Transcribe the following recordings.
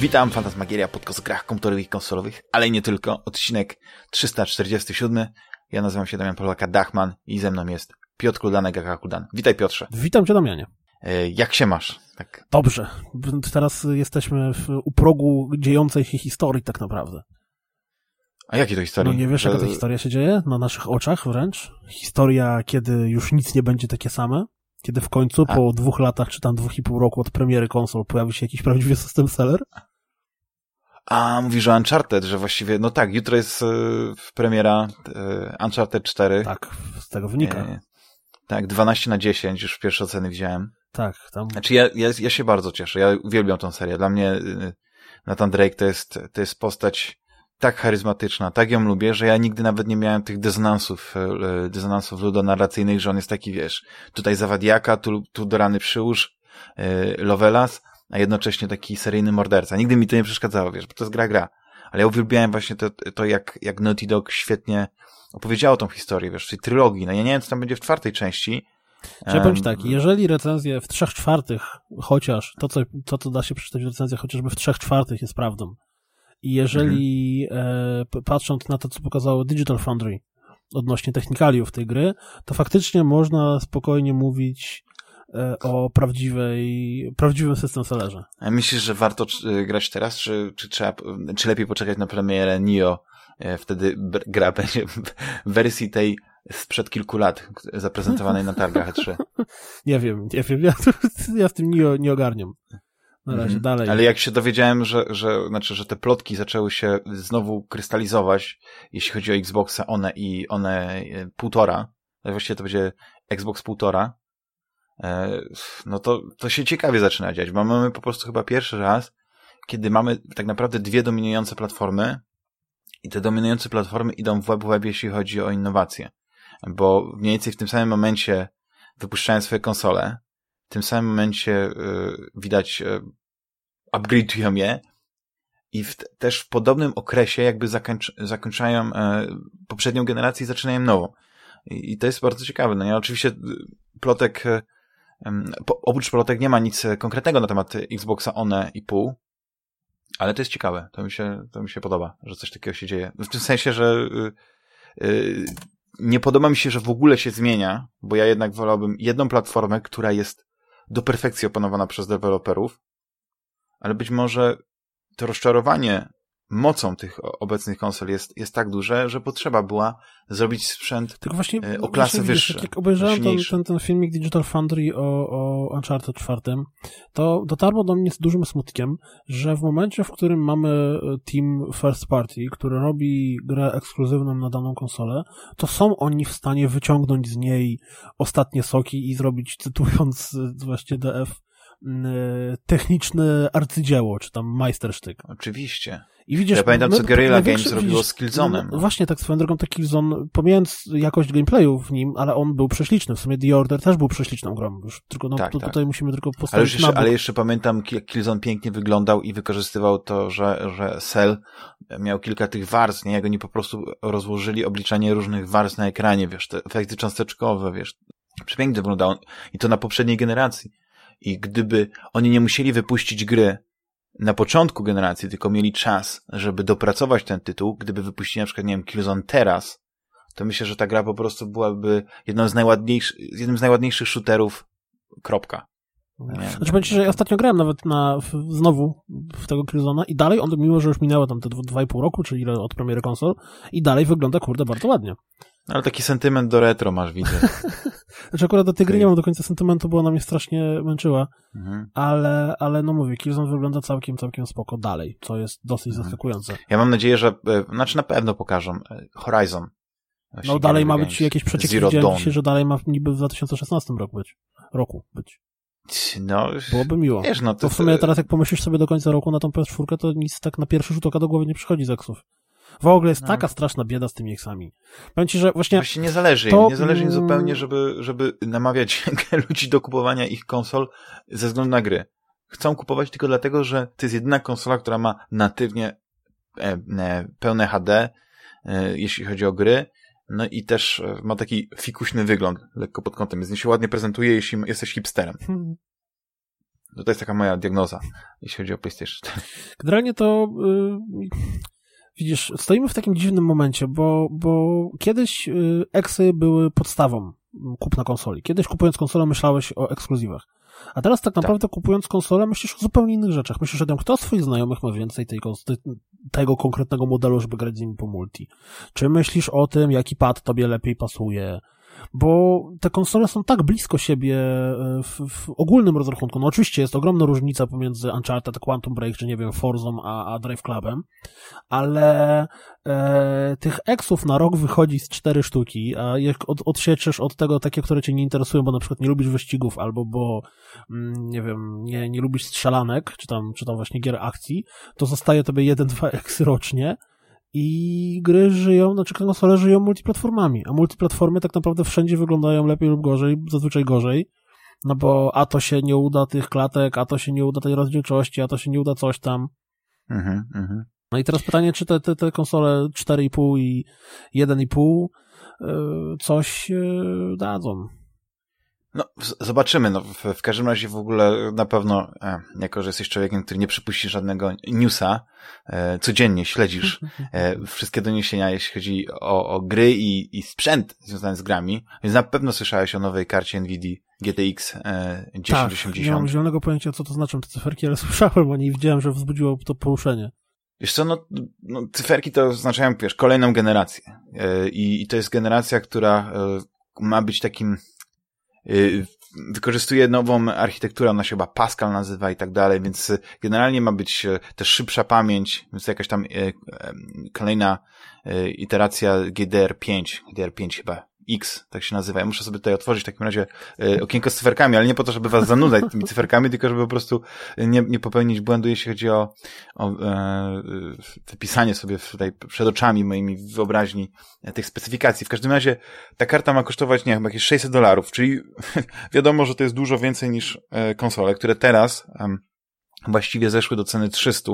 Witam, Fantasmagieria, podcast o grach komputerowych i konsolowych, ale nie tylko. Odcinek 347. Ja nazywam się Damian Polaka-Dachman i ze mną jest Piotr Kludanek, aka Kudan. Witaj Piotrze. Witam cię Damianie. E, jak się masz? Tak. Dobrze. Teraz jesteśmy w, u progu dziejącej się historii tak naprawdę. A jakiej to historii? No nie wiesz, jaka ta historia się dzieje? Na naszych oczach wręcz. Historia, kiedy już nic nie będzie takie same. Kiedy w końcu, A. po dwóch latach, czy tam dwóch i pół roku od premiery konsol, pojawi się jakiś prawdziwy system seller? A, mówisz o Uncharted, że właściwie, no tak, jutro jest y, premiera y, Uncharted 4. Tak, z tego wynika. Y, tak, 12 na 10, już pierwsze oceny widziałem. Tak, tam. Znaczy ja, ja, ja się bardzo cieszę, ja uwielbiam tą serię. Dla mnie Nathan Drake to jest, to jest postać tak charyzmatyczna, tak ją lubię, że ja nigdy nawet nie miałem tych dysonansów, e, dysonansów ludonarracyjnych, że on jest taki, wiesz, tutaj zawadiaka, tu, tu do rany przyłóż, Lovelas, a jednocześnie taki seryjny morderca. Nigdy mi to nie przeszkadzało, wiesz, bo to jest gra, gra. Ale ja uwielbiałem właśnie to, to jak, jak Naughty Dog świetnie opowiedziało tą historię, wiesz, w tej trylogii. No ja nie wiem, co tam będzie w czwartej części. Trzeba powiedzieć tak, jeżeli recenzje w trzech czwartych, chociaż to, co, to, co da się przeczytać w recenzjach, chociażby w trzech czwartych jest prawdą, i jeżeli mhm. e, patrząc na to, co pokazało Digital Foundry odnośnie technikaliów tej gry, to faktycznie można spokojnie mówić o prawdziwej, prawdziwym system sellerze. A myślisz, że warto e, grać teraz, czy, czy, trzeba, czy lepiej poczekać na premierę Nio? E, wtedy gra będzie w wersji tej sprzed kilku lat, zaprezentowanej na targach E3. Nie wiem, nie wiem, ja, ja z tym nie, nie ogarniam na razie mhm. dalej. Ale jak się dowiedziałem, że, że, znaczy, że te plotki zaczęły się znowu krystalizować, jeśli chodzi o Xboxa, one i one e, półtora, właściwie to będzie Xbox półtora, e, no to, to się ciekawie zaczyna dziać, bo mamy po prostu chyba pierwszy raz, kiedy mamy tak naprawdę dwie dominujące platformy i te dominujące platformy idą w web web, jeśli chodzi o innowacje. Bo mniej więcej w tym samym momencie wypuszczają swoje konsole, w tym samym momencie y, widać y, upgrade'ują je i w, też w podobnym okresie jakby zakończ, zakończają e, poprzednią generację i zaczynają nową. I, I, to jest bardzo ciekawe. No ja oczywiście plotek, e, po, oprócz plotek nie ma nic konkretnego na temat Xboxa One i pół, ale to jest ciekawe. To mi się, to mi się podoba, że coś takiego się dzieje. W tym sensie, że y, y, nie podoba mi się, że w ogóle się zmienia, bo ja jednak wolałbym jedną platformę, która jest do perfekcji opanowana przez deweloperów, ale być może to rozczarowanie mocą tych obecnych konsol jest, jest tak duże, że potrzeba była zrobić sprzęt Tylko właśnie, e, o klasę wyższą. Jak, obejrzałem ten, ten, ten filmik Digital Foundry o, o Uncharted 4, to dotarło do mnie z dużym smutkiem, że w momencie, w którym mamy e, team first party, który robi grę ekskluzywną na daną konsolę, to są oni w stanie wyciągnąć z niej ostatnie soki i zrobić, cytując e, właśnie DF, techniczne arcydzieło, czy tam majstersztyk. Oczywiście. I widzisz, ja pamiętam, co Guerrilla Games zrobiło z Killzone'em. No, właśnie, tak swoją drogą, ten Killzone, pomijając jakość gameplayu w nim, ale on był prześliczny. W sumie The Order też był prześliczną grą. Już tylko, no, tak, to, tak. tutaj musimy tylko postawić ale jeszcze, ale jeszcze pamiętam, jak Killzone pięknie wyglądał i wykorzystywał to, że, że Cell miał kilka tych warstw, nie? Jak oni po prostu rozłożyli obliczanie różnych warstw na ekranie, wiesz, te efekty cząsteczkowe, wiesz. Przepięknie wyglądało. I to na poprzedniej generacji. I gdyby oni nie musieli wypuścić gry na początku generacji, tylko mieli czas, żeby dopracować ten tytuł, gdyby wypuścili na przykład, nie wiem, Killzone teraz, to myślę, że ta gra po prostu byłaby jedną z najładniejszych, jednym z najładniejszych shooterów, kropka. Nie, znaczy, będzie, że ja ostatnio grałem nawet na, w, znowu w tego Killzona i dalej on, mimo że już minęło tam te dwa i pół roku, czyli ile od premiery konsol, i dalej wygląda, kurde, bardzo ładnie. Ale taki sentyment do retro masz, widzę. znaczy akurat do tej gry nie mam do końca sentymentu, bo ona mnie strasznie męczyła, mhm. ale, ale no mówię, Killzone wygląda całkiem, całkiem spoko dalej, co jest dosyć mhm. zaskakujące. Ja mam nadzieję, że, e, znaczy na pewno pokażą e, Horizon. No dalej ma być jakieś przecieki, widziałem się, że dalej ma niby w 2016 roku być. Roku być. No, Byłoby miło. Wiesz, no, to, to w sumie teraz jak pomyślisz sobie do końca roku na tą PS4, to nic tak na pierwszy rzut oka do głowy nie przychodzi z eksów. W ogóle jest no. taka straszna bieda z tymi eksami. Powiem ci, że właśnie... Właśnie nie zależy to... im, nie zależy im zupełnie, żeby, żeby namawiać ludzi do kupowania ich konsol ze względu na gry. Chcą kupować tylko dlatego, że to jest jedyna konsola, która ma natywnie e, e, pełne HD, e, jeśli chodzi o gry, no i też ma taki fikuśny wygląd, lekko pod kątem, więc się ładnie prezentuje, jeśli jesteś hipsterem. Hmm. No to jest taka moja diagnoza, jeśli chodzi o PlayStation 4. Generalnie to yy, widzisz, stoimy w takim dziwnym momencie, bo, bo kiedyś yy, eksy były podstawą kupna konsoli. Kiedyś kupując konsolę myślałeś o ekskluzywach. A teraz tak naprawdę tak. kupując konsolę myślisz o zupełnie innych rzeczach. Myślisz o tym, kto z twoich znajomych ma więcej tej, tego konkretnego modelu, żeby grać z nimi po multi. Czy myślisz o tym, jaki pad tobie lepiej pasuje, bo te konsole są tak blisko siebie e, w, w, ogólnym rozrachunku. No oczywiście jest ogromna różnica pomiędzy Uncharted, Quantum Break, czy nie wiem, Forzą, a, a Drive Clubem, ale e, tych eksów na rok wychodzi z cztery sztuki, a jak od, odsieczysz od tego takie, które cię nie interesują, bo na przykład nie lubisz wyścigów, albo bo, mm, nie wiem, nie, nie lubisz strzelanek, czy tam, czy tam właśnie gier akcji, to zostaje tobie jeden, dwa eksy rocznie, i gry żyją, znaczy konsole żyją multiplatformami, a multiplatformy tak naprawdę wszędzie wyglądają lepiej lub gorzej, zazwyczaj gorzej, no bo a to się nie uda tych klatek, a to się nie uda tej rozdzielczości, a to się nie uda coś tam. Mhm, mhm. No i teraz pytanie, czy te, te, te konsole 4,5 i 1,5 yy, coś yy, dadzą. No, zobaczymy. No, w, w, każdym razie w ogóle na pewno, e, jako że jesteś człowiekiem, który nie przypuści żadnego newsa, e, codziennie śledzisz e, wszystkie doniesienia, jeśli chodzi o, o gry i, i sprzęt związany z grami, więc na pewno słyszałeś o nowej karcie NVIDIA GTX e, 1080. Tak, nie mam zielonego pojęcia, co to znaczą te cyferki, ale słyszałem o niej i widziałem, że wzbudziło to poruszenie. Wiesz co, no, no cyferki to oznaczają, wiesz, kolejną generację. E, i, I to jest generacja, która e, ma być takim wykorzystuje nową architekturę, ona się chyba Pascal nazywa i tak dalej, więc generalnie ma być e, też szybsza pamięć, więc jakaś tam kolejna iteracja GDR5, GDR5 chyba X, tak się nazywa. Ja muszę sobie tutaj otworzyć w takim razie e, okienko z cyferkami, ale nie po to, żeby was zanudzać tymi cyferkami, tylko żeby po prostu nie, nie popełnić błędu, jeśli chodzi o, o e, wypisanie sobie tutaj przed oczami moimi wyobraźni tych specyfikacji. W każdym razie ta karta ma kosztować, nie wiem, jakieś 600 dolarów, czyli wiadomo, że to jest dużo więcej niż e, konsole, które teraz um, właściwie zeszły do ceny 300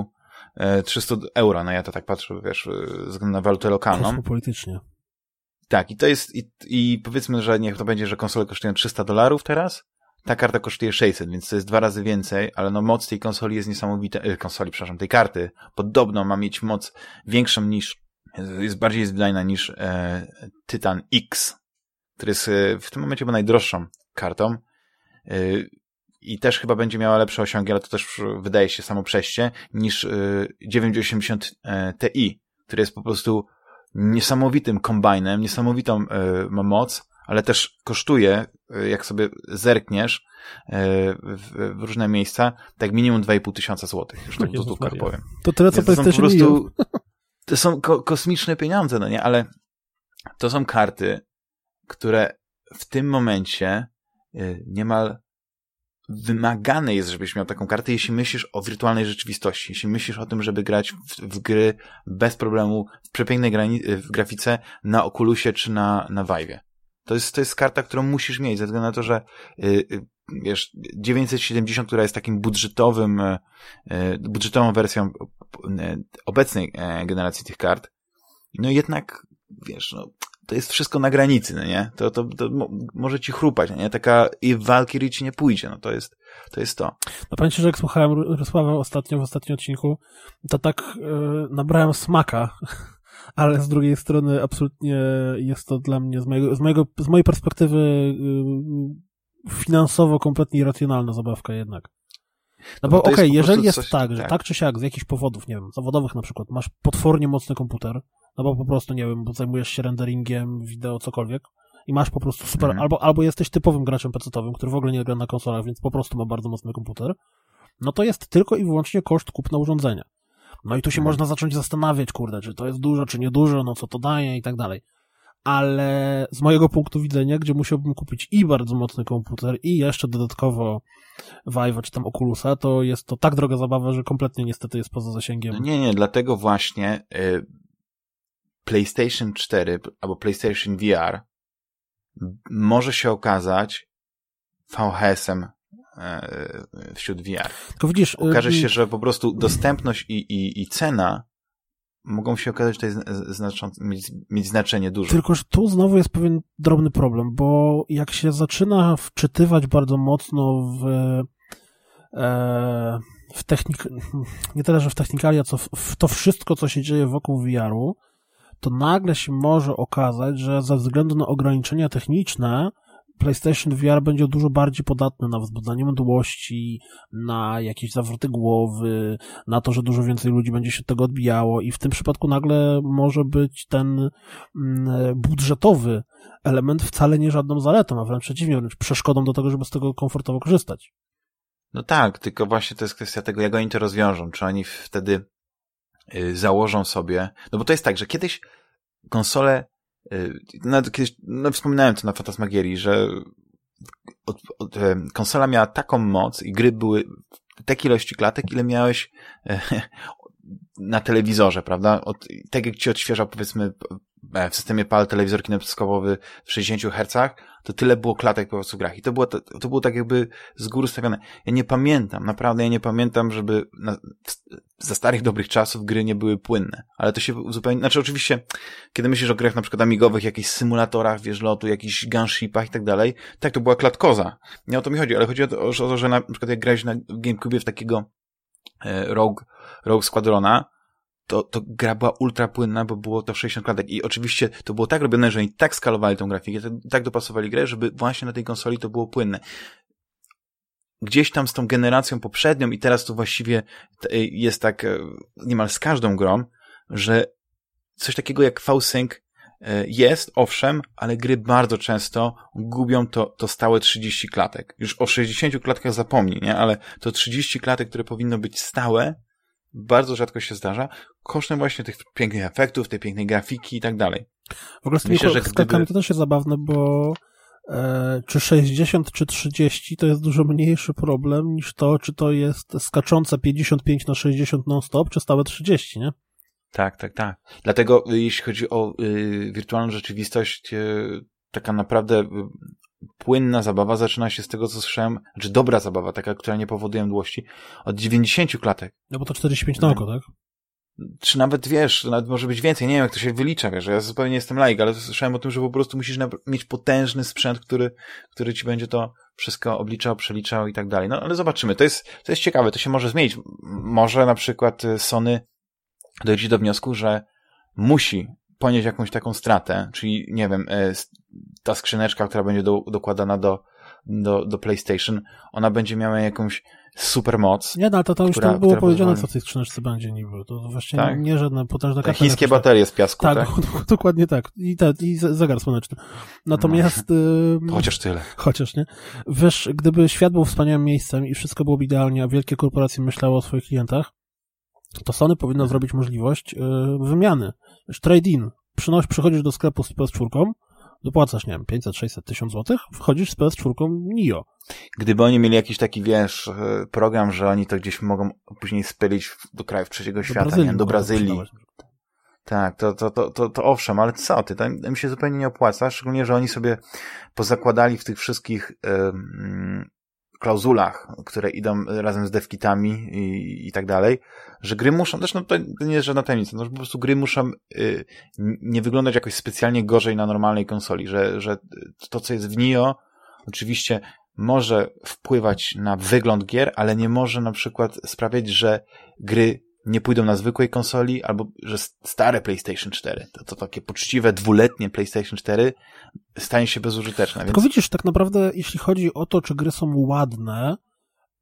300 e, euro, no ja to tak patrzę, wiesz, ze względu na walutę lokalną. politycznie. Tak, i to jest, i, i powiedzmy, że niech to będzie, że konsole kosztują 300 dolarów teraz, ta karta kosztuje 600, więc to jest dwa razy więcej, ale no moc tej konsoli jest niesamowita, e, konsoli, przepraszam, tej karty, podobno ma mieć moc większą niż, jest bardziej wydajna niż e, Titan X, który jest e, w tym momencie chyba najdroższą kartą e, i też chyba będzie miała lepsze osiągi, ale to też wydaje się samo przejście, niż e, 980 e, Ti, który jest po prostu niesamowitym kombajnem, niesamowitą y, ma moc, ale też kosztuje, y, jak sobie zerkniesz y, w, w, różne miejsca, tak minimum 2,5 tysiąca złotych. Już tak tu tak powiem. To tyle, co PlayStation po prostu, To są ko kosmiczne pieniądze, no nie? Ale to są karty, które w tym momencie niemal wymagane jest, żebyś miał taką kartę, jeśli myślisz o wirtualnej rzeczywistości, jeśli myślisz o tym, żeby grać w, w gry bez problemu, w przepięknej grani- w grafice na Oculusie czy na, na Vive. To jest, to jest karta, którą musisz mieć, ze względu na to, że yy, wiesz, 970, która jest takim budżetowym, yy, budżetową wersją obecnej generacji tych kart, no jednak, wiesz, no, to jest wszystko na granicy, no nie? To, to, to może ci chrupać, no nie? Taka i Valkyrie ci nie pójdzie, no to jest to. Jest to. No pamiętacie, że jak słuchałem Rysława ostatnio, w ostatnim odcinku, to tak yy, nabrałem smaka, ale z drugiej strony absolutnie jest to dla mnie, z, mojego, z, mojego, z mojej perspektywy yy, finansowo kompletnie irracjonalna zabawka jednak. No bo okej, okay, jeżeli jest coś, tak, że tak. tak czy siak, z jakichś powodów, nie wiem, zawodowych na przykład, masz potwornie mocny komputer, no bo po prostu, nie wiem, bo zajmujesz się renderingiem, wideo, cokolwiek i masz po prostu super, mhm. albo, albo jesteś typowym graczem pecetowym, który w ogóle nie gra na konsolach, więc po prostu ma bardzo mocny komputer, no to jest tylko i wyłącznie koszt kupna urządzenia. No i tu się mhm. można zacząć zastanawiać, kurde, czy to jest dużo, czy niedużo, no co to daje i tak dalej. Ale z mojego punktu widzenia, gdzie musiałbym kupić i bardzo mocny komputer, i jeszcze dodatkowo Vive'a czy tam Oculusa, to jest to tak droga zabawa, że kompletnie niestety jest poza zasięgiem. No nie, nie, dlatego właśnie y, PlayStation 4 albo PlayStation VR może się okazać VHS-em e, wśród VR. Tylko widzisz, Okaże y, się, że po prostu dostępność i, i, i cena mogą się okazać tutaj znaczące, mieć, mieć znaczenie duże. Tylko, że tu znowu jest pewien drobny problem, bo jak się zaczyna wczytywać bardzo mocno w e, w technik, nie tyle, że w technikalia, co w, w to wszystko, co się dzieje wokół VR-u, to nagle się może okazać, że ze względu na ograniczenia techniczne PlayStation VR będzie dużo bardziej podatny na wzbudzanie mdłości, na jakieś zawroty głowy, na to, że dużo więcej ludzi będzie się tego odbijało i w tym przypadku nagle może być ten mm, budżetowy element wcale nie żadną zaletą, a wręcz przeciwnie, wręcz przeszkodą do tego, żeby z tego komfortowo korzystać. No tak, tylko właśnie to jest kwestia tego, jak oni to rozwiążą. Czy oni wtedy założą sobie, no bo to jest tak, że kiedyś konsole Y, nawet kiedyś, no wspominałem to na Fantasmagierii, że od, od, e, konsola miała taką moc i gry były takiej ilości klatek, ile miałeś na telewizorze, prawda? Od, tak jak ci odświeżał powiedzmy e, w systemie PAL telewizor kineskopiowy w 60 Hz, to tyle było klatek po prostu w grach. I to było, to, to było tak jakby z góry stawione. Ja nie pamiętam, naprawdę ja nie pamiętam, żeby na, za starych dobrych czasów gry nie były płynne. Ale to się zupełnie, znaczy oczywiście, kiedy myślisz o grach na przykład amigowych, jakichś symulatorach, wiesz, lotu, jakichś gunshipach i tak dalej, tak, to była klatkoza. Nie o to mi chodzi, ale chodzi o to, o to że na, na przykład jak grałeś na GameCube w takiego e, Rogue, Rogue Squadrona, to, to gra była ultra płynna, bo było to 60 klatek. I oczywiście to było tak robione, że oni tak skalowali tą grafikę, tak dopasowali grę, żeby właśnie na tej konsoli to było płynne. Gdzieś tam z tą generacją poprzednią i teraz to właściwie jest tak e, niemal z każdą grą, że coś takiego jak V-Sync e, jest, owszem, ale gry bardzo często gubią to, to stałe 30 klatek. Już o 60 klatkach zapomnij, nie? Ale to 30 klatek, które powinno być stałe, bardzo rzadko się zdarza, kosztem właśnie tych pięknych efektów, tej pięknej grafiki i tak dalej. W ogóle z tymi Myślę, że gdyby... to też jest zabawne, bo e, czy 60 czy 30 to jest dużo mniejszy problem niż to, czy to jest skaczące 55 na 60 non-stop, czy stałe 30, nie? Tak, tak, tak. Dlatego jeśli chodzi o y, wirtualną rzeczywistość, y, taka naprawdę płynna zabawa zaczyna się z tego, co słyszałem, znaczy dobra zabawa, taka, która nie powoduje mdłości, od 90 klatek. No bo to 45 na oko, tak? Czy nawet, wiesz, nawet może być więcej, nie wiem, jak to się wylicza, wiesz, ja zupełnie nie jestem laik, ale słyszałem o tym, że po prostu musisz mieć potężny sprzęt, który, który ci będzie to wszystko obliczał, przeliczał i tak dalej. No, ale zobaczymy. To jest, to jest ciekawe, to się może zmienić. Może na przykład y, Sony dojdzie do wniosku, że musi ponieść jakąś taką stratę, czyli nie wiem, e, ta skrzyneczka, która będzie do, dokładana do, do, do PlayStation, ona będzie miała jakąś super moc. Nie, no ale to, to już która, tam było powiedziane, pozwoli... co w tej skrzyneczce będzie niby. To właśnie tak? nie żadna potężna karta. Chińskie baterie z piasku, tak? Tak, dokładnie tak. I, ta, i zegar słoneczny. Natomiast... No. Chociaż tyle. Chociaż, nie? Wiesz, gdyby świat był wspaniałym miejscem i wszystko byłoby idealnie, a wielkie korporacje myślały o swoich klientach, to Sony powinno zrobić możliwość yy, wymiany. trade-in. Przychodzisz do sklepu z PS4, dopłacasz, nie wiem, 500, 600, 1000 złotych, wchodzisz z PS4 NIO. Gdyby oni mieli jakiś taki, wiesz, e, program, że oni to gdzieś mogą później spylić do krajów trzeciego do świata, Brazylii, nie do Brazylii. Tak, to, to, to, to, to owszem, ale co ty, to mi się zupełnie nie opłaca, szczególnie, że oni sobie pozakładali w tych wszystkich klauzulach, które idą razem z devkitami i, i tak dalej, że gry muszą, zresztą to nie jest żadna tajemnica, no, po prostu gry muszą y, nie wyglądać jakoś specjalnie gorzej na normalnej konsoli, że, że to, co jest w NIO, oczywiście może wpływać na wygląd gier, ale nie może na przykład sprawiać, że gry nie pójdą na zwykłej konsoli, albo że stare PlayStation 4, to, to takie poczciwe, dwuletnie PlayStation 4 stanie się bezużyteczne. Więc... Tylko widzisz, tak naprawdę, jeśli chodzi o to, czy gry są ładne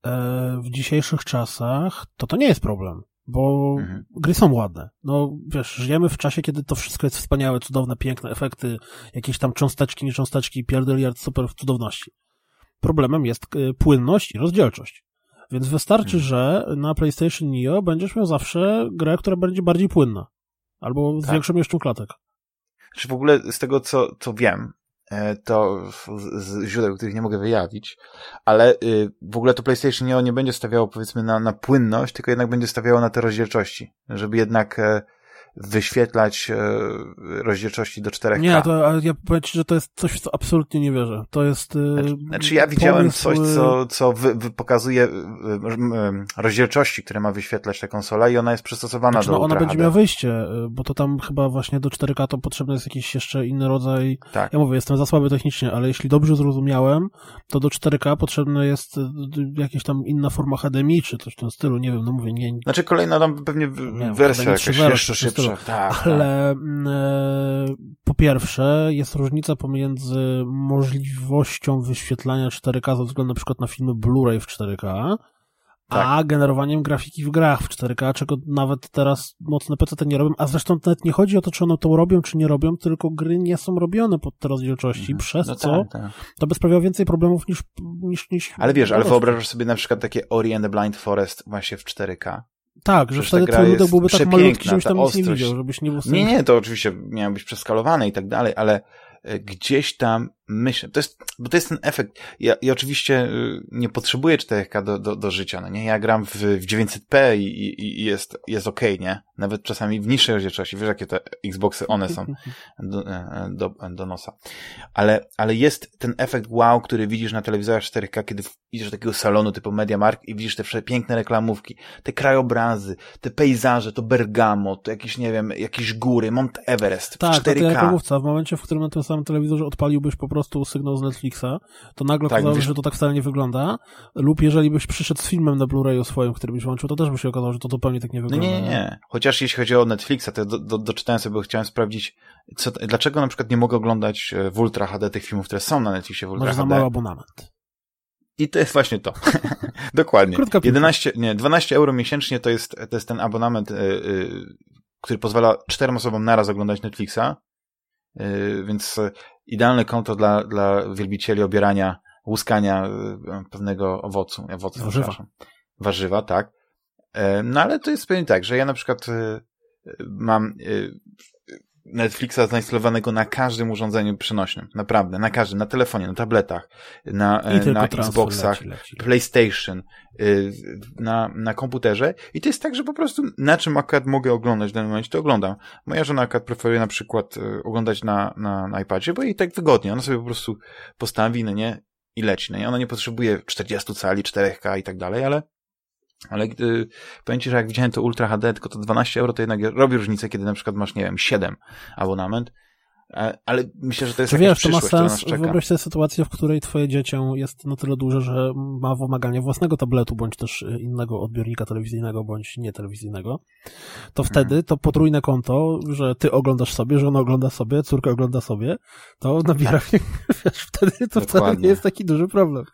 e, w dzisiejszych czasach, to to nie jest problem. Bo mhm. gry są ładne. No, wiesz, żyjemy w czasie, kiedy to wszystko jest wspaniałe, cudowne, piękne, efekty, jakieś tam cząsteczki, niecząsteczki, pierdeliard, super w cudowności. Problemem jest e, płynność i rozdzielczość. Więc wystarczy, hmm. że na PlayStation Neo będziesz miał zawsze grę, która będzie bardziej płynna. Albo z tak. większą ilością klatek. Czy w ogóle z tego, co, co wiem, e, to z źródeł, których nie mogę wyjawić, ale y, w ogóle to PlayStation Neo nie będzie stawiało powiedzmy na, na płynność, tylko jednak będzie stawiało na te rozdzielczości, żeby jednak e, wyświetlać e, rozdzielczości do 4K. Nie, to ale ja powiem ci, że to jest coś, w co absolutnie nie wierzę. To jest. e, Znaczy, znaczy ja widziałem pomysł, coś, e, co, co wy, wy pokazuje rozdzielczości, które ma wyświetlać ta konsola i ona jest przystosowana Znaczy, do no, ona Ultra będzie HD. miała wyjście, bo to tam chyba właśnie do 4K to potrzebny jest jakiś jeszcze inny rodzaj. Tak. Ja mówię, jestem za słaby technicznie, ale jeśli dobrze zrozumiałem, to do 4K potrzebna jest jakaś tam inna forma HDMI, czy coś w tym stylu, nie wiem, no mówię, nie. Znaczy kolejna tam pewnie Nie, wersja jakaś jeszcze szybsza. Tak, tak. Ale mm, e, po pierwsze, jest różnica pomiędzy możliwością wyświetlania 4K ze względu na przykład na filmy Blu-ray w 4K, a generowaniem grafiki w grach w 4K, czego nawet teraz mocne PC nie robią, a zresztą nawet nie chodzi o to, czy one to robią, czy nie robią, tylko gry nie są robione pod te rozdzielczości, przez No co tak, tak. to by sprawiało więcej problemów niż, niż, niż Ale wiesz, ale wyobrażasz sobie na przykład takie Ori and the Blind Forest właśnie w 4K. Tak, że wtedy twój ludek byłby tak malutki, żebyś ta tam nic nie ostrość. widział, żebyś nie był Nie, nie, to oczywiście miało być przeskalowane i tak dalej, ale e, gdzieś tam myślę, to jest, bo to jest ten efekt. Ja, ja oczywiście y, nie potrzebuję 4K do, do, do życia, no nie? Ja gram w, w 900p i, i, i jest, jest okej, nie? Nawet czasami w niższej rozdzielczości. Wiesz, jakie te Xboxy one są do, e, do, do nosa. Ale, ale jest ten efekt wow, który widzisz na telewizorach 4K, kiedy idziesz do takiego salonu typu MediaMarkt i widzisz te wsze- piękne reklamówki, te krajobrazy, te pejzaże, to Bergamo, to jakieś, nie wiem, jakieś góry, Mount Everest, Tak, w to ty 4K. jako mówca, w momencie, w którym na tym samym telewizorze odpaliłbyś po prostu sygnał z Netflixa, to nagle Tak, okazało się, że to tak wcale nie wygląda, lub jeżeli byś przyszedł z filmem na Blu-rayu swoim, który byś włączył, to też by się okazało, że to zupełnie tak nie No wygląda. nie, nie, nie. Chociaż jeśli chodzi o Netflixa, to do, do, doczytałem sobie, bo chciałem sprawdzić, co, dlaczego na przykład nie mogę oglądać e, w Ultra HD tych filmów, które są na Netflixie w Ultra Masz za HD. mały abonament. I to jest właśnie to. Dokładnie. Krótka piłka. 11, nie, 12 euro miesięcznie to jest, to jest ten abonament, y, y, który pozwala czterem osobom naraz oglądać Netflixa. Y, więc y, idealne konto dla, dla wielbicieli obierania, łuskania y, pewnego owocu. owocu Warzywa. Warzywa, tak. E, No ale to jest pewnie tak, że ja na przykład mam Netflixa zainstalowanego na każdym urządzeniu przenośnym. Naprawdę, na każdym, na telefonie, na tabletach, na, e, na Xboxach, leci, leci. PlayStation, y, na, na komputerze i to jest tak, że po prostu na czym akurat mogę oglądać w danym momencie, to oglądam. Moja żona akurat preferuje na przykład y, oglądać na, na, na iPadzie, bo jej tak wygodnie. Ona sobie po prostu postawi, no nie, i leci. No nie? Ona nie potrzebuje 40 cali, 4K i tak dalej, ale ale gdy, powiem Ci, że jak widziałem to Ultra HD, tylko to 12 euro, to jednak robi różnicę, kiedy na przykład masz, nie wiem, 7 abonament, E, ale myślę, że to jest Czy jakaś wiesz, to ma sens, wyobraź sobie sytuację, w której twoje dziecię jest na tyle duże, że ma wymaganie własnego tabletu, bądź też y, innego odbiornika telewizyjnego, bądź nietelewizyjnego, to wtedy to potrójne konto, że ty oglądasz sobie, że ona ogląda sobie, córka ogląda sobie, to nabiera, wiesz, wtedy to wcale Dokładnie. nie jest taki duży problem.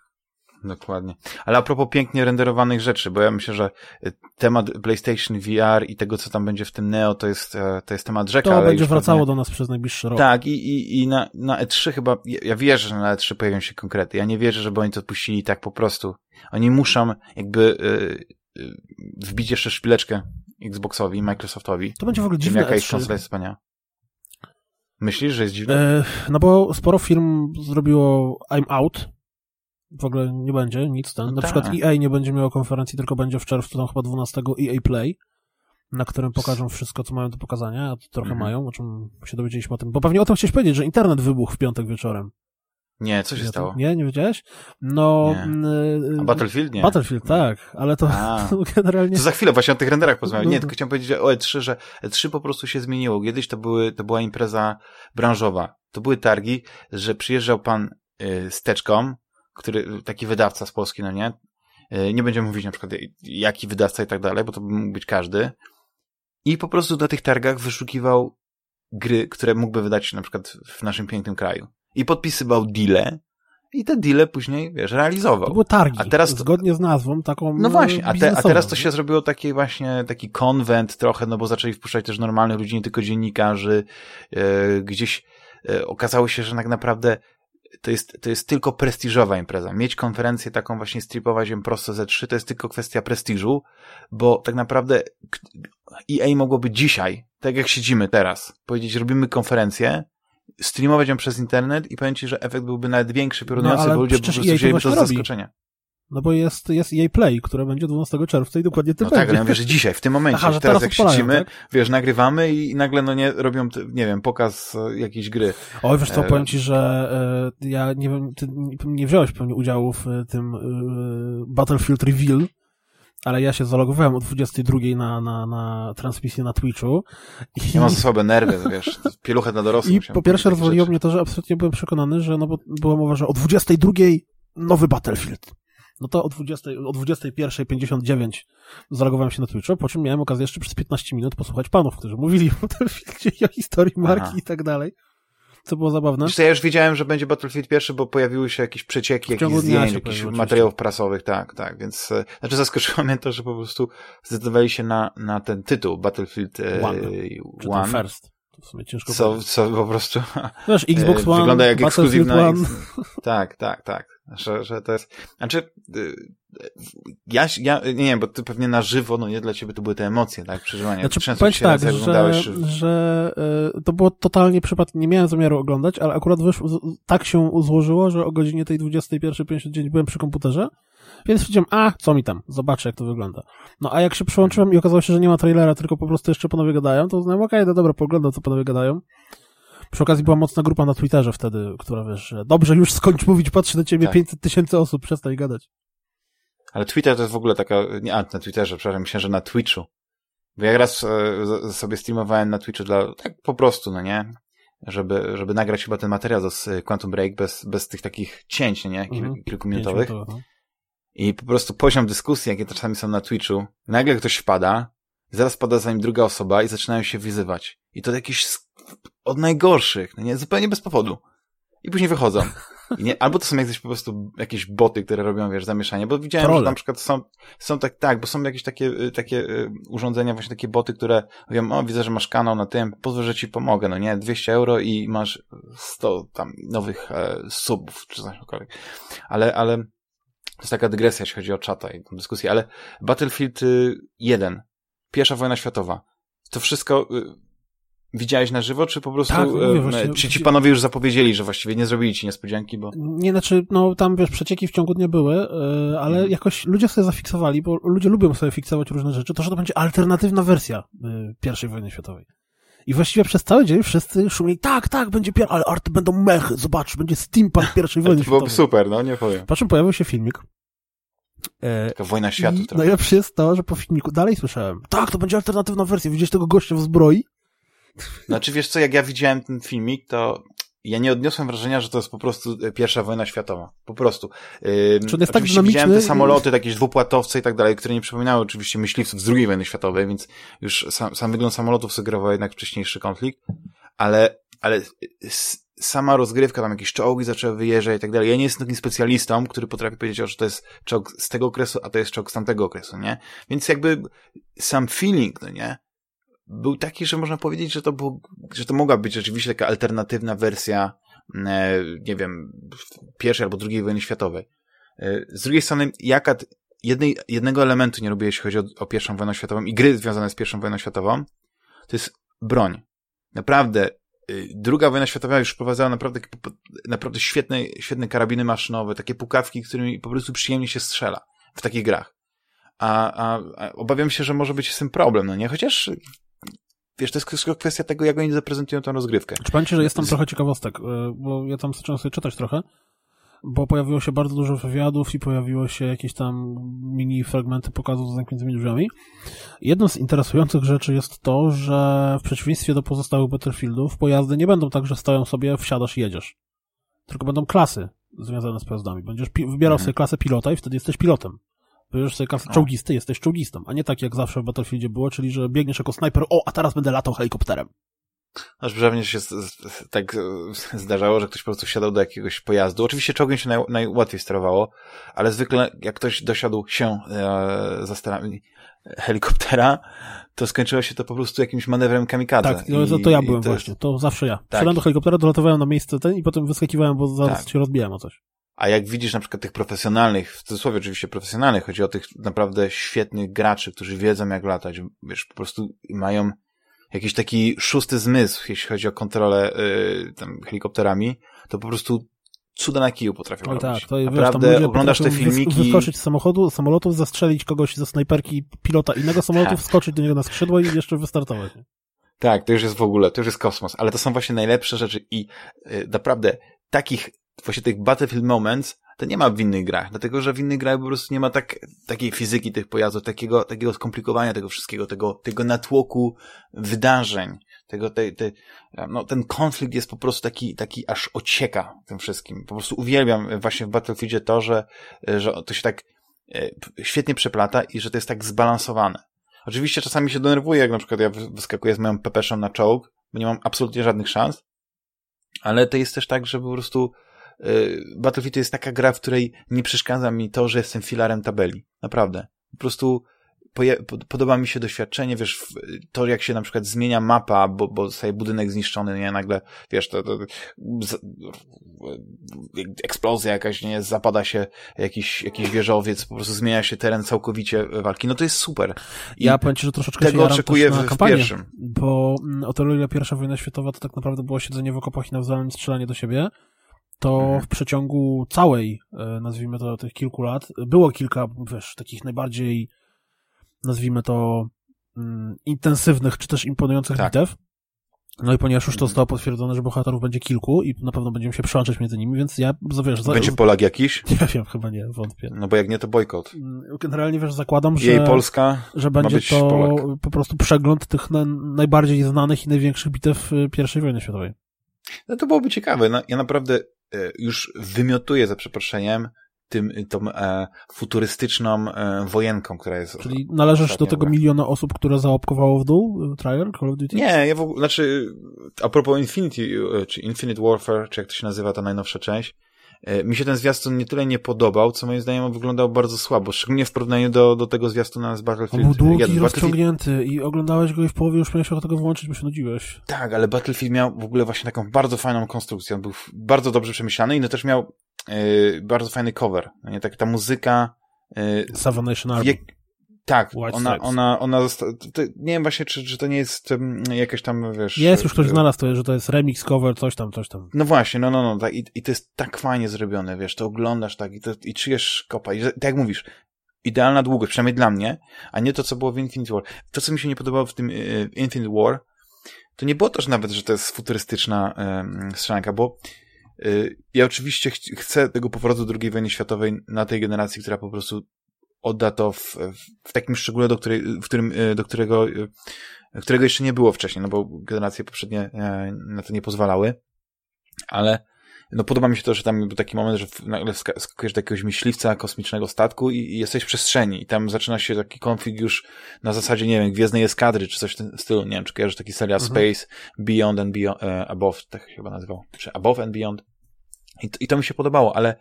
Dokładnie. Ale a propos pięknie renderowanych rzeczy, bo ja myślę, że y, temat PlayStation VR i tego, co tam będzie w tym Neo, to jest, e, to jest temat rzeka. To ale będzie wracało pewnie- do nas przez najbliższy rok. Tak, i, i, i na, na E3 chyba, ja, ja wierzę, że na E3 pojawią się konkrety. Ja nie wierzę, żeby oni to odpuścili tak po prostu. Oni muszą jakby y, y, wbić jeszcze szpileczkę Xboxowi, Microsoftowi. To będzie w ogóle dziwne jaka ich E3. konsola jest wspaniała. Myślisz, że jest dziwne? No bo sporo firm zrobiło I'm out. W ogóle nie będzie nic ten. No Na tak. przykład EA nie będzie miało konferencji, tylko będzie w czerwcu, tam chyba 12 EA Play, na którym pokażą wszystko, co mają do pokazania, a to trochę Mhm. mają, o czym się dowiedzieliśmy o tym. Bo pewnie o tym chciałeś powiedzieć, że internet wybuchł w piątek wieczorem. Nie, co się Ja to- stało? Nie, nie wiedziałeś? No... Nie. Battlefield nie. Battlefield, tak, ale to A. generalnie... To za chwilę właśnie o tych renderach porozmawiam. Nie, no. tylko chciałem powiedzieć że o E3, że E3 po prostu się zmieniło. Kiedyś to, były, to była impreza branżowa. To były targi, że przyjeżdżał pan y, z teczką, który, taki wydawca z Polski, no nie? Y, nie będziemy mówić na przykład jaki wydawca i tak dalej, bo to mógł być każdy. I po prostu na tych targach wyszukiwał gry, które mógłby wydać na przykład w naszym pięknym kraju. I podpisywał deale i te deale później, wiesz, realizował. To były targi, A teraz to- zgodnie z nazwą taką No właśnie, a, te, a teraz to się zrobiło taki właśnie, taki konwent trochę, no bo zaczęli wpuszczać też normalnych ludzi, nie tylko dziennikarzy. E, gdzieś e, okazało się, że tak naprawdę to jest, to jest tylko prestiżowa impreza. Mieć konferencję taką właśnie stripować ją prosto ze trzy, to jest tylko kwestia prestiżu, bo tak naprawdę EA mogłoby dzisiaj, tak jak siedzimy teraz, powiedzieć, robimy konferencję, streamować ją przez internet i powiem ci, że efekt byłby nawet większy, piorunujący, ale bo ludzie po prostu to wzięliby to z właśnie robi. zaskoczenia. No bo jest, jest jej Play, które będzie 12 czerwca i dokładnie tym no będzie. tak, ale ja mówię, że dzisiaj, w tym momencie, Aha, teraz, teraz jak siedzimy, tak? wiesz, nagrywamy i nagle, no nie, robią, nie wiem, pokaz e, jakiejś gry. Oj, wiesz co, E, powiem ci, że e, ja nie wiem, ty nie- wziąłeś pewnie udziału w e, tym e, Battlefield Reveal, ale ja się zalogowałem o 22 na, na, na transmisję na Twitchu i, Ja mam słabe nerwy, wiesz, pieluchę na dorosłych. i po pierwsze rozwaliło mnie to, że absolutnie byłem przekonany, że no bo była mowa, że o 22 nowy Battlefield. No to o 20, o 21.59 zalogowałem się na Twitchu, po czym miałem okazję jeszcze przez 15 minut posłuchać panów, którzy mówili o Battlefieldzie i o historii marki Aha. i tak dalej. Co było zabawne. Wiesz ja już wiedziałem, że będzie Battlefield pierwszy, bo pojawiły się jakieś przecieki, jakieś zdjęć, jakichś materiałów prasowych, tak, tak, więc, e, znaczy zaskoczyło mnie to, że po prostu zdecydowali się na, na ten tytuł Battlefield e, One. One, first. To w sumie ciężko co, powiedzieć. co po prostu Wiesz, Xbox e, One, wygląda jak ekskluzywna... One. Tak, tak, tak. Że, że to jest... Znaczy, y, ja, ja, nie wiem, bo ty pewnie na żywo, no nie, dla ciebie to były te emocje, tak, przeżywania. Znaczy, Często się tak, że, że y, to było totalnie przypadek, nie miałem zamiaru oglądać, ale akurat wyszło, tak się złożyło, że o godzinie tej 21.59 byłem przy komputerze, więc stwierdziłem, a, co mi tam, zobaczę jak to wygląda. No a jak się przyłączyłem i okazało się, że nie ma trailera, tylko po prostu jeszcze panowie gadają, to uznałem, okej, no dobra, poglądam co panowie gadają. Przy okazji była mocna grupa na Twitterze wtedy, która wiesz, że dobrze, już skończ mówić, patrzy na ciebie Tak. 500 tysięcy osób, przestań gadać. Ale Twitter to jest w ogóle taka, nie, a, na Twitterze, przepraszam, myślałem, że na Twitchu. Bo ja raz e, sobie streamowałem na Twitchu dla, tak po prostu, no nie? Żeby, żeby nagrać chyba ten materiał z e, Quantum Break bez, bez tych takich cięć, no nie? Kil, Mhm. Kilkuminutowych. I po prostu poziom dyskusji, jakie czasami są na Twitchu, nagle ktoś wpada, zaraz pada za nim druga osoba i zaczynają się wyzywać. I to jakieś z- od najgorszych, no nie? Zupełnie bez powodu. I później wychodzą. I nie, albo to są jakieś po prostu jakieś boty, które robią, wiesz, zamieszanie, bo widziałem, że na przykład są, są tak, tak, bo są jakieś takie, y, takie y, urządzenia, właśnie takie boty, które mówią, o, widzę, że masz kanał na tym, pozwól, że ci pomogę, no nie, 200 euro i masz 100 tam nowych e, subów, czy cośkolwiek. Ale, ale to jest taka dygresja, jeśli chodzi o czata i dyskusję, ale Battlefield y, 1, pierwsza wojna światowa, to wszystko y, widziałeś na żywo, czy po prostu, Tak, mówię y, właśnie. czy ci panowie już zapowiedzieli, że właściwie nie zrobili ci niespodzianki, bo... Nie, znaczy, no tam wiesz, przecieki w ciągu dnia były, ale Mhm. jakoś ludzie sobie zafiksowali, bo ludzie lubią sobie fiksować różne rzeczy, to, że to będzie alternatywna wersja pierwszej wojny światowej. I właściwie przez cały dzień wszyscy szumili, tak, tak, będzie pier... ale art będą mechy, zobacz, będzie steampunk pierwszej wojny To byłoby światowej. super, no nie powiem. Po czym pojawił się filmik. E, Taka wojna światów trochę. najlepsze jest to, że po filmiku dalej słyszałem, tak, to będzie alternatywna wersja, widzisz tego gościa w zbroi? Znaczy, wiesz co, jak ja widziałem ten filmik, to ja nie odniosłem wrażenia, że to jest po prostu e, pierwsza wojna światowa. Po prostu. Ym, Czy on jest tak oczywiście widziałem te dynamiczny samoloty, jakieś dwupłatowce i tak dalej, które nie przypominały oczywiście myśliwców z II wojny światowej, więc już sam, sam wygląd samolotów sugerował jednak wcześniejszy konflikt, ale, ale sama rozgrywka, tam jakieś czołgi zaczęły wyjeżdżać i tak dalej. Ja nie jestem takim specjalistą, który potrafi powiedzieć, że to jest czołg z tego okresu, a to jest czołg z tamtego okresu, nie? Więc jakby sam feeling, no nie? Był taki, że można powiedzieć, że to, było, że to mogła być rzeczywiście taka alternatywna wersja, e, nie wiem, pierwszej albo drugiej wojny światowej. E, z drugiej strony, jaka jednej, jednego elementu nie lubię, jeśli chodzi o, o pierwszą wojnę światową i gry związane z pierwszą wojną światową, to jest broń. Naprawdę, y, druga wojna światowa już wprowadzała naprawdę, naprawdę świetne, świetne karabiny maszynowe, takie pukawki, którymi po prostu przyjemnie się strzela w takich grach. A, a, a obawiam się, że może być z tym problem, no nie? Chociaż wiesz, to jest tylko kwestia tego, jak oni zaprezentują tę rozgrywkę. Czy pamiętacie, że jest tam trochę ciekawostek, y, bo ja tam zacząłem sobie czytać trochę, bo pojawiło się bardzo dużo wywiadów i pojawiło się jakieś tam mini fragmenty pokazów z zamkniętymi drzwiami. Jedną z interesujących rzeczy jest to, że w przeciwieństwie do pozostałych Battlefieldów pojazdy nie będą tak, że stoją sobie, wsiadasz i jedziesz. Tylko będą klasy związane z pojazdami. Będziesz wybierał Mhm. sobie klasę pilota i wtedy jesteś pilotem. Bierzesz sobie klasę O. czołgisty, jesteś czołgistą, a nie tak jak zawsze w Battlefieldzie było, czyli że biegniesz jako snajper, o, a teraz będę latał helikopterem. Aż pewnie się tak e, zdarzało, że ktoś po prostu wsiadał do jakiegoś pojazdu. Oczywiście czołgiem się naj, najłatwiej sterowało, ale zwykle jak ktoś dosiadł się e, za sterami helikoptera, to skończyło się to po prostu jakimś manewrem kamikadze. Tak, no, to, to ja byłem to właśnie, to zawsze ja. Tak. Wsiadłem do helikoptera, dolatowałem na miejsce ten i potem wyskakiwałem, bo zaraz Tak. się rozbijałem o coś. A jak widzisz na przykład tych profesjonalnych, w cudzysłowie oczywiście profesjonalnych, chodzi o tych naprawdę świetnych graczy, którzy wiedzą jak latać, wiesz, po prostu mają jakiś taki szósty zmysł, jeśli chodzi o kontrolę y, tam helikopterami, to po prostu cuda na kiju potrafią Oj, robić. tak, to Naprawdę wiesz, oglądasz te filmiki... Wyskoczyć z samochodu, samolotów, zastrzelić kogoś ze snajperki pilota innego samolotu, tak. wskoczyć do niego na skrzydło i jeszcze wystartować. Tak, to już jest w ogóle, to już jest kosmos, ale to są właśnie najlepsze rzeczy i y, naprawdę takich, właśnie tych battlefield moments to nie ma w innych grach, dlatego że w innych grach po prostu nie ma tak, takiej fizyki tych pojazdów, takiego, takiego skomplikowania tego wszystkiego, tego, tego natłoku wydarzeń, tego, te, te, no, ten konflikt jest po prostu taki, taki aż ocieka tym wszystkim. Po prostu uwielbiam właśnie w Battlefieldzie to, że, że to się tak e, świetnie przeplata i że to jest tak zbalansowane. Oczywiście czasami się denerwuję, jak na przykład ja wyskakuję z moją pepeszą na czołg, bo nie mam absolutnie żadnych szans, ale to jest też tak, że po prostu Battlefield to jest taka gra, w której nie przeszkadza mi to, że jestem filarem tabeli. Naprawdę. Po prostu podoba mi się doświadczenie, wiesz, to jak się na przykład zmienia mapa, bo, bo zostaje budynek zniszczony, nie, nagle, wiesz, to, to z, eksplozja jakaś, nie, zapada się jakiś, jakiś wieżowiec, po prostu zmienia się teren całkowicie walki, no to jest super. I ja powiem Ci, że troszeczkę tego się oczekuję w, w kampanię, pierwszym. Bo mm, o tyle ile pierwsza wojna światowa to tak naprawdę było siedzenie w okopach i nawzajem strzelanie do siebie, to mhm. w przeciągu całej, e, nazwijmy to, tych kilku lat, było kilka, wiesz, takich najbardziej nazwijmy to, mm, intensywnych, czy też imponujących tak. bitew. No i ponieważ już to mhm. zostało potwierdzone, że bohaterów będzie kilku i na pewno będziemy się przełączać między nimi, więc ja, wiesz... Będzie Polak jakiś? Nie wiem, chyba nie, wątpię. No bo jak nie, to bojkot. Mm, generalnie, wiesz, zakładam, że... Jej Polska Że będzie to Polak. po prostu przegląd tych na, najbardziej znanych i największych bitew y, I wojny światowej. No to byłoby ciekawe. No, ja naprawdę już wymiotuję, za przeproszeniem, tym, tą e, futurystyczną e, wojenką, która jest. Czyli należysz do tego miliona osób, które załapkowało w dół e, trailer Call of Duty? Nie, ja w ogóle, znaczy, a propos Infinity, e, czy Infinite Warfare, czy jak to się nazywa ta najnowsza część, mi się ten zwiastun nie tyle nie podobał, co moim zdaniem wyglądał bardzo słabo, szczególnie w porównaniu do, do tego zwiastuna z Battlefield. On był długi i rozciągnięty i oglądałeś go i w połowie już miałeś ochotę tego włączyć, bo się nudziłeś. Tak, ale Battlefield miał w ogóle właśnie taką bardzo fajną konstrukcję, on był bardzo dobrze przemyślany i no też miał yy, bardzo fajny cover. No nie, tak ta muzyka. Yy, Seven Nation Army. Tak, White ona, ona, ona została, nie wiem właśnie, czy, czy to nie jest um, jakaś tam, wiesz... Jest, już ktoś yy, znalazł to, że to jest remix, cover, coś tam, coś tam. No właśnie, no, no, no, tak, i, i to jest tak fajnie zrobione, wiesz, to oglądasz tak i, to, i czujesz kopa, i tak jak mówisz, idealna długość, przynajmniej dla mnie, a nie to, co było w Infinite War. To, co mi się nie podobało w tym y, Infinite War, to nie było też nawet, że to jest futurystyczna y, strzelanka, bo Y, ja oczywiście ch chcę tego powrotu II wojny światowej na tej generacji, która po prostu odda to w, w takim szczególe, do, której, w którym, y, do którego, y, którego jeszcze nie było wcześniej, no bo generacje poprzednie e, na to nie pozwalały. Ale no podoba mi się to, że tam był taki moment, że nagle skakujesz do jakiegoś myśliwca kosmicznego statku i, i, jesteś w przestrzeni i tam zaczyna się taki konflikt już na zasadzie, nie wiem, Gwiezdnej Eskadry czy coś w tym stylu, nie wiem, czy kojarzysz taki serial mhm. Space Beyond and Beyond, e, Above, tak się chyba nazywał, czy Above and Beyond. I to, I to mi się podobało, ale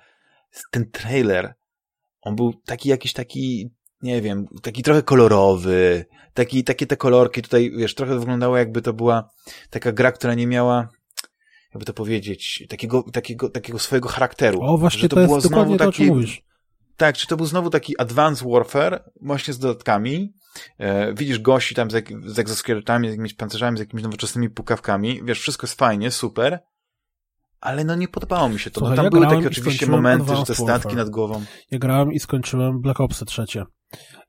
ten trailer, on był taki jakiś taki, nie wiem, taki trochę kolorowy, taki, takie te kolorki tutaj, wiesz, trochę wyglądało jakby to była taka gra, która nie miała jakby to powiedzieć, takiego, takiego, takiego swojego charakteru. O, właśnie że to, to jest było dokładnie to, o czym mówisz. Tak, czy to był znowu taki Advanced Warfare, właśnie z dodatkami. E, widzisz gości tam z, z egzoskeletami, z jakimiś pancerzami, z jakimiś nowoczesnymi pukawkami. Wiesz, wszystko jest fajnie, super. Ale no nie podobało mi się to. No Słuchaj, no, tam ja były takie oczywiście momenty, że te statki nad głową. Ja grałem i skończyłem Black Ops trzecie.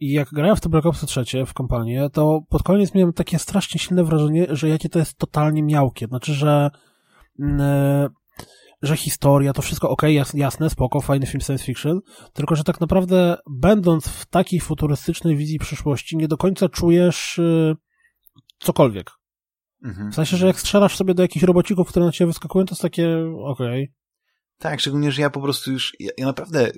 I jak grałem w to Black Ops trzecie w kompanię, to pod koniec miałem takie strasznie silne wrażenie, że jakie to jest totalnie miałkie. Znaczy, że Mm, e, że historia, to wszystko ok, jasne, spoko, fajny film science fiction, tylko że tak naprawdę będąc w takiej futurystycznej wizji przyszłości, nie do końca czujesz y, cokolwiek. Mhm. W sensie, że jak strzelasz sobie do jakichś robocików, które na ciebie wyskakują, to jest takie okej. Okay. Tak, szczególnie, że ja po prostu już, ja, ja naprawdę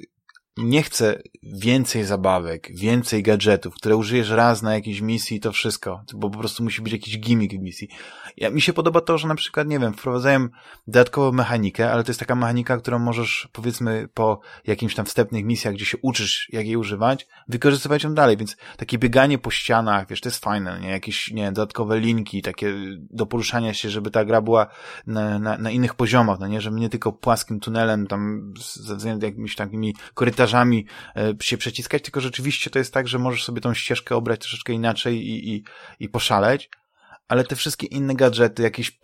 nie chcę więcej zabawek, więcej gadżetów, które użyjesz raz na jakiejś misji i to wszystko, bo po prostu musi być jakiś gimmick w misji. Ja, mi się podoba to, że na przykład, nie wiem, wprowadzają dodatkową mechanikę, ale to jest taka mechanika, którą możesz, powiedzmy, po jakimś tam wstępnych misjach, gdzie się uczysz, jak jej używać, wykorzystywać ją dalej, więc takie bieganie po ścianach, wiesz, to jest fajne, nie? Jakieś, nie dodatkowe linki, takie do poruszania się, żeby ta gra była na, na, na innych poziomach, no nie? Żeby nie tylko płaskim tunelem, tam, ze względu jakimiś takimi korytarzami korytarzami e, się przeciskać, tylko rzeczywiście to jest tak, że możesz sobie tą ścieżkę obrać troszeczkę inaczej i, i, i poszaleć. ale te wszystkie inne gadżety, jakieś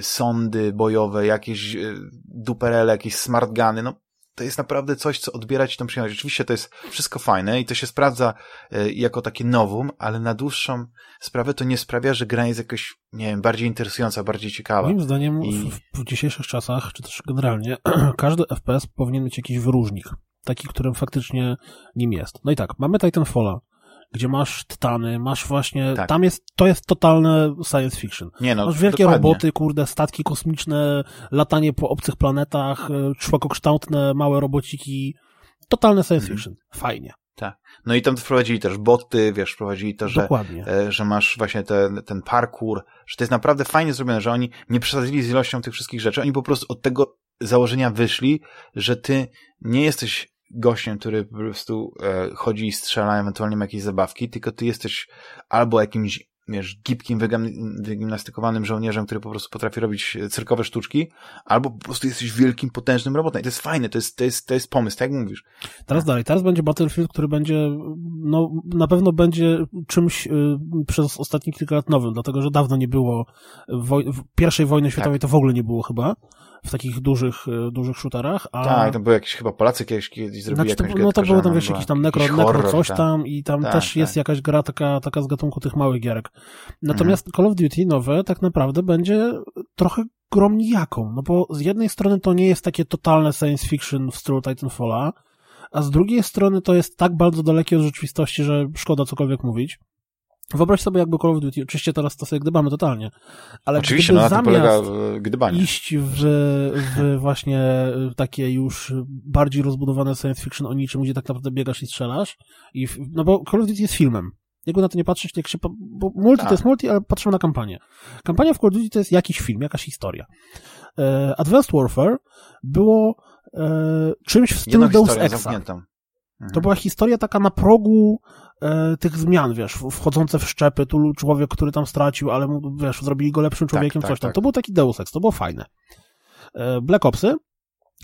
sondy bojowe, jakieś y, duperele, jakieś smart guny, no to jest naprawdę coś, co odbiera ci tą przyjemność. Oczywiście to jest wszystko fajne i to się sprawdza y, jako takie nowum, ale na dłuższą sprawę to nie sprawia, że gra jest jakoś, nie wiem, bardziej interesująca, bardziej ciekawa. Moim zdaniem I... w, w dzisiejszych czasach, czy też generalnie, każdy FPS powinien mieć jakiś wyróżnik. Taki, którym faktycznie nim jest. No i tak, mamy Titanfalla, gdzie masz tytany, masz właśnie, tak. tam jest, to jest totalne science fiction. Nie no, masz wielkie dokładnie. roboty, kurde, statki kosmiczne, latanie po obcych planetach, e, człowiekokształtne, małe robociki, totalne science mhm. fiction. Fajnie. Tak. No i tam wprowadzili też boty, wiesz, wprowadzili to, że, e, że masz właśnie ten, ten parkour, że to jest naprawdę fajnie zrobione, że oni nie przesadzili z ilością tych wszystkich rzeczy, oni po prostu od tego założenia wyszli, że ty nie jesteś gościem, który po prostu e, chodzi i strzela, ewentualnie ma jakieś zabawki, tylko ty jesteś albo jakimś wiesz, gibkim, wygimnastykowanym żołnierzem, który po prostu potrafi robić cyrkowe sztuczki, albo po prostu jesteś wielkim, potężnym robotem. I to jest fajne, to jest, to jest, to jest pomysł, tak jak mówisz. Teraz dalej, teraz będzie Battlefield, który będzie, no, na pewno będzie czymś y, przez ostatnie kilka lat nowym, dlatego, że dawno nie było, woj pierwszej wojny światowej tak. to w ogóle nie było chyba w takich dużych, e, dużych shooterach. A... Tak, to były jakieś chyba Polacy kiedyś, kiedyś zrobili znaczy, jakąś No to było tam, wiesz, jakiś tam nekro, jakiś nekro coś tak. tam i tam tak, też tak. jest jakaś gra taka, taka z gatunku tych małych gierek. Natomiast mhm. Call of Duty nowe tak naprawdę będzie trochę grą nijaką, no bo z jednej strony to nie jest takie totalne science fiction w stylu Titanfalla, a z drugiej strony to jest tak bardzo dalekie od rzeczywistości, że szkoda cokolwiek mówić. Wyobraź sobie jakby Call of Duty, oczywiście teraz to sobie gdybamy totalnie, ale oczywiście, no, zamiast polega gdybanie. iść w, w właśnie takie już bardziej rozbudowane science fiction o niczym, gdzie tak naprawdę biegasz i strzelasz, i w, no bo Call of Duty jest filmem. Jakby na to nie patrzeć, jak się, bo multi to tak. jest multi, ale patrzymy na kampanię. Kampania w Call of Duty to jest jakiś film, jakaś historia. E, Advanced Warfare było e, czymś w stylu Deus Exa. To była historia taka na progu e, tych zmian, wiesz, wchodzące w szczepy, tu człowiek, który tam stracił, ale mu, wiesz, zrobili go lepszym tak, człowiekiem, tak, coś tam. Tak. To był taki Deus Ex, to było fajne. E, Black Opsy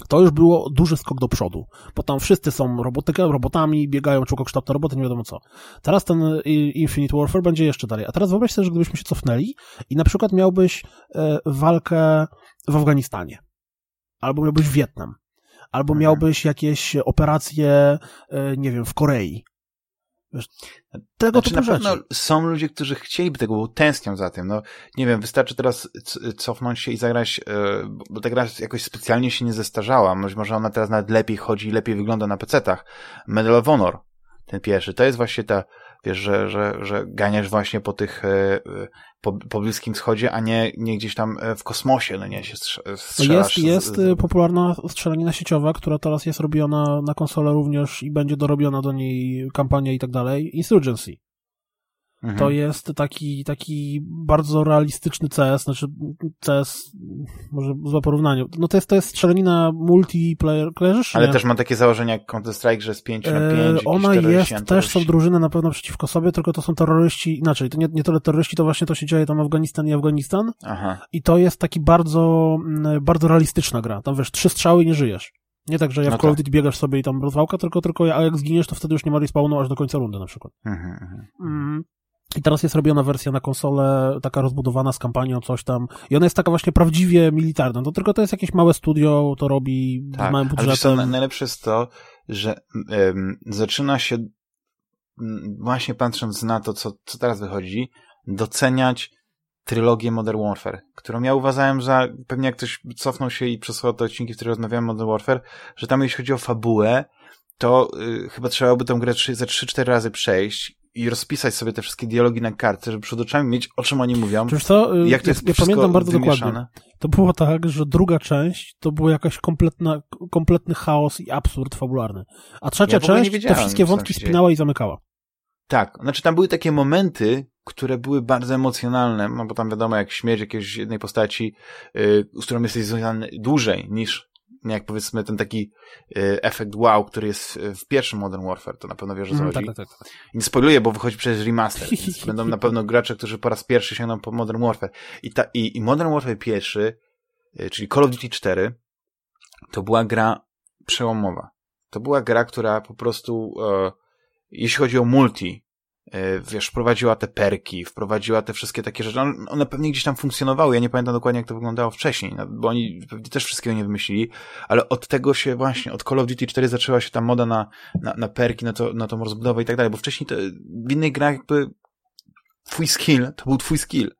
to już było duży skok do przodu, bo tam wszyscy są robotyka, robotami, biegają członkowkształtne roboty, nie wiadomo co. Teraz ten Infinite Warfare będzie jeszcze dalej. A teraz wyobraź sobie, że gdybyśmy się cofnęli i na przykład miałbyś e, walkę w Afganistanie, albo miałbyś Wietnam, albo mhm. miałbyś jakieś operacje, e, nie wiem, w Korei. Tego znaczy, na pewno są ludzie, którzy chcieliby tego, bo tęsknią za tym. No, nie wiem, wystarczy teraz cofnąć się i zagrać, e, bo ta gra jakoś specjalnie się nie zestarzała. Może ona teraz nawet lepiej chodzi, lepiej wygląda na PC-tach. Medal of Honor, ten pierwszy, to jest właśnie ta wiesz, że, że, że ganiasz właśnie po tych, e, e, po, po Bliskim Wschodzie, a nie, nie gdzieś tam e, w kosmosie, no nie, się strzelasz. Jest, jest z... popularna strzelanina sieciowa, która teraz jest robiona na konsolę również i będzie dorobiona do niej kampania i tak dalej. Insurgency. Mhm. To jest taki, taki bardzo realistyczny CS, znaczy CS, może złe porównanie. No to jest, to jest strzelanina multiplayer, kojarzysz? Ale nie? też ma takie założenia jak Counter-Strike, że z 5 na 5. E, ona jest, też są drużyny na pewno przeciwko sobie, tylko to są terroryści, inaczej, to nie, nie tyle terroryści, to właśnie to się dzieje tam Afganistan i Afganistan. Aha. I to jest taki bardzo, mm, bardzo realistyczna gra. Tam wiesz, trzy strzały i nie żyjesz. Nie tak, że ja w no Call of tak. Duty biegasz sobie i tam rozwałka, tylko, tylko a jak zginiesz, to wtedy już nie ma respawnu aż do końca rundy na przykład. Mhm, mhm. I teraz jest robiona wersja na konsolę, taka rozbudowana z kampanią, coś tam. I ona jest taka właśnie prawdziwie militarna. To tylko to jest jakieś małe studio, to robi tak, z małym budżetem. Ale najlepsze jest to, że zaczyna się właśnie patrząc na to, co, co teraz wychodzi, doceniać trylogię Modern Warfare, którą ja uważałem za, pewnie jak ktoś cofnął się i przesłał te odcinki, w których rozmawiałem o Modern Warfare, że tam jeśli chodzi o fabułę, to y, chyba trzeba by tę grę ze 3-4 razy przejść i rozpisać sobie te wszystkie dialogi na kartce, żeby przed oczami mieć, o czym oni mówią. Wiesz co, y, jak to jest ja, ja pamiętam bardzo wymieszane. dokładnie. To było tak, że druga część to był jakaś kompletna, kompletny chaos i absurd fabularny. A trzecia ja część te wszystkie wątki spinała i zamykała. Tak, znaczy tam były takie momenty, które były bardzo emocjonalne, no bo tam wiadomo, jak śmierć jakiejś jednej postaci, yy, z którą jesteś związany dłużej niż jak powiedzmy ten taki y, efekt wow, który jest w pierwszym Modern Warfare, to na pewno wiesz co mm, chodzi. Tak, tak, tak. Nie spoiluję, bo wychodzi przez remaster, więc będą na pewno gracze, którzy po raz pierwszy sięgną po Modern Warfare. I, ta, i, i Modern Warfare pierwszy, y, czyli Call of Duty 4, to była gra przełomowa. To była gra, która po prostu, e, jeśli chodzi o multi, wiesz, wprowadziła te perki, wprowadziła te wszystkie takie rzeczy. One pewnie gdzieś tam funkcjonowały, ja nie pamiętam dokładnie, jak to wyglądało wcześniej, no, bo oni pewnie też wszystkiego nie wymyślili, ale od tego się właśnie, od Call of Duty 4 zaczęła się ta moda na, na, na perki, na, to, na tą rozbudowę i tak dalej, bo wcześniej to, w innych grach jakby twój skill, to był twój skill.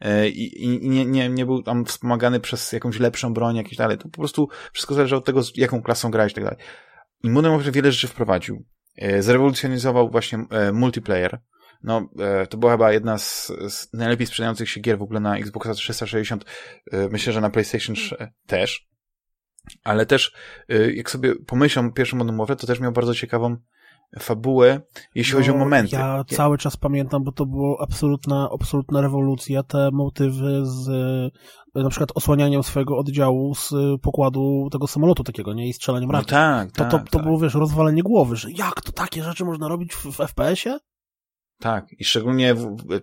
E, I, i nie, nie, nie był tam wspomagany przez jakąś lepszą broń, jakieś dalej. To po prostu wszystko zależy od tego, jaką klasą grałeś i tak dalej. I Modern Warfare wiele rzeczy wprowadził. E, zrewolucjonizował właśnie e, multiplayer. No, to była chyba jedna z, z najlepiej sprzedających się gier w ogóle na Xbox 360. Myślę, że na PlayStation 3 też. Ale też, jak sobie pomyślą pierwszą Modern Warfare, to też miał bardzo ciekawą fabułę, jeśli no, chodzi o no, momenty. Ja cały czas pamiętam, bo to była absolutna, absolutna rewolucja, te motywy z e, na przykład osłanianiem swojego oddziału z pokładu tego samolotu takiego, nie? I strzelaniem rakiet. No tak, to, tak, to, to tak. było, wiesz, rozwalenie głowy, że jak to takie rzeczy można robić w, w FPS-ie? Tak, i szczególnie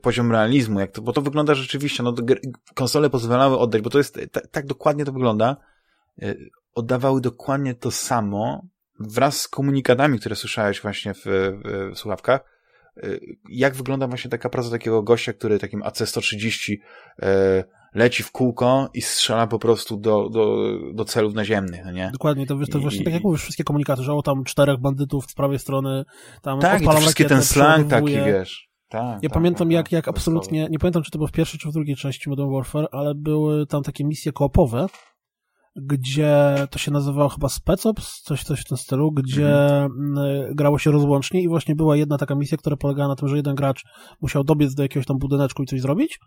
poziom realizmu, jak to, bo to wygląda rzeczywiście, no konsole pozwalały oddać, bo to jest, tak dokładnie to wygląda, e, oddawały dokładnie to samo, wraz z komunikatami, które słyszałeś właśnie w, w, słuchawkach, y, jak wygląda właśnie taka praca takiego gościa, który takim AC-130 e, leci w kółko i strzela po prostu do, do, do celów naziemnych, no nie? Dokładnie, to, wiesz, to I, właśnie tak jak mówisz, wszystkie komunikaty, że o tam czterech bandytów z prawej strony, tam Tak, i to wszystkie ten slang taki, wiesz. Tak, ja tak, pamiętam tak, jak, tak, jak absolutnie, nie pamiętam czy to było w pierwszej czy w drugiej części Modern Warfare, ale były tam takie misje koopowe, gdzie to się nazywało chyba Specops, coś, coś w tym stylu, gdzie mhm. grało się rozłącznie i właśnie była jedna taka misja, która polegała na tym, że jeden gracz musiał dobiec do jakiegoś tam budyneczku i coś zrobić,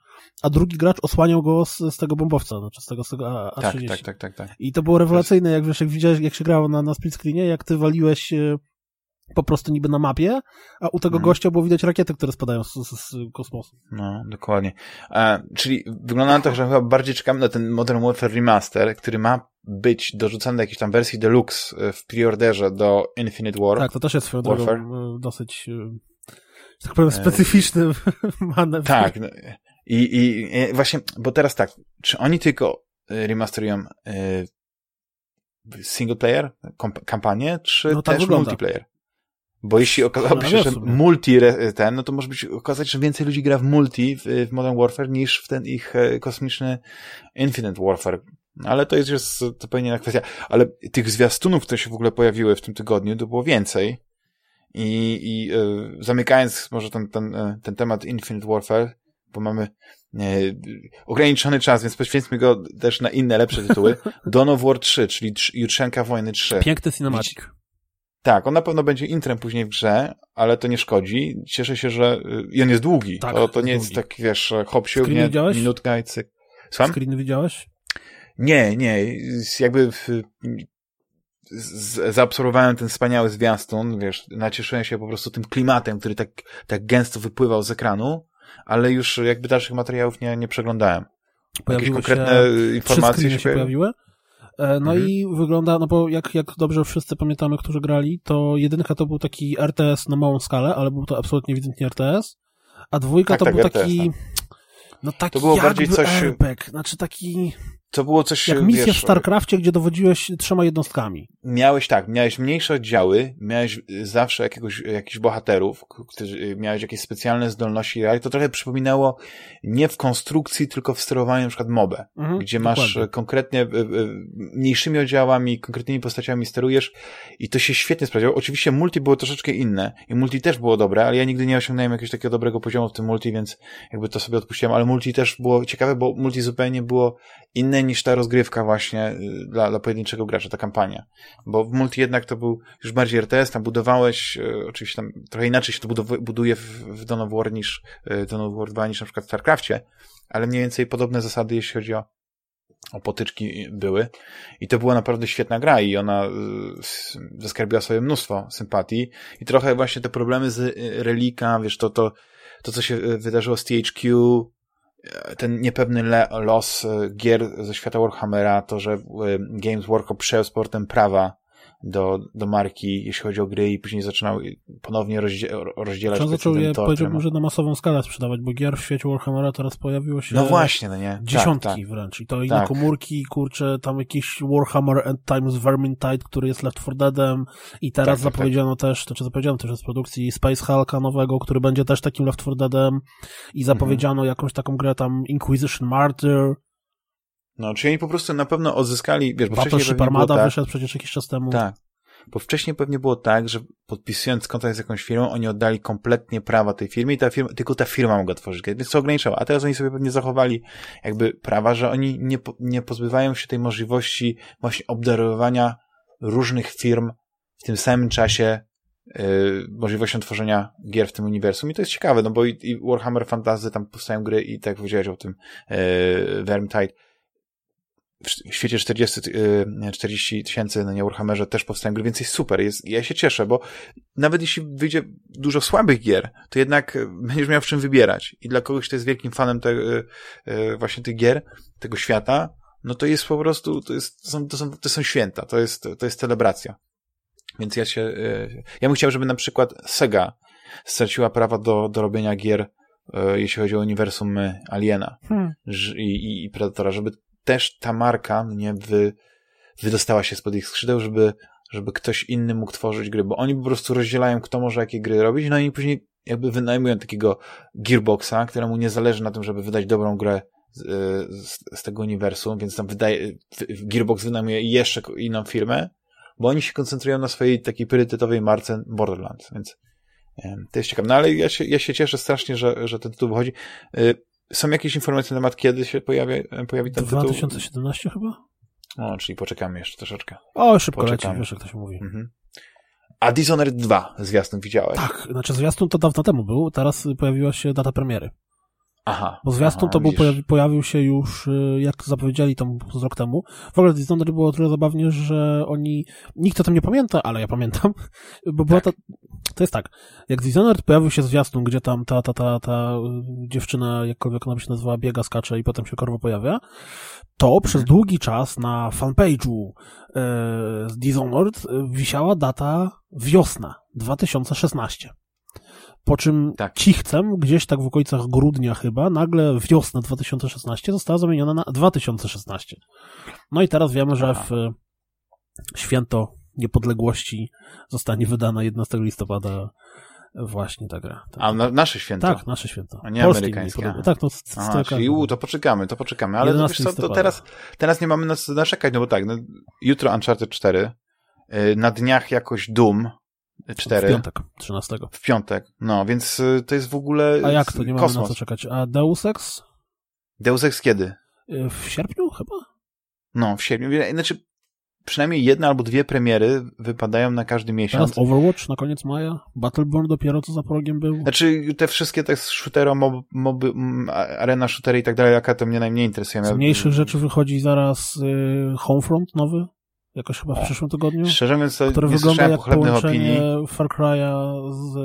a drugi gracz osłaniał go z, z tego bombowca, znaczy z tego, z tego A, 30 Tak, tak, tak, tak, tak. I to było rewelacyjne, jak wiesz, jak widziałeś, jak się grało na, na split screenie, jak ty waliłeś e, po prostu niby na mapie, a u tego hmm. gościa było widać rakiety, które spadają z, z, z kosmosu. No, dokładnie. E, czyli wygląda na to, że chyba bardziej czekamy na ten Modern Warfare Remaster, który ma być dorzucany do jakiejś tam wersji deluxe e, w preorderze do Infinite War. Tak, to też jest swoją drogą e, dosyć, tak powiem, specyficzny manewr. Tak. No, i, I właśnie, bo teraz tak, czy oni tylko remasterują single player, kampanię, czy no, tak też wygląda. multiplayer? Bo jeśli okazałoby się, że multi ten, no to może być okazać, że więcej ludzi gra w multi w, w Modern Warfare niż w ten ich e, kosmiczny Infinite Warfare. Ale to jest już zupełnie inna kwestia. Ale tych zwiastunów, które się w ogóle pojawiły w tym tygodniu, to było więcej. I, i y, zamykając może ten, ten, e, ten temat Infinite Warfare, bo mamy ograniczony czas, więc poświęćmy go też na inne, lepsze tytuły. Dawn of War 3, czyli Jutrzenka Wojny 3. Piękny cinematic. Tak, on na pewno będzie intrem później w grze, ale to nie szkodzi. Cieszę się, że i on jest długi. Tak, to, to nie jest tak, wiesz, hop nie, minutka i cyk. Słucham? Screen widziałeś? Nie, nie. Jakby w, z, zaabsorbowałem ten wspaniały zwiastun, wiesz, nacieszyłem się po prostu tym klimatem, który tak, tak gęsto wypływał z ekranu, ale już jakby dalszych materiałów nie, nie przeglądałem. Pojawiły Jakieś konkretne informacje się, się pojawiły? E, no mhm. i wygląda, no bo jak, jak dobrze wszyscy pamiętamy, którzy grali, to jedynka to był taki RTS na małą skalę, ale był to absolutnie ewidentnie RTS, a dwójka tak, to tak, był RTS, taki, tak. no taki to było bardziej coś... RPG, znaczy taki to było coś... Jak misja wiesz, w StarCraftie, gdzie dowodziłeś trzema jednostkami. Miałeś tak, miałeś mniejsze oddziały, miałeś zawsze jakiegoś, jakichś bohaterów, którzy, miałeś jakieś specjalne zdolności, ale to trochę przypominało nie w konstrukcji, tylko w sterowaniu na przykład mobę, mhm, gdzie masz dokładnie. konkretnie e, mniejszymi oddziałami, konkretnymi postaciami sterujesz i to się świetnie sprawdziło. Oczywiście multi było troszeczkę inne i multi też było dobre, ale ja nigdy nie osiągnąłem jakiegoś takiego dobrego poziomu w tym multi, więc jakby to sobie odpuściłem, ale multi też było ciekawe, bo multi zupełnie było inne niż ta rozgrywka właśnie y, dla, dla pojedynczego gracza, ta kampania. Bo w multi jednak to był już bardziej RTS, tam budowałeś, y, oczywiście tam trochę inaczej się to buduje w, w Dawn of War niż y, Dawn of War 2 niż na przykład w StarCraftie, ale mniej więcej podobne zasady, jeśli chodzi o o potyczki były. I to była naprawdę świetna gra i ona zaskarbiła sobie mnóstwo sympatii. I trochę właśnie te problemy z Relika, wiesz, to, to, to co się wydarzyło z THQ, ten niepewny los e, gier ze świata Warhammera, to, że e, Games Workshop przejął sportem prawa do, do marki, jeśli chodzi o gry i później zaczynał ponownie rozdzie rozdzielać On zaczął je, powiedziałbym, że na masową skalę sprzedawać, bo gier w świecie Warhammera teraz pojawiło się no właśnie, no nie? dziesiątki tak, tak. wręcz. I to i tak. na komórki, kurczę, tam jakiś Warhammer End Times Vermintide, który jest Left 4 Deadem i teraz tak, tak, tak, zapowiedziano też, to czy zapowiedziano też z produkcji Space Hulka nowego, który będzie też takim Left 4 Deadem i zapowiedziano mhm. jakąś taką grę tam Inquisition Martyr, no, czyli oni po prostu na pewno odzyskali, wiesz, bo Battleship wcześniej Armada tak, wyszedł przecież jakiś czas temu. Tak, bo wcześniej pewnie było tak, że podpisując kontrakt z jakąś firmą, oni oddali kompletnie prawa tej firmie i ta firma, tylko ta firma mogła tworzyć grę, więc to ograniczało. A teraz oni sobie pewnie zachowali jakby prawa, że oni nie, nie pozbywają się tej możliwości właśnie obdarowywania różnych firm w tym samym czasie yy, możliwością tworzenia gier w tym uniwersum i to jest ciekawe, no bo i, i Warhammer Fantasy tam powstają gry i tak jak powiedziałeś o tym yy, Vermintide, w świecie 40, 40 y, tysięcy na Warhammerze też powstają gry, więc jest super. Jest, ja się cieszę, bo nawet jeśli wyjdzie dużo słabych gier, to jednak będziesz miał w czym wybierać. I dla kogoś, kto jest wielkim fanem te, y, y, właśnie tych gier, tego świata, no to jest po prostu, to, jest, to, są, to, są, to są święta, to jest, to jest celebracja. Więc ja się, ja bym chciał, żeby na przykład Sega straciła prawa do, do robienia gier, jeśli chodzi o uniwersum Aliena hmm. i, i, i Predatora, żeby też ta marka nie wy, wydostała się spod ich skrzydeł, żeby, żeby ktoś inny mógł tworzyć gry, bo oni po prostu rozdzielają, kto może jakie gry robić, no i później jakby wynajmują takiego gearboxa, któremu nie zależy na tym, żeby wydać dobrą grę z, z, z tego uniwersum, więc tam wydaje, Gearbox wynajmuje jeszcze inną firmę, bo oni się koncentrują na swojej takiej priorytetowej marce Borderlands, więc to jest ciekawe. No ale ja się, ja się cieszę strasznie, że, że ten tytuł wychodzi. Są jakieś informacje na temat, kiedy się pojawi, pojawi ten 2017 tytuł? chyba? O, czyli poczekamy jeszcze troszeczkę. O, szybko poczekamy. leci, wiesz, jak ktoś mówi. Mhm. A Dishonored 2 zwiastun widziałeś? Tak, znaczy zwiastun to dawno temu był, teraz pojawiła się data premiery. Aha. Bo zwiastun aha, to był, pojawi, pojawił się już, y, jak zapowiedzieli tam z rok temu. W ogóle Dishonored było o tyle zabawnie, że oni, nikt o tym nie pamięta, ale ja pamiętam, bo była tak. ta, to jest tak, jak Dishonored pojawił się zwiastun, gdzie tam ta, ta, ta, ta dziewczyna, jakkolwiek ona by się nazywała, biega, skacze i potem się korwo pojawia, to przez mhm. długi czas na fanpage'u e, z Dishonored e, wisiała data wiosna 2016. Po czym tak. cichcem, gdzieś tak w okolicach grudnia chyba, nagle wiosna 2016 została zamieniona na 2016. No i teraz wiemy, że w święto niepodległości zostanie wydana 11 listopada właśnie ta gra. Tak. A na, nasze święto? Tak, nasze święto. A nie Polskie amerykańskie. Tak, to, Aha, czyli u, to poczekamy, to poczekamy. Ale wiesz co, to teraz, teraz nie mamy nas narzekać, no bo tak, no, jutro Uncharted 4, yy, na dniach jakoś Doom 4. W piątek, 13. W piątek, no, więc yy, to jest w ogóle A jak to, nie mamy na co czekać? A Deus Ex? Deus Ex kiedy? Yy, w sierpniu chyba? No, w sierpniu. Znaczy, przynajmniej jedna albo dwie premiery wypadają na każdy miesiąc. Teraz Overwatch na koniec maja, Battleborn dopiero co za progiem był. Znaczy te wszystkie te shootero, mob, mob, arena shootery i tak dalej, jaka to mnie najmniej interesuje. Z mniejszych rzeczy wychodzi zaraz y, Homefront nowy, jakoś chyba w przyszłym tygodniu. Szczerze mówiąc, to który nie wygląda jak połączenie opinii. Far Cry'a z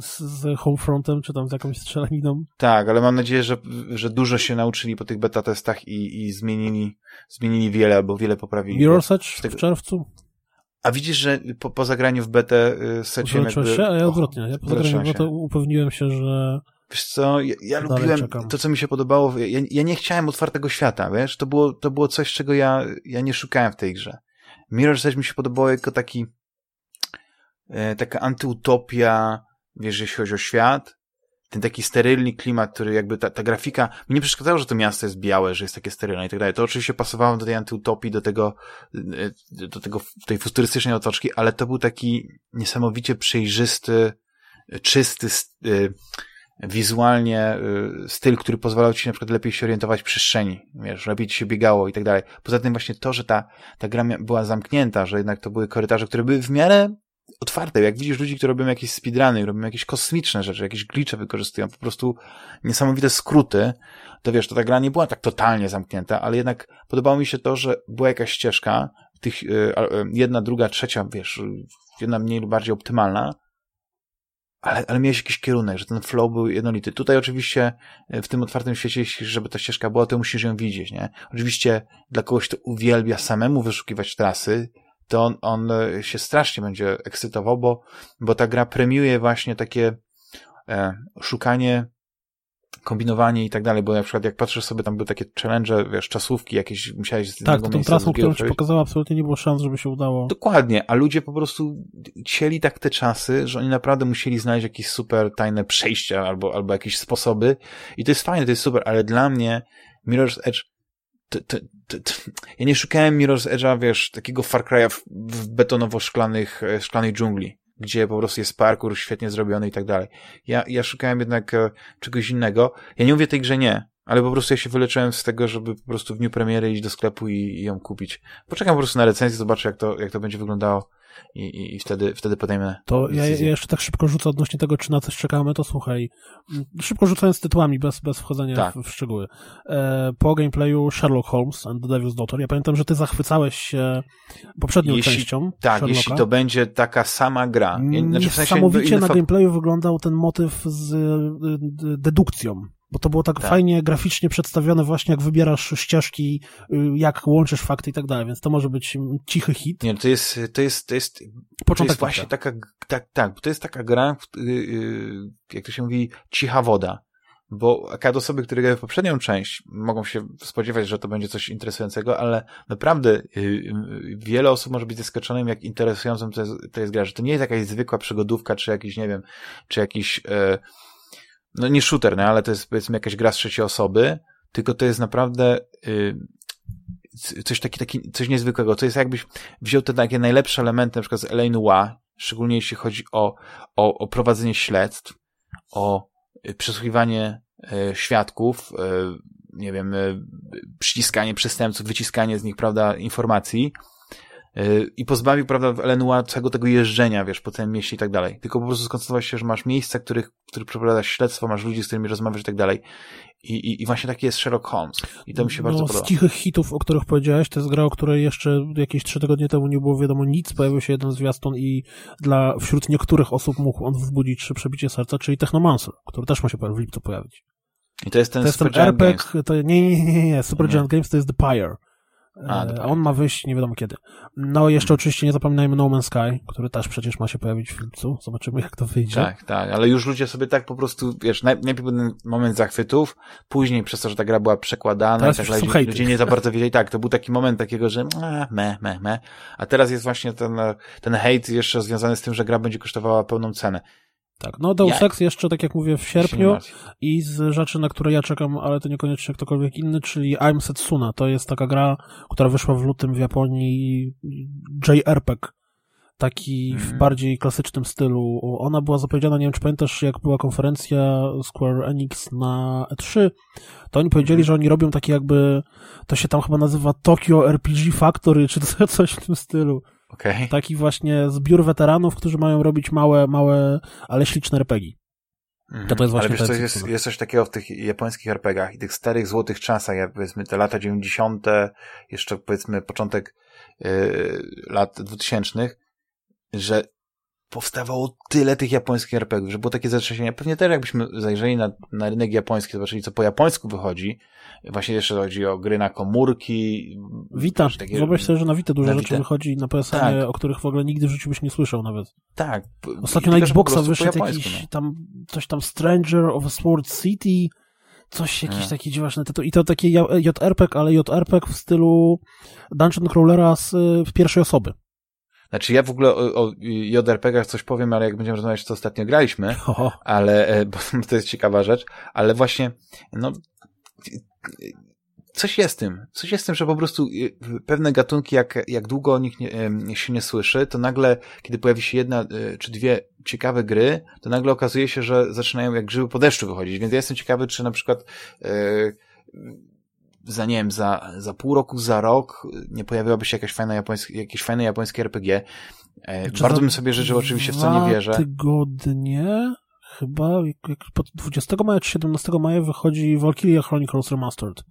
z, z Homefrontem, czy tam z jakąś strzelaniną. Tak, ale mam nadzieję, że, że dużo się nauczyli po tych beta testach i, i zmienili, zmienili wiele albo wiele poprawili. Mirror's Edge tego... w czerwcu? A widzisz, że po, po zagraniu w betę y, secie jakby... się? A ja odwrotnie. Ja po zagraniu w betę upewniłem się, że... Wiesz co, ja, ja lubiłem czekam. to, co mi się podobało. Ja, ja nie chciałem otwartego świata, wiesz? To było, to było coś, czego ja, ja nie szukałem w tej grze. Mirror's Edge mi się podobało jako taki e, taka antyutopia, wiesz, jeśli chodzi o świat, ten taki sterylny klimat, który jakby ta, ta grafika, mi nie przeszkadzało, że to miasto jest białe, że jest takie sterylne i tak dalej. To oczywiście pasowało do tej antyutopii, do tego, e, do tego, tej futurystycznej otoczki, ale to był taki niesamowicie przejrzysty, czysty, e, wizualnie e, styl, który pozwalał ci na przykład lepiej się orientować w przestrzeni, wiesz, lepiej ci się biegało i tak dalej. Poza tym właśnie to, że ta, ta gra była zamknięta, że jednak to były korytarze, które były w miarę otwarte. Jak widzisz ludzi, którzy robią jakieś speedruny, robią jakieś kosmiczne rzeczy, jakieś glicze wykorzystują, po prostu niesamowite skróty, to wiesz, to ta gra nie była tak totalnie zamknięta, ale jednak podobało mi się to, że była jakaś ścieżka, tych, e, e, jedna, druga, trzecia, wiesz, jedna mniej lub bardziej optymalna, ale, ale miałeś jakiś kierunek, że ten flow był jednolity. Tutaj oczywiście e, w tym otwartym świecie, żeby ta ścieżka była, to musisz ją widzieć, nie? Oczywiście dla kogoś, kto uwielbia samemu wyszukiwać trasy, to on, on się strasznie będzie ekscytował, bo, bo ta gra premiuje właśnie takie e, szukanie kombinowanie i tak dalej, bo na przykład jak patrzysz sobie, tam były takie challenge, wiesz, czasówki jakieś, musiałeś z Tak, tą trasą, którą ci pokazała, absolutnie nie było szans, żeby się udało. Dokładnie, a ludzie po prostu cieli tak te czasy, że oni naprawdę musieli znaleźć jakieś super tajne przejścia albo, albo jakieś sposoby i to jest fajne, to jest super, ale dla mnie Mirror's Edge to, to, to, ja nie szukałem Mirror's Edge'a, wiesz, takiego Far Cry'a w, w betonowo-szklanych e, szklanej dżungli gdzie po prostu jest parkour świetnie zrobiony i tak dalej. Ja, ja szukałem jednak e, czegoś innego. Ja nie mówię tej grze nie, ale po prostu ja się wyleczyłem z tego, żeby po prostu w dniu premiery iść do sklepu i, i ją kupić. Poczekam po prostu na recenzję, zobaczę jak to, jak to będzie wyglądało i, i, i wtedy, wtedy podejmę To ja, ja, jeszcze tak szybko rzucę odnośnie tego, czy na coś czekamy, to słuchaj, szybko rzucając tytułami, bez, bez wchodzenia tak. w, w, szczegóły. E, po gameplayu Sherlock Holmes and the Devil's Daughter, ja pamiętam, że ty zachwycałeś się poprzednią jeśli, częścią Tak, Sherlocka. jeśli to będzie taka sama gra. Znaczy, Niesamowicie w sensie, na gameplayu wyglądał ten motyw z y, y, dedukcją bo to było tak, tak, fajnie graficznie przedstawione właśnie, jak wybierasz ścieżki, y, jak łączysz fakty i tak dalej, więc to może być cichy hit. Nie, to jest, to jest, to jest, Początek to jest właśnie taka, tak, tak, to jest taka gra, y, y, jak to się mówi, cicha woda. Bo akurat osoby, które grały w poprzednią część, mogą się spodziewać, że to będzie coś interesującego, ale naprawdę wiele osób może być zaskoczonym, jak interesującą to jest, to jest gra, że to nie jest jakaś zwykła przygodówka, czy jakiś, nie wiem, czy jakiś, e, no nie shooter, no, ale to jest powiedzmy jakaś gra z trzeciej osoby, tylko to jest naprawdę y, coś taki, taki, coś niezwykłego. To jest jakbyś wziął te takie najlepsze elementy, na przykład z Elaine Noir, szczególnie jeśli chodzi o, o, o prowadzenie śledztw, o y, przesłuchiwanie y, świadków, y, nie wiem, y, przyciskanie przestępców, wyciskanie z nich, prawda, informacji, i pozbawił, prawda, Elenua całego tego jeżdżenia, wiesz, po całym mieście i tak dalej. Tylko po prostu skoncentrować się, że masz miejsca, których, których przeprowadzasz śledztwo, masz ludzi, z którymi rozmawiasz i tak dalej. I, i, I właśnie taki jest Sherlock Holmes. I to mi się no, bardzo podoba. Z cichych hitów, o których powiedziałeś, to jest gra, o której jeszcze jakieś trzy tygodnie temu nie było wiadomo nic. Pojawił się jeden zwiastun i dla, wśród niektórych osób mógł on wzbudzić przebicie serca, czyli Technomancer, który też ma się w lipcu pojawić. I to jest ten to jest Super ten RPG, to, nie, nie, nie, nie, Super. Giant Games to jest The Pyre. A, e, on ma wyjść nie wiadomo kiedy. No jeszcze oczywiście nie zapominajmy No Man's Sky, który też przecież ma się pojawić w lipcu. Zobaczymy jak to wyjdzie. Tak, tak, ale już ludzie sobie tak po prostu, wiesz, najpierw był ten moment zachwytów, później przez to, że ta gra była przekładana teraz i tak dalej, ludzie nie za bardzo wiedzieli, tak, to był taki moment takiego, że me, me, me, a teraz jest właśnie ten, ten hejt jeszcze związany z tym, że gra będzie kosztowała pełną cenę. Tak, no Deus Ex jeszcze, tak jak mówię, w sierpniu i z rzeczy, na które ja czekam, ale to niekoniecznie ktokolwiek inny, czyli I'm Setsuna. To jest taka gra, która wyszła w lutym w Japonii, JRPG, taki mm. w mhm. bardziej klasycznym stylu. Ona była zapowiedziana, nie wiem czy pamiętasz, jak była konferencja Square Enix na E3, to oni powiedzieli, mm. że oni robią takie jakby, to się tam chyba nazywa Tokyo RPG Factory, czy coś w tym stylu. Okay. Taki właśnie zbiór weteranów, którzy mają robić małe, małe, ale śliczne RPG. Mm. To, to jest właśnie ale wiesz, co, jest, jest coś takiego w tych japońskich RPGach i tych starych, złotych czasach, jak powiedzmy te lata 90., jeszcze powiedzmy początek yy, lat 2000, że powstawało tyle tych japońskich RPGów, że było takie zatrzęsienie. Pewnie też jakbyśmy zajrzeli na, na rynek japoński, zobaczyli, co po japońsku wychodzi, właśnie jeszcze chodzi o gry na komórki. Vita. Takie... Wyobraź sobie, że na Vita dużo na rzeczy Vita. wychodzi na PSN, tak. o których w ogóle nigdy w życiu byś nie słyszał nawet. Tak. Ostatnio na Xboxa wyszedł jakiś no. tam, coś tam Stranger of a Sword City, coś, jakiś nie. taki dziwaczny tytuł. I to takie JRPG, ale JRPG w stylu Dungeon Crawlera z, w pierwszej osoby. Znaczy ja w ogóle o, o JRPG-ach coś powiem, ale jak będziemy rozmawiać, to ostatnio graliśmy, Oho. ale, e, bo to jest ciekawa rzecz, ale właśnie, no, coś jest tym. Coś jest tym, że po prostu e, pewne gatunki, jak, jak długo o nich nie, się nie słyszy, to nagle, kiedy pojawi się jedna e, czy dwie ciekawe gry, to nagle okazuje się, że zaczynają jak grzyby po deszczu wychodzić. Więc ja jestem ciekawy, czy na przykład yy, za, nie wiem, za, za pół roku, za rok nie pojawiłaby się jakaś fajna japońskie, jakieś fajne japońskie RPG. E, znaczy bardzo bym sobie życzył, oczywiście w co nie wierzę. tygodnie chyba, jak, 20 maja czy 17 maja wychodzi Valkyria Chronicles Remastered.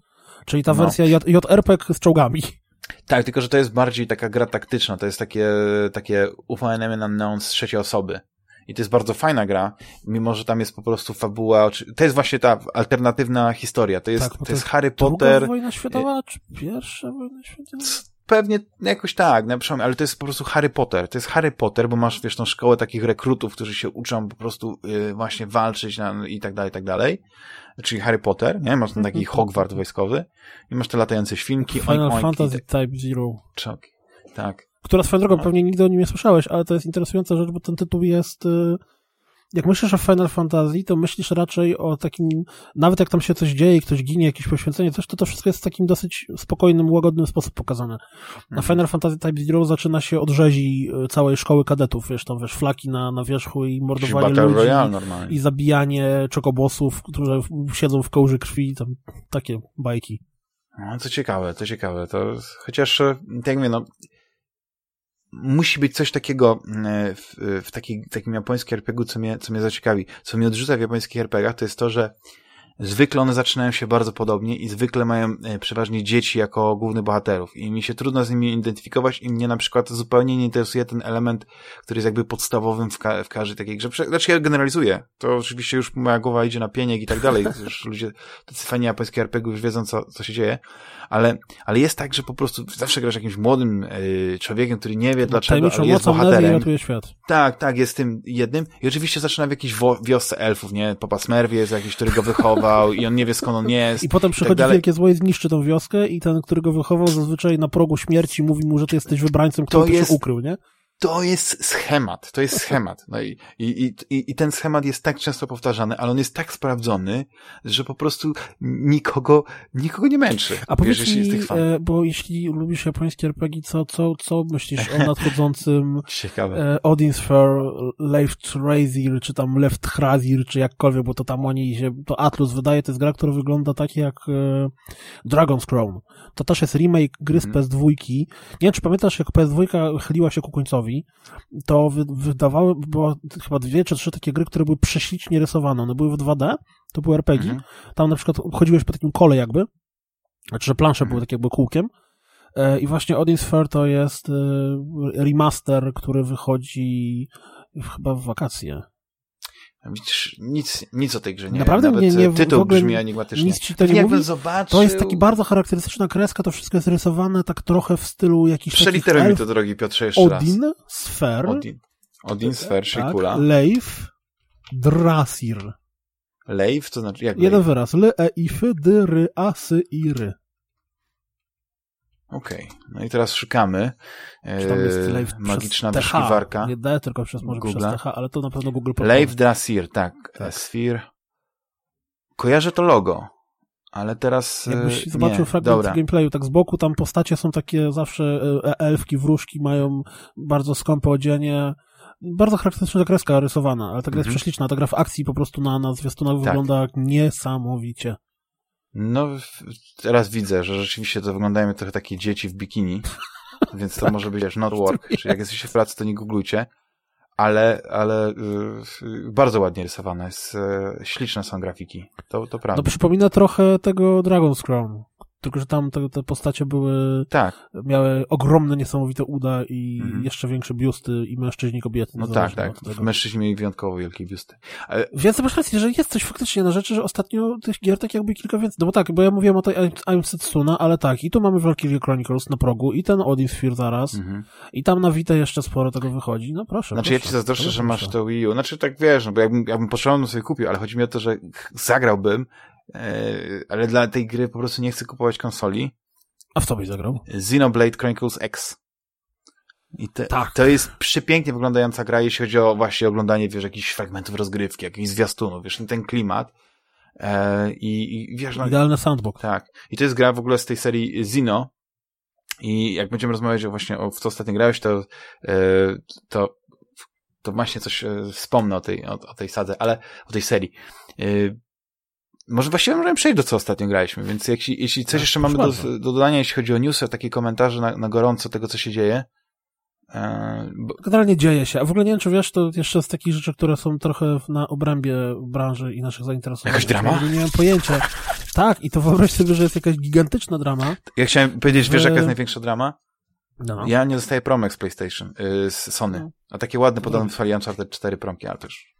Czyli ta no. wersja J, JRPG z czołgami. Tak, tylko że to jest bardziej taka gra taktyczna, to jest takie, takie UFO Enemy Unknown z trzeciej osoby. I to jest bardzo fajna gra, mimo że tam jest po prostu fabuła. To jest właśnie ta alternatywna historia. To jest, tak, to, to jest Harry Potter. Druga wojna światowa, czy pierwsza wojna światowa? pewnie jakoś tak, na przykład, ale to jest po prostu Harry Potter. To jest Harry Potter, bo masz, wiesz, tą szkołę takich rekrutów, którzy się uczą po prostu y, właśnie walczyć na, i tak dalej, i tak dalej. Czyli Harry Potter, nie? Masz ten taki Mhm. Hogwart wojskowy i masz te latające świnki. Final oink, oink, Fantasy i Type Zero. te- czok. Tak. Która swoją drogą No. pewnie nigdy o nim nie słyszałeś, ale to jest interesująca rzecz, bo ten tytuł jest... y, Jak myślisz o Final Fantasy, to myślisz raczej o takim, nawet jak tam się coś dzieje, ktoś ginie, jakieś poświęcenie, coś, to to wszystko jest w takim dosyć spokojnym, łagodnym sposób pokazane. Na Mhm. Final Fantasy Type Zero zaczyna się od rzezi y, całej szkoły kadetów, wiesz, tam wiesz, flaki na, na wierzchu i mordowanie Battle ludzi Royale normalnie. i zabijanie czokobosów, którzy siedzą w kołży krwi, tam takie bajki. No, to ciekawe, to ciekawe. To, chociaż, e, tak mówię, no, musi być coś takiego e, w, w taki, takim japońskim RPG, co mnie, co mnie zaciekawi. Co mnie odrzuca w japońskich RPGach, to jest to, że zwykle one zaczynają się bardzo podobnie i zwykle mają e, przeważnie dzieci jako głównych bohaterów i mi się trudno z nimi identyfikować i mnie na przykład zupełnie nie interesuje ten element, który jest jakby podstawowym w, ka w każdej takiej grze. Znaczy ja generalizuję. To oczywiście już moja głowa idzie na pieniek i tak dalej. Już ludzie, tacy fani japońskich RPG już wiedzą, co, co się dzieje. Ale, ale jest tak, że po prostu zawsze grasz jakimś młodym y, człowiekiem, który nie wie dlaczego, ale jest bohaterem. świat. Tak, tak, jest tym jednym. I oczywiście zaczyna w jakiejś wiosce elfów, nie? Papa Smerwie jest jakiś, który go wychował i on nie wie skąd on jest. I potem przychodzi dalej. wielkie zło i zniszczy tą wioskę i ten, który go wychował zazwyczaj na progu śmierci mówi mu, że ty jesteś wybrańcem, który to jest- się ukrył, nie? To jest schemat, to jest schemat. No i, i, i, i ten schemat jest tak często powtarzany, ale on jest tak sprawdzony, że po prostu nikogo, nikogo nie męczy. A powiedz mi, fan. e, bo jeśli lubisz japońskie RPG, co, co, co myślisz o nadchodzącym Ciekawe. e, Odin's Fair, Left Razir, czy tam Left Razir, czy jakkolwiek, bo to tam oni się, to Atlus wydaje, to jest gra, która wygląda tak jak e, Dragon's Crown. To też jest remake gry z Mhm. PS2. Nie wiem, czy pamiętasz, jak PS2 chyliła się ku końcowi, to wy, wydawały, było chyba dwie czy trzy takie gry, które były prześlicznie rysowane. One były w 2D, to były RPG. Mhm. Tam na przykład chodziłeś po takim kole jakby, znaczy, że plansze Mhm. były tak jakby kółkiem. E, I właśnie Odin's Fair to jest e, remaster, który wychodzi chyba w wakacje. Nic, nic o tej grze nie Naprawdę wiem. nie- Nawet nie- e, w tytuł ogóle brzmi enigmatycznie. Nic ci to nie Jakbym mówi? zobaczył... To jest taki bardzo charakterystyczna kreska, to wszystko jest rysowane tak trochę w stylu jakichś takich Przeliteruj mi elf. to, drogi Piotrze, jeszcze raz. Odin, Sfer, Odin. Odin, Sfer, tak, Shikula. Leif, Drasir. Leif, to znaczy jak Jeden Leif? wyraz. L, E, I, F, D, R, A, S, I, R. Okej. No i teraz szukamy. Czy tam jest E, magiczna przez wyszukiwarka. Nie D, tylko przez może Google'a. przez TH, ale to na pewno Google podpowie. Leif Drasir, tak. Tak. Sfir. Kojarzę to logo, ale teraz... e, Jakbyś zobaczył nie. fragment Dobra. gameplayu, tak z boku tam postacie są takie zawsze e, elfki, wróżki, mają bardzo skąpe odzienie. Bardzo charakterystyczna kreska rysowana, ale ta gra jest Mhm. prześliczna. Ta gra w akcji po prostu na, na zwiastunach Tak. wygląda niesamowicie. No, teraz widzę, że rzeczywiście to wyglądają trochę takie dzieci w bikini, więc to może być wiesz, not work, czyli jak jesteście w pracy, to nie googlujcie, ale, ale y, bardzo ładnie rysowane, jest, śliczne są grafiki, to, to No prawda. przypomina trochę tego Dragon's Crown. Tylko, że tam te, te postacie były, Tak, miały ogromne, niesamowite uda i Mhm. jeszcze większe biusty i mężczyźni, kobiety. no tak, tak, mężczyźni mieli wyjątkowo wielkie biusty. Ale, Więc masz rację, że jest coś faktycznie na rzeczy, że ostatnio tych gier tak jakby kilka więcej. No bo tak, bo ja mówiłem o tej I'm- Setsuna, ale tak, i tu mamy Valkyrie Chronicles na progu, i ten Odin Sphere zaraz, mhm. i tam na Vita jeszcze sporo tego wychodzi. No proszę. Znaczy ja proszę. ci zazdroszczę, Proszę, że masz to Wii U. Znaczy tak wiesz, no bo jakbym, jakbym potrzebował, sobie kupił, ale chodzi mi o to, że zagrałbym, ale dla tej gry po prostu nie chcę kupować konsoli. A w co byś zagrał? Xenoblade Chronicles X. I te, Tak. to jest przepięknie wyglądająca gra, jeśli chodzi o właśnie oglądanie, wiesz, jakichś fragmentów rozgrywki, jakichś zwiastunów, wiesz, ten klimat. E, i, I wiesz, no, Idealny sandbox. tak. I to jest gra w ogóle z tej serii Zino. I jak będziemy rozmawiać o właśnie o w co ostatnio grałeś, to, e, to, to właśnie coś e, wspomnę o tej, o, o tej sadze, ale o tej serii. E, może właściwie możemy przejść do co ostatnio graliśmy, więc jeśli, jeśli coś Tak, jeszcze mamy do, do dodania, jeśli chodzi o newsy, takie komentarze na, na gorąco tego, co się dzieje. E, bo, Generalnie dzieje się. A w ogóle nie wiem, czy wiesz, to jeszcze z takich rzeczy, które są trochę na obrębie branży i naszych zainteresowań. Jakaś drama? Nie mam pojęcia. Tak, i to wyobraź sobie, że jest jakaś gigantyczna drama. ja chciałem powiedzieć, wiesz, W- jaka jest największa drama? No. Ja nie dostaję promek z PlayStation, y, z Sony. No. A takie ładne, podobno No. wysłali Uncharted 4 promki, ale też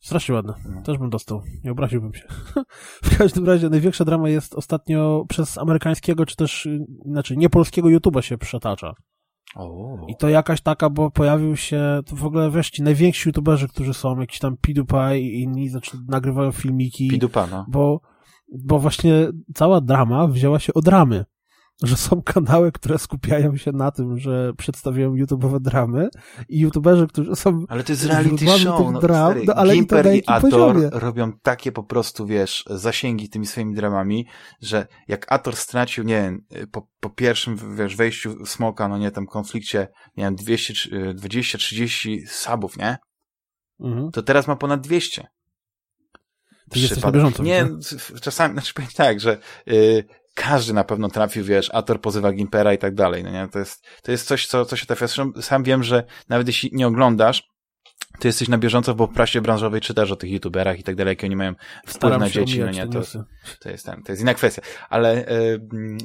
Strasznie ładne. Też bym dostał. Nie obraziłbym się. w każdym razie największa drama jest ostatnio przez amerykańskiego, czy też, znaczy nie polskiego YouTube'a się przetacza. Oh. I to jakaś taka, bo pojawił się, to w ogóle wiesz, ci najwięksi YouTuberzy, którzy są, jakiś tam PewDiePie i inni, znaczy nagrywają filmiki. PewDiePie, no. Bo, bo właśnie cała drama wzięła się od ramy że są kanały, które skupiają się na tym, że przedstawiają YouTube'owe dramy i YouTuberzy, którzy są Ale to jest reality show, no, dram, no, ale Gimper i, i Ator poziomie. robią takie po prostu, wiesz, zasięgi tymi swoimi dramami, że jak Ator stracił, nie wiem, po, po pierwszym, wiesz, wejściu Smoka, no nie, tam konflikcie, nie wiem, 200, 20-30 subów, nie? Mhm. To teraz ma ponad 200. Ty jesteś na bieżąco. Nie, czasami, znaczy powiem tak, że yy, każdy na pewno trafił, wiesz, Ator pozywa Gimpera i tak dalej, no nie? To jest, to jest coś, co, co się trafia. Zresztą sam wiem, że nawet jeśli nie oglądasz, to jesteś na bieżąco, bo w prasie branżowej czytasz o tych youtuberach i tak dalej, jakie oni mają wpływ na dzieci, no nie? To, to, jest ten, to jest inna kwestia. Ale yy,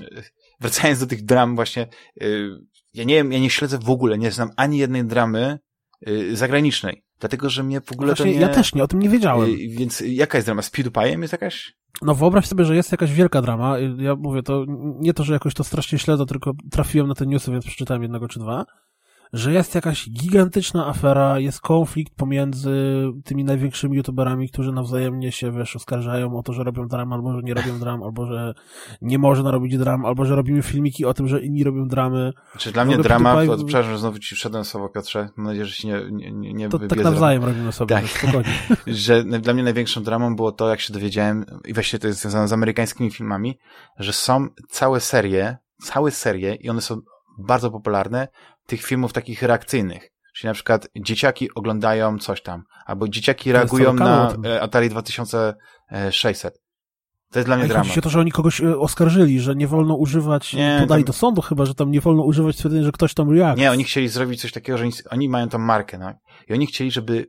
wracając do tych dram właśnie, yy, ja nie wiem, ja nie śledzę w ogóle, nie znam ani jednej dramy yy, zagranicznej. Dlatego, że mnie w ogóle Właśnie, to nie... Ja też nie, o tym nie wiedziałem. Więc jaka jest drama? Z PewDiePie'em jest jakaś? No wyobraź sobie, że jest jakaś wielka drama. Ja mówię, to nie to, że jakoś to strasznie śledzę, tylko trafiłem na te newsy, więc przeczytałem jednego czy dwa że jest jakaś gigantyczna afera, jest konflikt pomiędzy tymi największymi youtuberami, którzy nawzajemnie się, wiesz, oskarżają o to, że robią dram, albo że nie robią dram, albo że nie można robić dram, albo że robimy filmiki o tym, że inni robią dramy. Znaczy dla mnie drama, to, przepraszam, że znowu ci wszedłem słowo Piotrze, mam nadzieję, że się nie, nie, nie, nie To tak nawzajem robimy sobie, tak. spokojnie. że dla mnie największą dramą było to, jak się dowiedziałem, i właściwie to jest związane z amerykańskimi filmami, że są całe serie, całe serie i one są bardzo popularne, tych filmów takich reakcyjnych. Czyli na przykład dzieciaki oglądają coś tam, albo dzieciaki reagują na e, Atari 2600. To jest dla mnie dramat. Chodzi o to, że oni kogoś e, oskarżyli, że nie wolno używać, nie, podali tam... do sądu chyba, że tam nie wolno używać stwierdzenia, że ktoś tam react. Nie, oni chcieli zrobić coś takiego, że oni, oni mają tam markę, no. I oni chcieli, żeby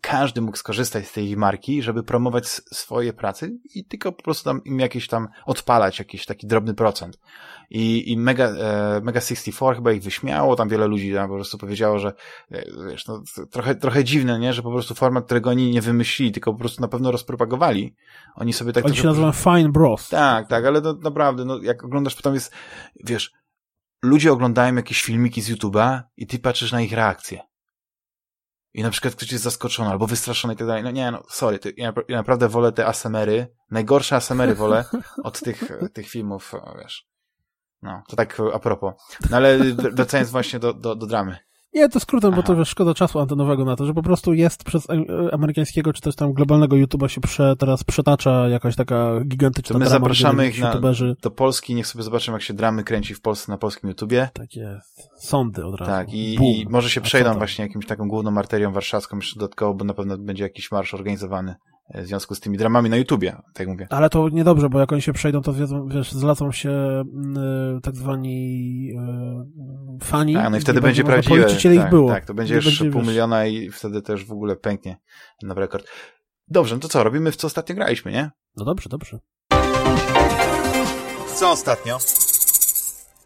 każdy mógł skorzystać z tej marki, żeby promować swoje prace i tylko po prostu tam im jakieś tam odpalać jakiś taki drobny procent. I, i Mega, e, Mega 64 chyba ich wyśmiało, tam wiele ludzi tam po prostu powiedziało, że e, wiesz, no, trochę, trochę dziwne, nie, że po prostu format, którego oni nie wymyślili, tylko po prostu na pewno rozpropagowali. Oni sobie tak... Oni się nazywają Fine Bros. Tak, tak, ale to naprawdę, no, jak oglądasz, potem jest, wiesz, ludzie oglądają jakieś filmiki z YouTube'a i ty patrzysz na ich reakcje i na przykład ktoś jest zaskoczony albo wystraszony i tak dalej. No nie, no sorry, ty, ja, ja, naprawdę wolę te asemery, najgorsze asemery wolę od tych, tych filmów, wiesz. No, to tak a propos. No ale wracając właśnie do, do, do dramy. Nie, to skrótem, Aha. bo to wiesz, szkoda czasu antenowego na to, że po prostu jest przez amerykańskiego, czy też tam globalnego YouTube'a się prze, teraz przetacza jakaś taka gigantyczna to my drama, zapraszamy ich na, do Polski, niech sobie zobaczymy, jak się dramy kręci w Polsce na polskim YouTubie. Tak jest. Sądy od razu. Tak, i, i może się przejdą właśnie jakimś taką główną arterią warszawską jeszcze dodatkowo, bo na pewno będzie jakiś marsz organizowany w związku z tymi dramami na YouTubie, tak mówię. Ale to niedobrze, bo jak oni się przejdą, to wiedzą, wiesz, zlecą się y, tak zwani y, fani. Tak, no i wtedy będzie prawdziwe. Tak, ich było. tak, to będzie już pół wiesz... miliona i wtedy też w ogóle pęknie na rekord. Dobrze, no to co, robimy w co ostatnio graliśmy, nie? No dobrze, dobrze. W co ostatnio?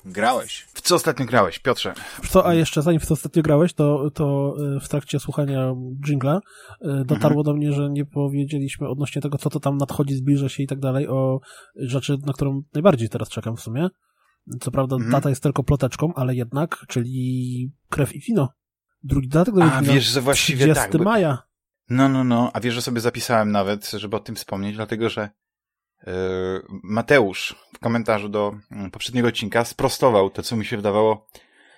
Grałeś. Co ostatnio grałeś, Piotrze? Co, a jeszcze zanim w co ostatnio grałeś, to, to e, w trakcie słuchania jingla e, dotarło mhm. do mnie, że nie powiedzieliśmy odnośnie tego, co to tam nadchodzi, zbliża się i tak dalej, o rzeczy, na którą najbardziej teraz czekam w sumie. Co prawda mhm. data jest tylko ploteczką, ale jednak, czyli krew i wino. Drugi dodatek do A, wiesz, że właściwie 30 tak, maja. No, no, no. A wiesz, że sobie zapisałem nawet, żeby o tym wspomnieć, dlatego że Mateusz w komentarzu do mm, poprzedniego odcinka sprostował to, co mi się wydawało,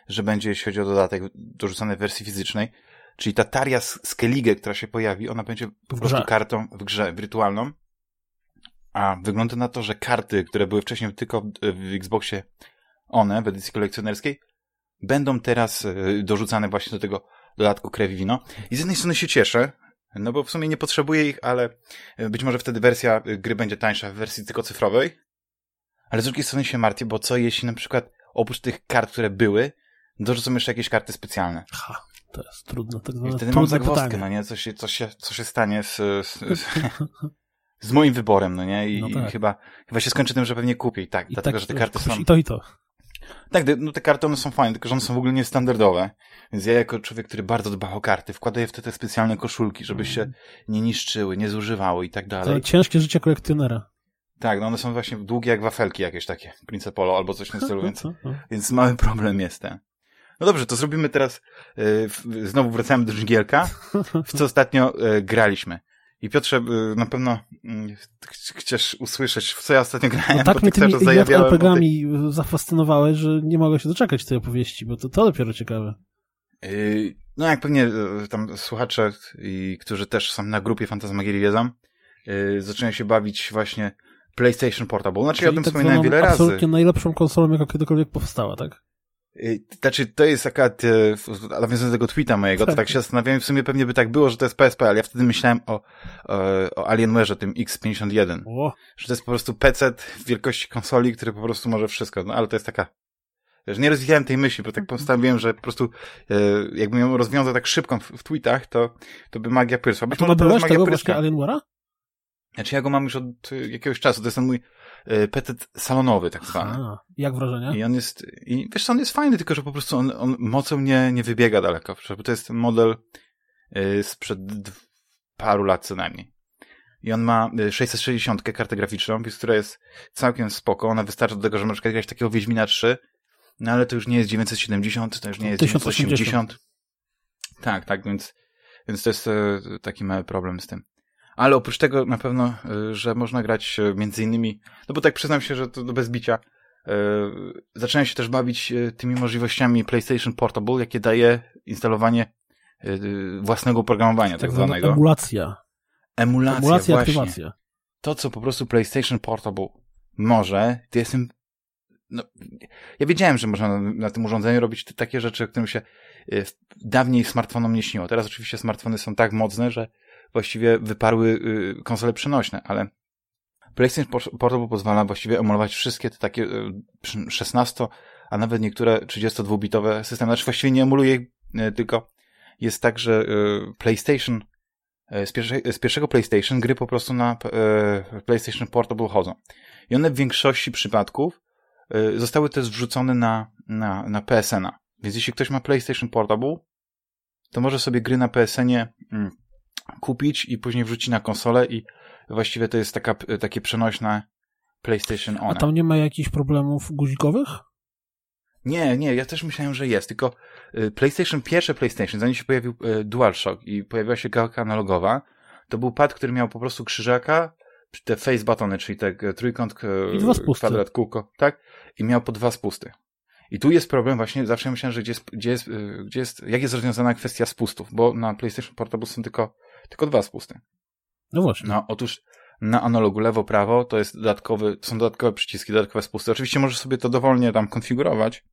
że będzie, jeśli chodzi o dodatek dorzucany w wersji fizycznej. Czyli ta taria Skellige, która się pojawi, ona będzie po prostu kartą w grze wirtualną. A wygląda na to, że karty, które były wcześniej tylko w Xboxie one, w edycji kolekcjonerskiej, będą teraz e, dorzucane właśnie do tego dodatku krew i wino. I z jednej strony się cieszę, no bo w sumie nie potrzebuję ich, ale e, być może wtedy wersja e, gry będzie tańsza w wersji tylko cyfrowej. Ale z drugiej strony się martwię, bo co jeśli na przykład oprócz tych kart, które były, dorzucą jeszcze jakieś karty specjalne? Ha, to jest trudno. Tak I wtedy mam zagwozdkę, no nie? Co się, co się, co się stanie z, z, z moim wyborem, no nie? I, no tak. i chyba, chyba się skończy tym, że pewnie kupię i tak, I dlatego, tak, że te karty są... I to, i to. Tak, no te karty one są fajne, tylko że one są w ogóle niestandardowe. Więc ja jako człowiek, który bardzo dba o karty, wkładaję w te, te specjalne koszulki, żeby się mm. nie niszczyły, nie zużywały i tak dalej. To ciężkie życie kolekcjonera. Tak, no one są właśnie długie jak wafelki jakieś takie, Prince Polo albo coś w tym stylu, więc, więc mały problem jest ten. No dobrze, to zrobimy teraz, yy, znowu wracamy do dżingielka, w co ostatnio yy, graliśmy. I Piotrze, yy, na pewno yy, chcesz usłyszeć, w co ja ostatnio grałem, no tak mnie tymi JRPG-ami ty... zafascynowałeś, że nie mogę się doczekać tej opowieści, bo to, to dopiero ciekawe. Yy, no jak pewnie yy, tam słuchacze, i, którzy też są na grupie Fantasmagierii wiedzą, zaczynają się bawić właśnie PlayStation Portable. Znaczy Czyli ja o tym tak wspominałem wiele razy. absolutnie najlepszą konsolą, jaka kiedykolwiek powstała, tak? Znaczy, to jest akurat, e, nawiązując do tego tweeta mojego, to tak się zastanawiałem, w sumie pewnie by tak było, że to jest PSP, ale ja wtedy myślałem o, o, Alienware, tym X51. O. Że to jest po prostu PC w wielkości konsoli, który po prostu może wszystko, no ale to jest taka, że nie rozwijałem tej myśli, bo tak mhm. postanowiłem, że po prostu e, jakbym ją rozwiązał tak szybko w, w tweetach, to, to by magia pyrstwa. Być A to może magia pyrska. Alienware'a? Znaczy ja go mam już od jakiegoś czasu, to jest ten mój e, petet salonowy tak zwany. Aha, jak wrażenie? I on jest, i wiesz on jest fajny, tylko że po prostu on, on mocą nie, nie wybiega daleko, bo to jest model e, sprzed paru lat co najmniej. I on ma 660 e, kartę graficzną, która jest całkiem spoko, ona wystarcza do tego, że możesz grać takiego Wiedźmina 3, no ale to już nie jest 970, to już nie jest 980. Tak, tak, więc, więc to jest taki mały problem z tym. Ale oprócz tego na pewno, y, że można grać y, między innymi, no bo tak przyznam się, że to bez bicia, yy, zacząłem się też bawić y, tymi możliwościami PlayStation Portable, jakie daje instalowanie własnego oprogramowania tak, tak zwanego. Emulacja. Emulacja, Emulacja właśnie. aktywacja. To, co po prostu PlayStation Portable może, to jestem no, ja wiedziałem, że można na, na, tym urządzeniu robić takie rzeczy, którym się dawniej smartfonom nie śniło. Teraz oczywiście smartfony są tak mocne, że właściwie wyparły y, konsole przenośne, ale PlayStation Portable pozwala właściwie emulować wszystkie te takie 16, y, a nawet niektóre 32-bitowe systemy. Znaczy właściwie nie emuluje, y, tylko jest tak, że PlayStation z, z pierwszego PlayStation gry po prostu na PlayStation Portable chodzą. I one w większości przypadków zostały też wrzucone na, na, na PSN-a. Więc jeśli ktoś ma PlayStation Portable, to może sobie gry na PSN-ie mm, kupić i później wrzucić na konsolę i właściwie to jest taka, takie przenośne PlayStation One. A tam nie ma jakichś problemów guzikowych? Nie, nie, ja też myślałem, że jest, tylko y, PlayStation, pierwsze PlayStation, zanim się pojawił y, DualShock i pojawiła się gałka analogowa, to był pad, który miał po prostu krzyżaka, te face buttony, czyli te trójkąt, kwadrat, kółko, tak? I miał po dwa spusty. I tu jest problem właśnie, zawsze myślałem, że gdzie jest, gdzie jest, gdzie jest jak jest rozwiązana kwestia spustów, bo na PlayStation Portable są tylko tylko dwa spusty. No właśnie. No, otóż na analogu lewo-prawo to jest dodatkowy, są dodatkowe przyciski, dodatkowe spusty. Oczywiście możesz sobie to dowolnie tam konfigurować.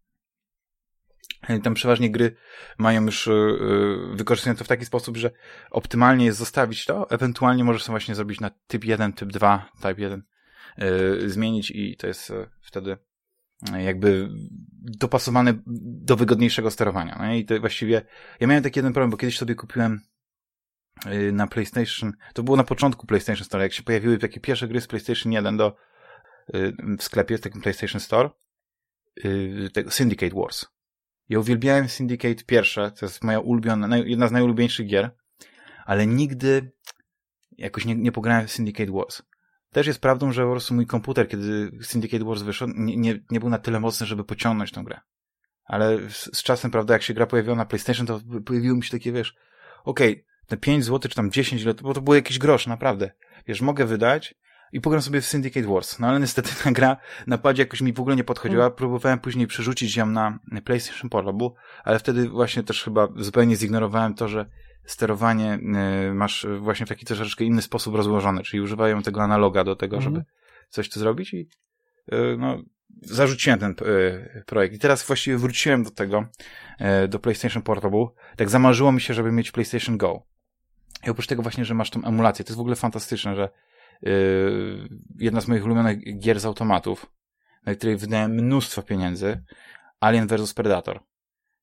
Tam przeważnie gry mają już, yy, to w taki sposób, że optymalnie jest zostawić to, ewentualnie możesz sobie właśnie zrobić na typ 1, typ 2, type 1, yy, zmienić i to jest yy, wtedy jakby dopasowane do wygodniejszego sterowania. No i to właściwie, ja miałem taki jeden problem, bo kiedyś sobie kupiłem na PlayStation, to było na początku PlayStation Store, jak się pojawiły takie pierwsze gry z PlayStation 1 do, y, w sklepie, w takim PlayStation Store, y, Syndicate Wars. Ja uwielbiałem Syndicate pierwsze, to jest moja ulubiona, jedna z najulubieńszych gier, ale nigdy jakoś nie, nie pograłem w Syndicate Wars. Też jest prawdą, że po prostu mój komputer, kiedy Syndicate Wars wyszedł, nie, nie, nie był na tyle mocny, żeby pociągnąć tę grę. Ale z, z czasem, prawda, jak się gra pojawiła na PlayStation, to pojawiło mi się takie, wiesz, okej, okay, te 5 zł, czy tam 10, bo to było jakieś grosz, naprawdę. Wiesz, mogę wydać i pogram sobie w Syndicate Wars. No ale niestety ta gra na padzie jakoś mi w ogóle nie podchodziła. Hmm. Próbowałem później przerzucić ją na PlayStation Portable, ale wtedy właśnie też chyba zupełnie zignorowałem to, że sterowanie y, masz właśnie w taki troszeczkę inny sposób rozłożone, czyli używają tego analoga do tego, żeby mhm. coś tu zrobić i y, no, zarzuciłem ten y, projekt. I teraz właściwie wróciłem do tego, do PlayStation Portable. Tak zamarzyło mi się, żeby mieć PlayStation Go. I oprócz tego właśnie, że masz tą emulację, to jest w ogóle fantastyczne, że yy, jedna z moich ulubionych gier z automatów, na której wydałem mnóstwo pieniędzy, Alien vs Predator.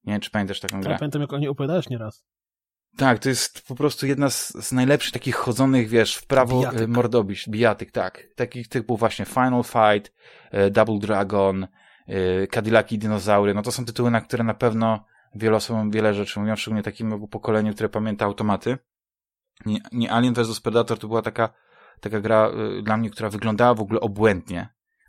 Nie wiem, czy pamiętasz taką grę? Ja pamiętam, jak o niej opowiadałeś nieraz. Tak, to jest po prostu jedna z, z najlepszych takich chodzonych, wiesz, w prawo bijatyk. Y, mordobić, bijatyk, tak. Takich typów właśnie Final Fight, y, Double Dragon, yy, Cadillaki, dinozaury, no to są tytuły, na które na pewno wielu osobom wiele rzeczy mówią, szczególnie takim pokoleniu, które pamięta automaty. Nie, nie Alien vs Predator to była taka, taka gra yy, dla mnie, która wyglądała w ogóle obłędnie.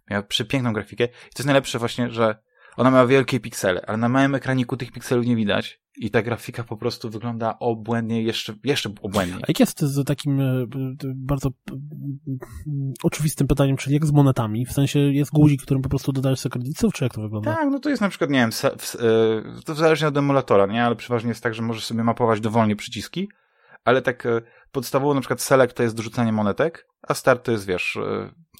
Miała przepiękną grafikę. I to jest najlepsze właśnie, że ona ma wielkie piksele, ale na małym ekraniku tych pikselów nie widać i ta grafika po prostu wygląda obłędnie, jeszcze, jeszcze obłędnie. A jak jest z takim e, bardzo oczywistym pytaniem, czyli jak z monetami? W sensie jest guzik, którym po prostu dodajesz sobie kredytów, czy jak to wygląda? Tak, no to jest na przykład, nie wiem, e, to zależy od emulatora, nie? Ale przeważnie jest tak, że możesz sobie mapować dowolnie przyciski, ale tak e, podstawowo na przykład select to jest dorzucanie monetek, a start to jest, wiesz,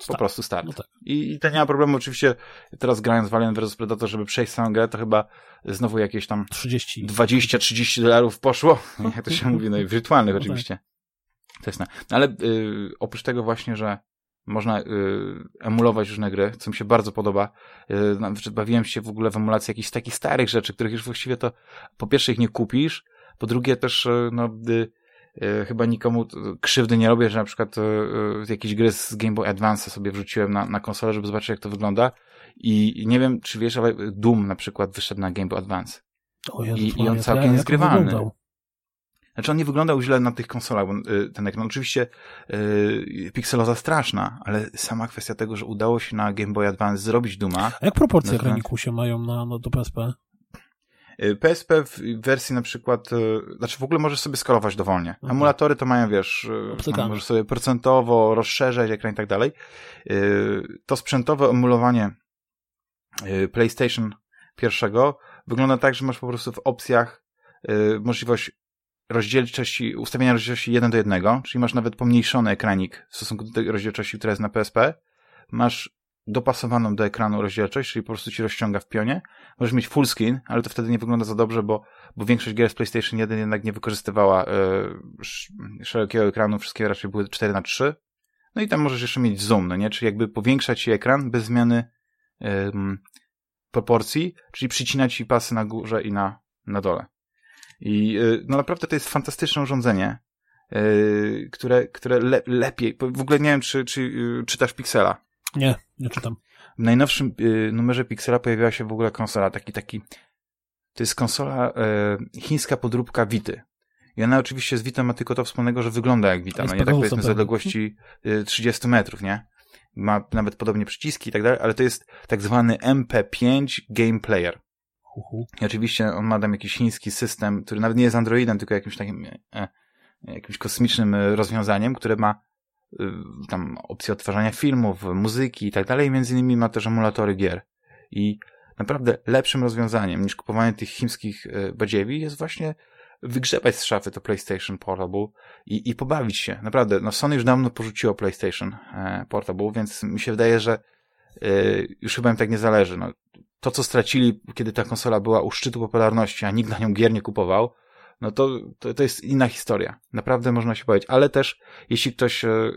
po prostu start. No tak. I, I to nie ma problemu, oczywiście teraz grając w Alien vs Predator, żeby przejść całą grę, to chyba znowu jakieś tam 30. 20-30 dolarów poszło, jak to się mówi, no i wirtualnych no tak. oczywiście. To jest na... No, ale y, oprócz tego właśnie, że można y, emulować różne gry, co mi się bardzo podoba. Y, bawiłem się w ogóle w emulacji jakichś takich starych rzeczy, których już właściwie to po pierwsze ich nie kupisz, po drugie też y, no, y, E, chyba nikomu krzywdy nie robię, że na przykład e, e, jakieś gry z Game Boy Advance sobie wrzuciłem na, na konsolę, żeby zobaczyć jak to wygląda i nie wiem, czy wiesz, ale Doom na przykład wyszedł na Game Boy Advance. O Jezus, I, I on całkiem ja, zgrywalny. Znaczy on nie wyglądał źle na tych konsolach, bo ten ekran oczywiście yy, pikseloza straszna, ale sama kwestia tego, że udało się na Game Boy Advance zrobić Duma. A jak proporcje ekraniku się mają na, na do PSP? PSP y, w wersji na przykład, y, znaczy w ogóle możesz sobie skalować dowolnie. Mhm. Emulatory to mają, wiesz, y, możesz sobie procentowo rozszerzać ekran i tak dalej. To sprzętowe emulowanie PlayStation pierwszego wygląda tak, że masz po prostu w opcjach możliwość rozdzielczości, ustawienia rozdzielczości 1 do 1, czyli masz nawet pomniejszony ekranik w stosunku do tej rozdzielczości, która jest na PSP. Masz dopasowaną do ekranu rozdzielczość, czyli po prostu ci rozciąga w pionie. Możesz mieć full screen, ale to wtedy nie wygląda za dobrze, bo, bo większość gier z PlayStation 1 jednak nie wykorzystywała y, szerokiego ekranu, wszystkie raczej były 4 na 3 No i tam możesz jeszcze mieć zoom, no nie? Czyli jakby powiększać ci ekran bez zmiany proporcji, czyli przycinać ci pasy na górze i na, na dole. I y, no naprawdę to jest fantastyczne urządzenie, y, które, które le, lepiej, w ogóle nie wiem, czy, czy czytasz Pixela. Nie, nie czytam. W najnowszym y, numerze Pixela pojawiła się w ogóle konsola, taki, taki, to jest konsola y, chińska podróbka Vity. I ona oczywiście z Vita ma tylko to wspólnego, że wygląda jak Vita, no nie tak powiedzmy z odległości y, 30 metrów, nie? Ma nawet podobnie przyciski i tak dalej, ale to jest tak zwany MP5 Game Player. Uhu. I oczywiście on ma tam jakiś chiński system, który nawet nie jest Androidem, tylko jakimś takim e, jakimś kosmicznym e, rozwiązaniem, które ma tam opcje odtwarzania filmów, muzyki i tak dalej. Między innymi ma też emulatory gier. I naprawdę lepszym rozwiązaniem niż kupowanie tych chińskich y, badziewi jest właśnie wygrzebać z szafy to PlayStation Portable i, i pobawić się. Naprawdę, no Sony już dawno porzuciło PlayStation e, Portable, więc mi się wydaje, że y, już chyba im tak nie zależy. No, to, co stracili, kiedy ta konsola była u szczytu popularności, a nikt na nią gier nie kupował, no to, to, to jest inna historia. Naprawdę można się powiedzieć. Ale też, jeśli ktoś e, e,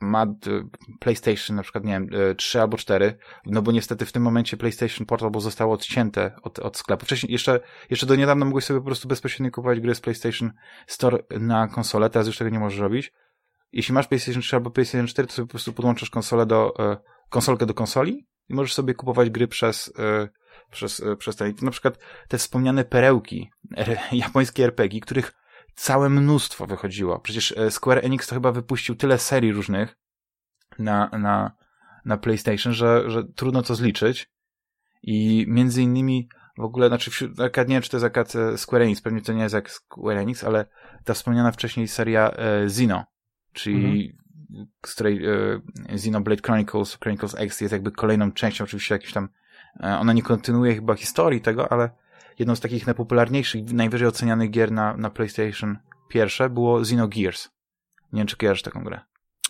ma e, PlayStation, na przykład, nie wiem, 3 albo 4, no bo niestety w tym momencie PlayStation Portable zostało odcięte od, od sklepu. Wcześniej, jeszcze, jeszcze do niedawna mogłeś sobie po prostu bezpośrednio kupować gry z PlayStation Store na konsolę, teraz już tego nie możesz robić. Jeśli masz PlayStation 3 albo PlayStation 4, to sobie po prostu podłączasz konsolę do, konsolkę do konsoli i możesz sobie kupować gry przez przez, e, przez ten, na przykład te wspomniane perełki, japońskie RPG, których całe mnóstwo wychodziło. Przecież e, Square Enix to chyba wypuścił tyle serii różnych na, na, na PlayStation, że, że trudno to zliczyć. I między innymi w ogóle, znaczy, wśród, nie wiem, czy to jest akad e, Square Enix, pewnie to nie jest jak Square Enix, ale ta wspomniana wcześniej seria e, Zino, czyli mhm. z której e, Xenoblade Chronicles, Chronicles X jest jakby kolejną częścią, oczywiście jakiś tam E, ona nie kontynuuje chyba historii tego, ale jedną z takich najpopularniejszych, najwyżej ocenianych gier na, na PlayStation pierwsze było Xenogears. Nie wiem, czy kojarzysz taką grę.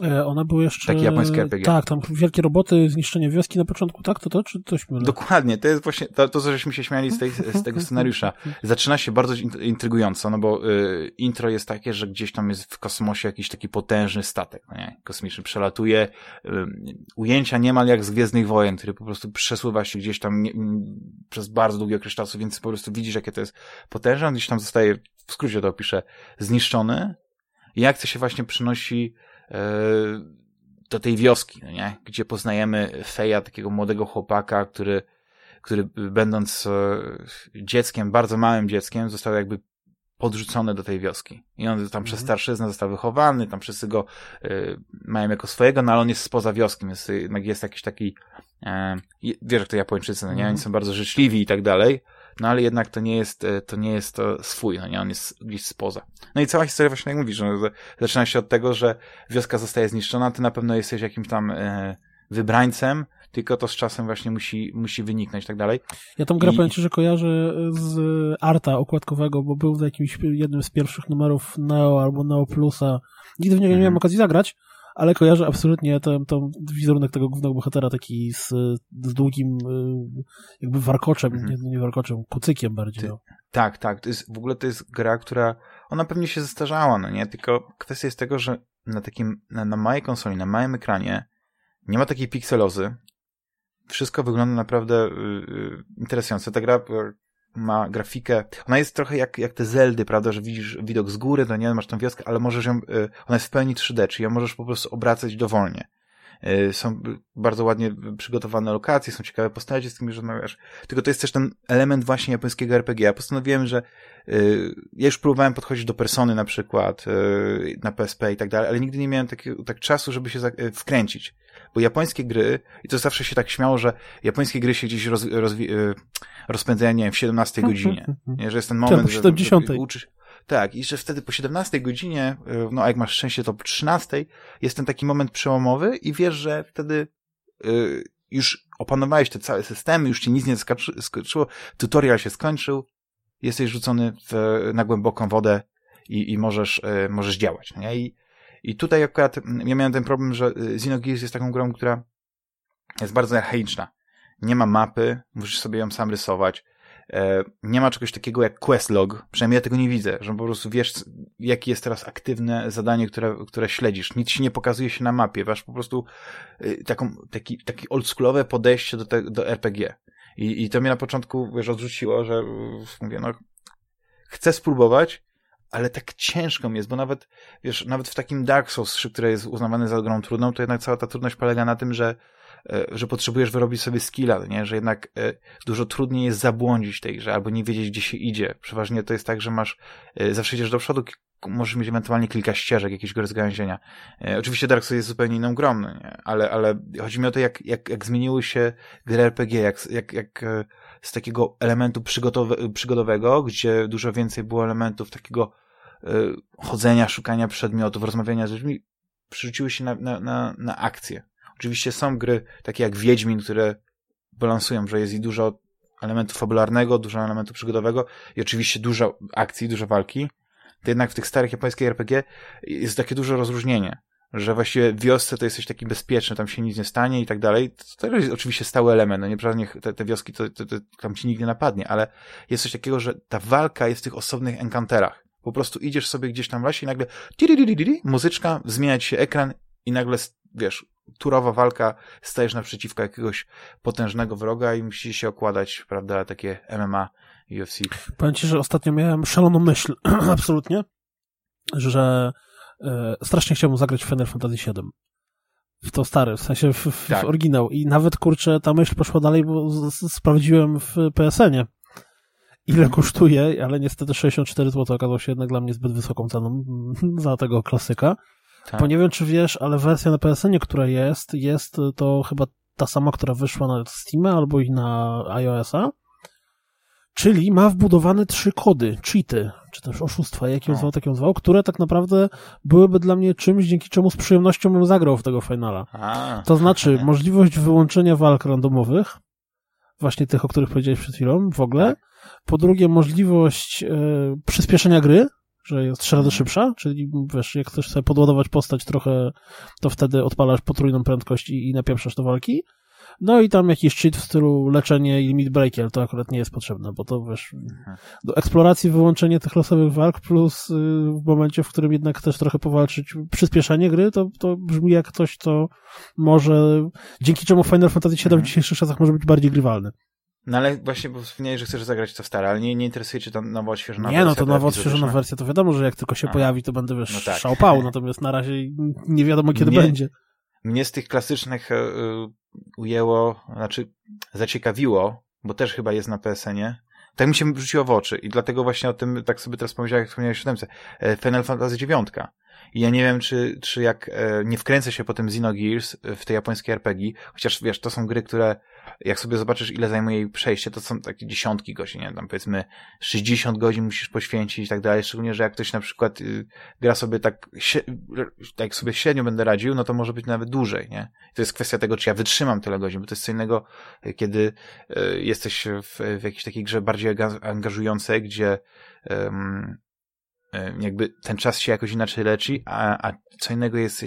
E, one były jeszcze... Takie japońskie RPG. Tak, tam wielkie roboty, zniszczenie wioski na początku, tak? To to, czy coś mylę? Dokładnie, to jest właśnie to, to co żeśmy się śmiali z, tej, z tego scenariusza. Zaczyna się bardzo intrygująco, no bo y, intro jest takie, że gdzieś tam jest w kosmosie jakiś taki potężny statek, no nie? Kosmiczny przelatuje, y, ujęcia niemal jak z Gwiezdnych Wojen, który po prostu przesuwa się gdzieś tam nie, przez bardzo długi okres czasu, więc po prostu widzisz, jakie to jest potężne, gdzieś tam zostaje, w skrócie to opiszę, zniszczony i akcja się właśnie przynosi do tej wioski, no nie? gdzie poznajemy Feja, takiego młodego chłopaka, który który będąc dzieckiem, bardzo małym dzieckiem, został jakby podrzucony do tej wioski. I on tam mhm. przez starszyznę został wychowany, tam wszyscy go y, mają jako swojego, no ale on jest spoza wioski, więc jednak jest jakiś taki, e, wiesz jak to Japończycy, no nie? Oni mhm. są bardzo życzliwi i tak dalej, no ale jednak to nie jest, e, to nie jest to swój, no nie? On jest gdzieś spoza. No i cała historia właśnie jak mówisz, że zaczyna się od tego, że wioska zostaje zniszczona, ty na pewno jesteś jakimś tam e, wybrańcem, tylko to z czasem właśnie musi, musi wyniknąć i tak dalej. Ja tą grę I... powiem Ci, że kojarzę z arta okładkowego, bo był w jakimś jednym z pierwszych numerów Neo albo Neo Plusa. Nigdy w niego nie miałem mhm. okazji zagrać, ale kojarzę absolutnie ten, ten wizerunek tego głównego bohatera taki z, z długim y, jakby warkoczem, mhm. nie, nie warkoczem, kucykiem bardziej. Ty, no. Tak, tak. To jest, w ogóle to jest gra, która ona pewnie się zestarzała, no nie? Tylko kwestia jest tego, że na takim, na, na małej konsoli, na małym ekranie nie ma takiej pikselozy, wszystko wygląda naprawdę yy, interesująco. Ta gra ma grafikę, ona jest trochę jak, jak te Zeldy, prawda, że widzisz widok z góry, to nie masz tą wioskę, ale możesz ją, yy, ona jest w pełni 3D, czyli ją możesz po prostu obracać dowolnie. Yy, są bardzo ładnie przygotowane lokacje, są ciekawe postacie, z którymi rozmawiasz. Tylko to jest też ten element właśnie japońskiego RPG. Ja postanowiłem, że yy, ja już próbowałem podchodzić do persony na przykład, na PSP i tak dalej, ale nigdy nie miałem takiego tak czasu, żeby się wkręcić. Bo japońskie gry, i to zawsze się tak śmiało, że japońskie gry się gdzieś roz, rozwi- y, rozpędzają, nie wiem, w 17 godzinie. Nie, że jest ten moment, że, że uczysz. Tak, i że wtedy po 17 godzinie, y, no a jak masz szczęście, to po 13 jest ten taki moment przełomowy i wiesz, że wtedy y, już opanowałeś te całe systemy, już ci nic nie skoczyło, tutorial się skończył, jesteś rzucony w, na głęboką wodę i, i możesz, y, możesz działać. Nie? I i tutaj akurat ja miałem ten problem, że y, Xenogears jest taką grą, która jest bardzo archaiczna. Nie ma mapy, musisz sobie ją sam rysować. E, nie ma czegoś takiego jak questlog, przynajmniej ja tego nie widzę, że po prostu wiesz, jakie jest teraz aktywne zadanie, które, które śledzisz. Nic ci nie pokazuje się na mapie, masz po prostu y, taką, taki, taki oldschoolowe podejście do, te, do RPG. I, I to mnie na początku, wiesz, odrzuciło, że mówię, no chcę spróbować, ale tak ciężko mi jest, bo nawet, wiesz, nawet w takim Dark Souls, który jest uznawany za grą trudną, to jednak cała ta trudność polega na tym, że e, że potrzebujesz wyrobić sobie skilla, nie? że jednak e, dużo trudniej jest zabłądzić tej grze, albo nie wiedzieć, gdzie się idzie. Przeważnie to jest tak, że masz, e, zawsze idziesz do przodu, możesz mieć ewentualnie kilka ścieżek, jakiegoś rozgałęzienia. Oczywiście Dark Souls jest zupełnie inną grą, no nie? Ale, ale chodzi mi o to, jak, jak, jak zmieniły się gry RPG, jak, jak, jak z takiego elementu przygodowego, gdzie dużo więcej było elementów takiego chodzenia, szukania przedmiotów, rozmawiania z ludźmi, przerzuciły się na, na, na, na akcję. Oczywiście są gry takie jak Wiedźmin, które balansują, że jest i dużo elementu fabularnego, dużo elementu przygodowego i oczywiście dużo akcji, dużo walki. To jednak w tych starych japońskich RPG jest takie duże rozróżnienie, że właściwie w wiosce to jesteś taki bezpieczny, tam się nic nie stanie i tak dalej. To jest oczywiście stały element, no nie te, te wioski to, to, to, tam ci nie napadnie, ale jest coś takiego, że ta walka jest w tych osobnych enkanterach. Po prostu idziesz sobie gdzieś tam w lesie i nagle muzyczka, zmienia ci się ekran i nagle, wiesz, turowa walka, stajesz naprzeciwko jakiegoś potężnego wroga i musisz się okładać, prawda, takie MMA, UFC. Powiem ci, że ostatnio miałem szaloną myśl, absolutnie, że e, strasznie chciałbym zagrać w Final Fantasy VII. W to stary, w sensie w, w, tak. w oryginał. I nawet, kurczę, ta myśl poszła dalej, bo z, z, sprawdziłem w PSN-ie ile kosztuje, ale niestety 64 zł okazało się jednak dla mnie zbyt wysoką ceną za tego klasyka. Tak. Bo nie wiem, czy wiesz, ale wersja na PSN, która jest, jest to chyba ta sama, która wyszła na Steam albo i na iOS-a. Czyli ma wbudowane trzy kody, cheaty, czy też oszustwa, jak ją zwał, tak ją zwał, które tak naprawdę byłyby dla mnie czymś, dzięki czemu z przyjemnością bym zagrał w tego finala. A. To znaczy, możliwość wyłączenia walk randomowych, właśnie tych, o których powiedziałeś przed chwilą, w ogóle, tak. Po drugie, możliwość e, przyspieszenia gry, że jest trzy razy szybsza, czyli wiesz, jak chcesz sobie podładować postać trochę, to wtedy odpalasz potrójną prędkość i, i napieprzasz do walki. No i tam jakiś cheat w stylu leczenie i limit break, ale to akurat nie jest potrzebne, bo to wiesz, mhm. do eksploracji wyłączenie tych losowych walk plus y, w momencie, w którym jednak chcesz trochę powalczyć, przyspieszenie gry, to, to brzmi jak coś, co może, dzięki czemu Final Fantasy VII w mhm. dzisiejszych czasach może być bardziej grywalny. No ale właśnie, bo wspomniałeś, że chcesz zagrać to stare, ale nie, nie interesuje cię ta nowa odświeżona nie, wersja? Nie, no to nowa odświeżona wersja, to wiadomo, że jak tylko się Aha. pojawi, to będę, wiesz, no tak. szałpał, natomiast na razie nie wiadomo, kiedy mnie, będzie. Mnie z tych klasycznych y, ujęło, znaczy zaciekawiło, bo też chyba jest na PSN-ie. Tak mi się rzuciło w oczy i dlatego właśnie o tym tak sobie teraz pomyślałem, jak wspomniałeś o 7. E, Final Fantasy 9. I ja nie wiem, czy, czy jak nie wkręcę się potem Xenogears w te japońskie RPG, chociaż wiesz, to są gry, które jak sobie zobaczysz, ile zajmuje jej przejście, to są takie dziesiątki godzin, nie? Tam powiedzmy 60 godzin musisz poświęcić i tak dalej, szczególnie, że jak ktoś na przykład y, gra sobie tak, tak sobie średnio będę radził, no to może być nawet dłużej, nie? to jest kwestia tego, czy ja wytrzymam tyle godzin, bo to jest co innego, y, kiedy y, jesteś w, w jakiejś takiej grze bardziej angażującej, gdzie jakby ten czas się jakoś inaczej leczy, a, a co innego jest,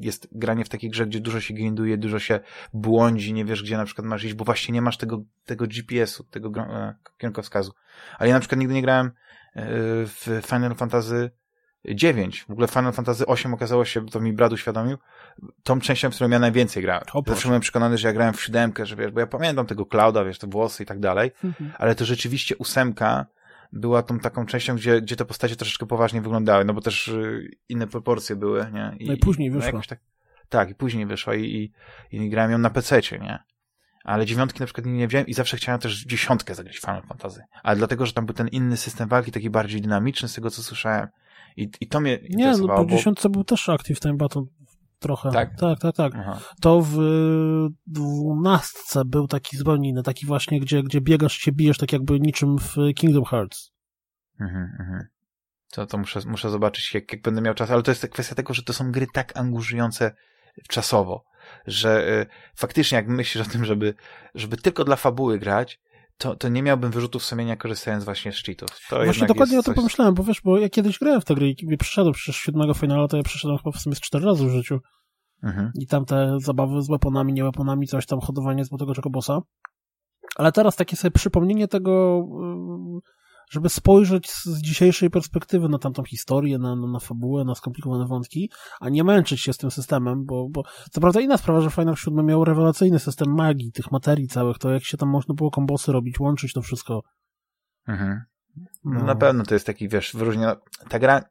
jest granie w takiej grze, gdzie dużo się grinduje, dużo się błądzi, nie wiesz, gdzie na przykład masz iść, bo właśnie nie masz tego, tego GPS-u, tego e, kierunkowskazu. Ale ja na przykład nigdy nie grałem e, w Final Fantasy 9. W ogóle Final Fantasy 8 okazało się, to mi brat uświadomił, tą częścią, w którą ja najwięcej grałem. O, Zawsze byłem przekonany, że ja grałem w siódemkę, że wiesz, bo ja pamiętam tego Clouda, wiesz, te włosy i tak dalej, mhm. ale to rzeczywiście ósemka była tą taką częścią, gdzie, gdzie te postacie troszeczkę poważnie wyglądały, no bo też y, inne proporcje były, nie? I, no i później no wyszła. tak, tak, i później wyszła i, i, i grałem ją na pececie, nie? Ale dziewiątki na przykład nie wziąłem i zawsze chciałem też dziesiątkę zagrać Final Fantasy. Ale dlatego, że tam był ten inny system walki, taki bardziej dynamiczny, z tego co słyszałem. I, i to mnie Nie, no po dziesiątce był też Active Time Battle trochę. Tak? Tak, tak, tak. Aha. To w dwunastce był taki zupełnie inny, taki właśnie, gdzie, gdzie biegasz się bijesz tak jakby niczym w Kingdom Hearts. Mhm, mhm. To, to muszę, muszę zobaczyć, jak, jak będę miał czas, ale to jest kwestia tego, że to są gry tak angażujące czasowo, że y, faktycznie jak myślisz o tym, żeby, żeby tylko dla fabuły grać, to, to nie miałbym wyrzutów sumienia korzystając właśnie z cheatów. To właśnie dokładnie o tym coś... pomyślałem, bo wiesz, bo ja kiedyś grałem w tę grę i przyszedłem przecież siódmego finala, to ja przeszedłem chyba w sumie z cztery razy w życiu. Mhm. I tam te zabawy z weaponami, nie weaponami, coś tam, hodowanie złotego czekobosa. Ale teraz takie sobie przypomnienie tego, żeby spojrzeć z dzisiejszej perspektywy na tamtą historię, na, na, na fabułę, na skomplikowane wątki, a nie męczyć się z tym systemem, bo, bo co prawda inna sprawa, że Final 7 miał rewelacyjny system magii, tych materii całych, to jak się tam można było kombosy robić, łączyć to wszystko. Mhm. No. Na pewno to jest taki, wiesz, wyróżniona. Ta gra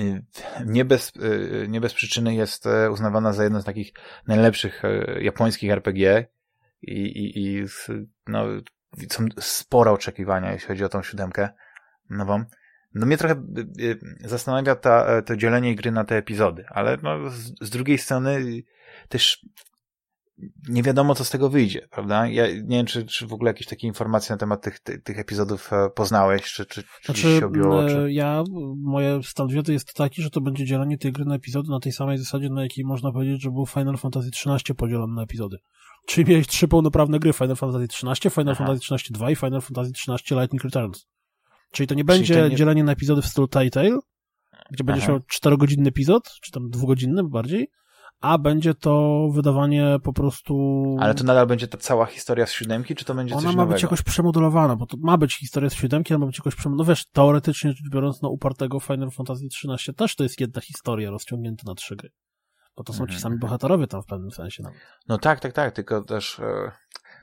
y, nie bez, y, nie bez przyczyny jest e, uznawana za jedno z takich najlepszych e, japońskich RPG i, i, i no, są spore oczekiwania, jeśli chodzi o tą siódemkę nową. No mnie trochę y, y, zastanawia ta, e, to dzielenie gry na te epizody, ale no, z, z drugiej strony też nie wiadomo, co z tego wyjdzie, prawda? Ja nie wiem, czy, czy w ogóle jakieś takie informacje na temat tych, tych, tych epizodów e, poznałeś, czy, czy, czy znaczy, się obiło? Czy... Ja, moje stan wiedzy jest taki, że to będzie dzielenie tej gry na epizody na tej samej zasadzie, na jakiej można powiedzieć, że był Final Fantasy XIII podzielony na epizody. Czyli miałeś trzy pełnoprawne gry, Final Fantasy XIII, Final Aha. Fantasy XIII 2 i Final Fantasy XIII Lightning Returns. Czyli to nie będzie to nie... dzielenie na epizody w stylu Telltale, gdzie będziesz miał czterogodzinny epizod, czy tam dwugodzinny bardziej, a będzie to wydawanie po prostu... Ale to nadal będzie ta cała historia z siódemki, czy to będzie Ona coś ma być jakoś przemodulowana, bo to ma być historia z siódemki, ale ma być jakoś przemodulowana. No wiesz, teoretycznie rzecz biorąc, na upartego Final Fantasy XIII też to jest jedna historia rozciągnięta na trzy gry. Bo to są ci mhm, sami bohaterowie tam w pewnym sensie. Nawet. No tak, tak, tak, tylko też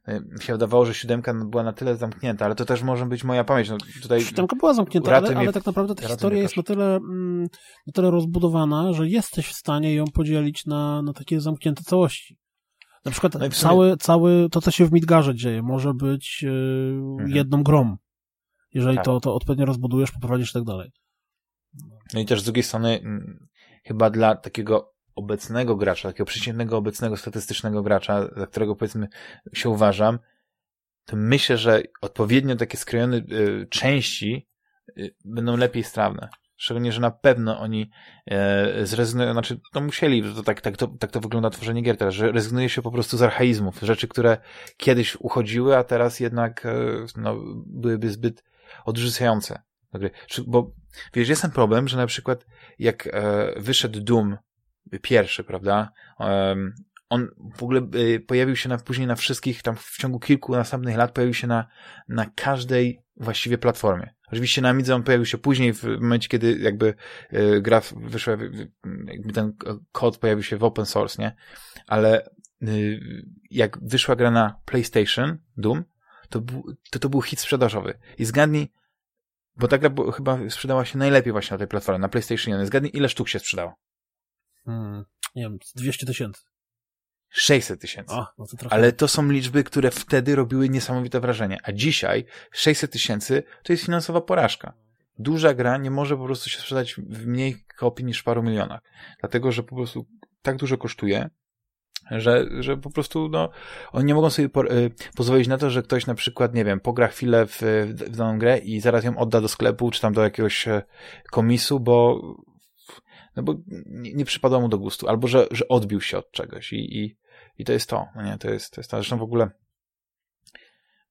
e, mi się wydawało, że siódemka była na tyle zamknięta, ale to też może być moja pamięć. No, tutaj siódemka była zamknięta, ale, ale tak naprawdę ta historia jest na tyle, mm, na tyle rozbudowana, że jesteś w stanie ją podzielić na, na takie zamknięte całości. Na przykład no sumie... cały, cały, to co się w Midgarze dzieje, może być yy, mhm. jedną grą. Jeżeli tak. to, to odpowiednio rozbudujesz, poprowadzisz i tak dalej. No i też z drugiej strony, mm, chyba dla takiego obecnego gracza, takiego przeciętnego obecnego statystycznego gracza, za którego powiedzmy się uważam, to myślę, że odpowiednio takie skrojone y, części y, będą lepiej strawne. Szczególnie, że na pewno oni e, zrezygnują, znaczy, no musieli, to tak, tak, to, tak to wygląda tworzenie gier teraz, że rezygnuje się po prostu z archaizmów, rzeczy, które kiedyś uchodziły, a teraz jednak e, no, byłyby zbyt odrzucające. Bo wiesz, jest ten problem, że na przykład jak e, wyszedł Doom pierwszy, prawda? On w ogóle y, pojawił się na, później na wszystkich, tam w ciągu kilku następnych lat pojawił się na, na każdej właściwie platformie. Oczywiście na Amidze on pojawił się później, w momencie, kiedy jakby y, gra wyszła, jakby ten kod pojawił się w open source, nie? Ale y, jak wyszła gra na PlayStation, Doom, to, to, to był hit sprzedażowy. I zgadnij, bo ta gra chyba sprzedała się najlepiej właśnie na tej platformie, na PlayStation 1. Zgadnij, ile sztuk się sprzedało. Hmm, nie wiem, 200 tysięcy. 600 tysięcy. No trochę... Ale to są liczby, które wtedy robiły niesamowite wrażenie. A dzisiaj 600 tysięcy to jest finansowa porażka. Duża gra nie może po prostu się sprzedać w mniej kopii niż w paru milionach. Dlatego, że po prostu tak dużo kosztuje, że, że po prostu no, oni nie mogą sobie po, y, pozwolić na to, że ktoś na przykład, nie wiem, pogra chwilę w, w daną grę i zaraz ją odda do sklepu, czy tam do jakiegoś e, komisu, bo no bo nie, nie przypadło mu do gustu, albo że, że odbił się od czegoś i, i, i to jest to, no nie, to jest, to jest to. Zresztą w ogóle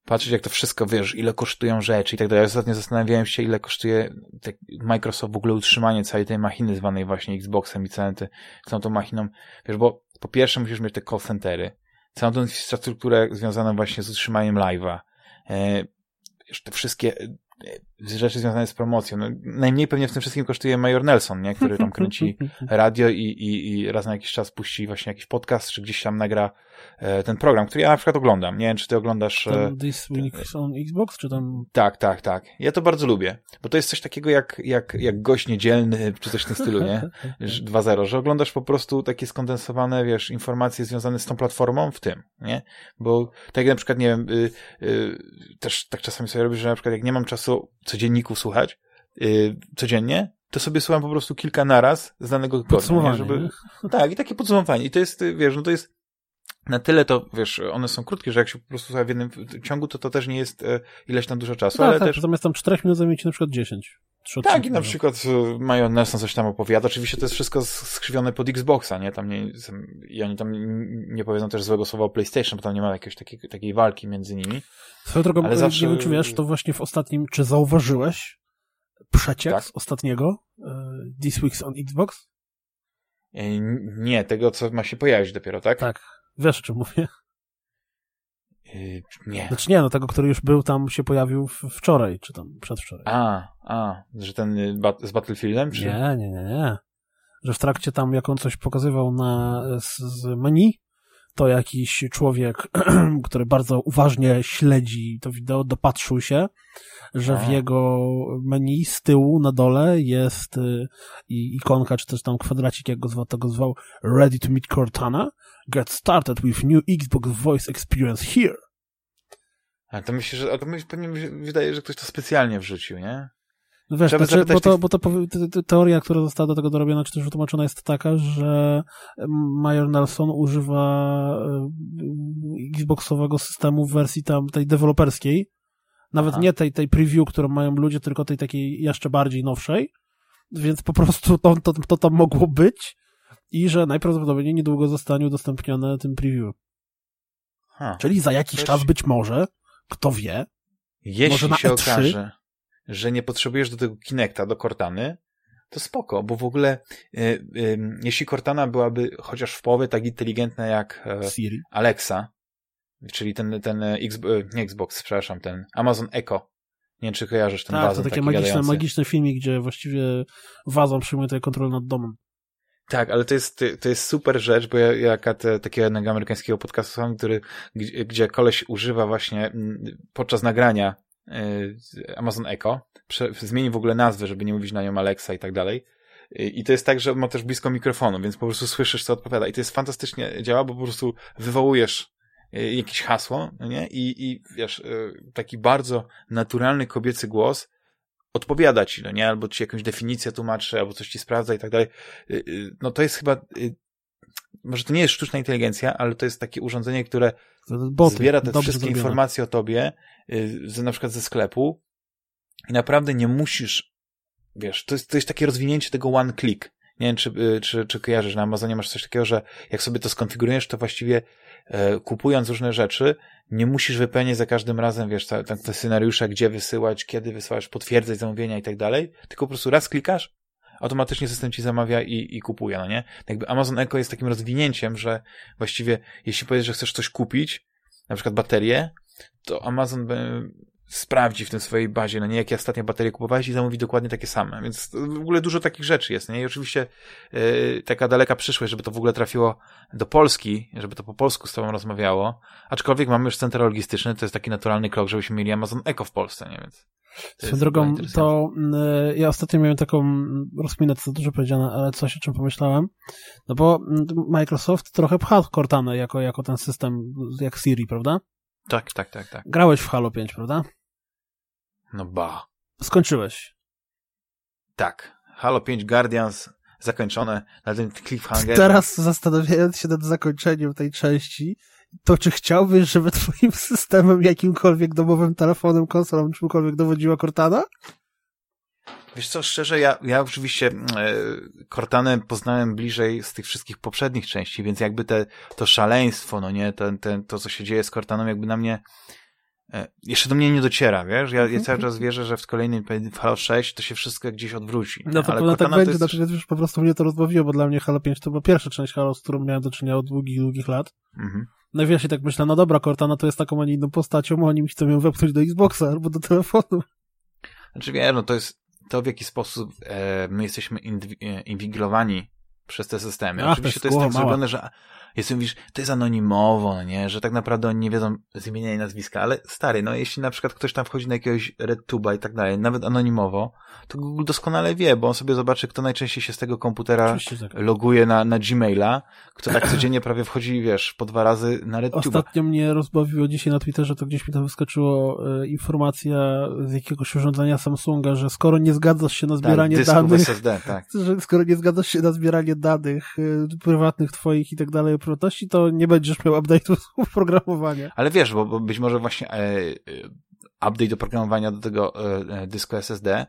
patrzeć jak to wszystko, wiesz, ile kosztują rzeczy i tak dalej. Ostatnio zastanawiałem się, ile kosztuje Microsoft w ogóle utrzymanie całej tej machiny zwanej właśnie Xboxem i całą, te, całą tą machiną, wiesz, bo po pierwsze musisz mieć te call centery, całą tą infrastrukturę związaną właśnie z utrzymaniem live'a, e, te wszystkie rzeczy związane z promocją. No, najmniej pewnie w tym wszystkim kosztuje Major Nelson, nie? który tam kręci radio i, i, i raz na jakiś czas puści właśnie jakiś podcast, czy gdzieś tam nagra e, ten program, który ja na przykład oglądam. Nie wiem, czy ty oglądasz... E, This Week on Xbox, czy tam... Tak, tak, tak. Ja to bardzo lubię, bo to jest coś takiego jak, jak, jak gość niedzielny, czy coś w tym stylu, nie? 2.0, że oglądasz po prostu takie skondensowane, wiesz, informacje związane z tą platformą w tym, nie? Bo tak jak na przykład, nie wiem, y, y, też tak czasami sobie robię, że na przykład jak nie mam czasu codzienników słuchać yy, codziennie, to sobie słucham po prostu kilka naraz z danego podsumowania, żeby... Tak, i takie podsumowanie. I to jest, wiesz, no to jest na tyle to, wiesz, one są krótkie, że jak się po prostu słucha w jednym ciągu, to to też nie jest e, ileś tam dużo czasu, no, ale tak, też... zamiast tam 4 minut zajmie ci na przykład 10. Tak, i na przykład e, Mają Nelson coś tam opowiada. Oczywiście to jest wszystko skrzywione pod Xboxa, nie? Tam nie, i oni tam nie powiedzą też złego słowa o PlayStation, bo tam nie ma jakiejś takiej, takiej walki między nimi. Swoją drogą, Ale zawsze... nie wiem, czy wiesz, to właśnie w ostatnim, czy zauważyłeś przeciek tak? z ostatniego uh, This Week's on Xbox? Nie, tego, co ma się pojawić dopiero, tak? Tak. Wiesz, o czym mówię? Yy, nie. Znaczy nie, no tego, który już był tam, się pojawił wczoraj, czy tam przedwczoraj. A, a, że ten y, z Battlefieldem? Czy... Nie, nie, nie, nie. Że w trakcie tam, jak on coś pokazywał na, z, z menu, to jakiś człowiek, który bardzo uważnie śledzi to wideo, dopatrzył się, że w jego menu z tyłu na dole jest y, ikonka, czy też tam kwadracik, jak go zwał, to go zwał Ready to meet Cortana. Get started with new Xbox Voice Experience here. Ale to myślę, że, to mi pewnie wydaje, że ktoś to specjalnie wrzucił, nie? No wiesz, znaczy, bo, to, bo to teoria, która została do tego dorobiona, czy też wytłumaczona jest taka, że Major Nelson używa y, Xboxowego systemu w wersji tam tej deweloperskiej, nawet Aha. nie tej, tej preview, którą mają ludzie, tylko tej takiej jeszcze bardziej nowszej, więc po prostu to, to, to tam mogło być i że najprawdopodobniej niedługo zostanie udostępnione tym preview. Ha. Czyli za jakiś Coś... czas być może, kto wie, jeśli się E3, okaże, że nie potrzebujesz do tego Kinecta, do Cortany, to spoko, bo w ogóle y, y, jeśli Cortana byłaby chociaż w połowie tak inteligentna jak y. Alexa, czyli ten, ten X, nie Xbox, przepraszam, ten Amazon Echo, nie wiem, czy kojarzysz ten tak, wazon to takie magiczne, magiczne filmik, gdzie właściwie wazon przyjmuje tutaj kontrolę nad domem. Tak, ale to jest, to jest super rzecz, bo ja, ja te, takiego jednego amerykańskiego podcastu słucham, który, gdzie, gdzie koleś używa właśnie podczas nagrania y, Amazon Echo, prze, zmieni w ogóle nazwę, żeby nie mówić na nią Alexa i tak dalej. I to jest tak, że ma też blisko mikrofonu, więc po prostu słyszysz, co odpowiada. I to jest fantastycznie działa, bo po prostu wywołujesz y, jakieś hasło, no nie? I, i wiesz, y, taki bardzo naturalny kobiecy głos odpowiada ci, no nie? Albo ci jakąś definicję tłumaczy, albo coś ci sprawdza i tak dalej. Y, y, no to jest chyba, y, może to nie jest sztuczna inteligencja, ale to jest takie urządzenie, które Boty, zbiera te wszystkie zrobione. informacje o tobie, z, na przykład ze sklepu i naprawdę nie musisz, wiesz, to jest, to jest takie rozwinięcie tego one click. Nie wiem, czy, czy, czy kojarzysz, na Amazonie masz coś takiego, że jak sobie to skonfigurujesz, to właściwie kupując różne rzeczy, nie musisz wypełniać za każdym razem, wiesz, te, te scenariusze, gdzie wysyłać, kiedy wysyłać, potwierdzać zamówienia i tak dalej, tylko po prostu raz klikasz, automatycznie system ci zamawia i, i kupuje, no nie? Jakby Amazon Echo jest takim rozwinięciem, że właściwie jeśli powiesz, że chcesz coś kupić, na przykład baterię, to Amazon sprawdzi w tym swojej bazie, no nie, jakie ostatnie baterie kupowałeś i zamówi dokładnie takie same. Więc w ogóle dużo takich rzeczy jest, nie? I oczywiście yy, taka daleka przyszłość, żeby to w ogóle trafiło do Polski, żeby to po polsku z tobą rozmawiało. Aczkolwiek mamy już centra logistyczne, to jest taki naturalny krok, żebyśmy mieli Amazon Eco w Polsce, nie? Więc Swoją drogą, to y, ja ostatnio miałem taką rozminę, co dużo powiedziane, ale coś o czym pomyślałem. No bo Microsoft trochę pcha Cortana jako, jako ten system, jak Siri, prawda? Tak, tak, tak, tak. Grałeś w Halo 5, prawda? No ba. Skończyłeś. Tak. Halo 5 Guardians zakończone na tym cliffhanger. Teraz zastanawiając się nad zakończeniem tej części, to czy chciałbyś, żeby twoim systemem, jakimkolwiek domowym telefonem, konsolą, czymkolwiek dowodziła Cortana? Wiesz co, szczerze, ja, ja oczywiście e, Cortanę poznałem bliżej z tych wszystkich poprzednich części, więc jakby te, to szaleństwo, no nie, ten, ten, to co się dzieje z Cortaną jakby na mnie jeszcze do mnie nie dociera, wiesz? Ja, ja cały czas wierzę, że w kolejnym Halo 6 to się wszystko gdzieś odwróci. No to pewno tak będzie, jest... znaczy już po prostu mnie to rozbawiło, bo dla mnie Halo 5 to była pierwsza część Halo, z którą miałem do czynienia od długich, długich lat. Mhm. No wiesz, i tak myślę, no dobra, Cortana to jest taką, a nie inną postacią, oni mi chcą ją wepchnąć do Xboxa albo do telefonu. Znaczy wiesz, no to jest to, w jaki sposób e, my jesteśmy e, inwigilowani przez te systemy. Ach, Oczywiście to jest, to jest tak mała. zrobione, że jest, mówisz, to jest anonimowo, no nie, że tak naprawdę oni nie wiedzą z imienia i nazwiska, ale stary, no jeśli na przykład ktoś tam wchodzi na jakiegoś RedTube'a i tak dalej, nawet anonimowo, to Google doskonale wie, bo on sobie zobaczy, kto najczęściej się z tego komputera tak. loguje na, na Gmaila, kto tak codziennie prawie wchodzi, wiesz, po dwa razy na RedTube'a. Ostatnio mnie rozbawiło dzisiaj na Twitterze, to gdzieś mi tam wyskoczyło e, informacja z jakiegoś urządzenia Samsunga, że skoro nie zgadzasz się na tak, zbieranie tak, danych, SSD, tak. że skoro nie zgadzasz się na zbieranie danych e, prywatnych twoich i tak dalej, prywatności, to nie będziesz miał update'u oprogramowania. Ale wiesz, bo, bo być może właśnie e, e, update oprogramowania do tego e, e dysku SSD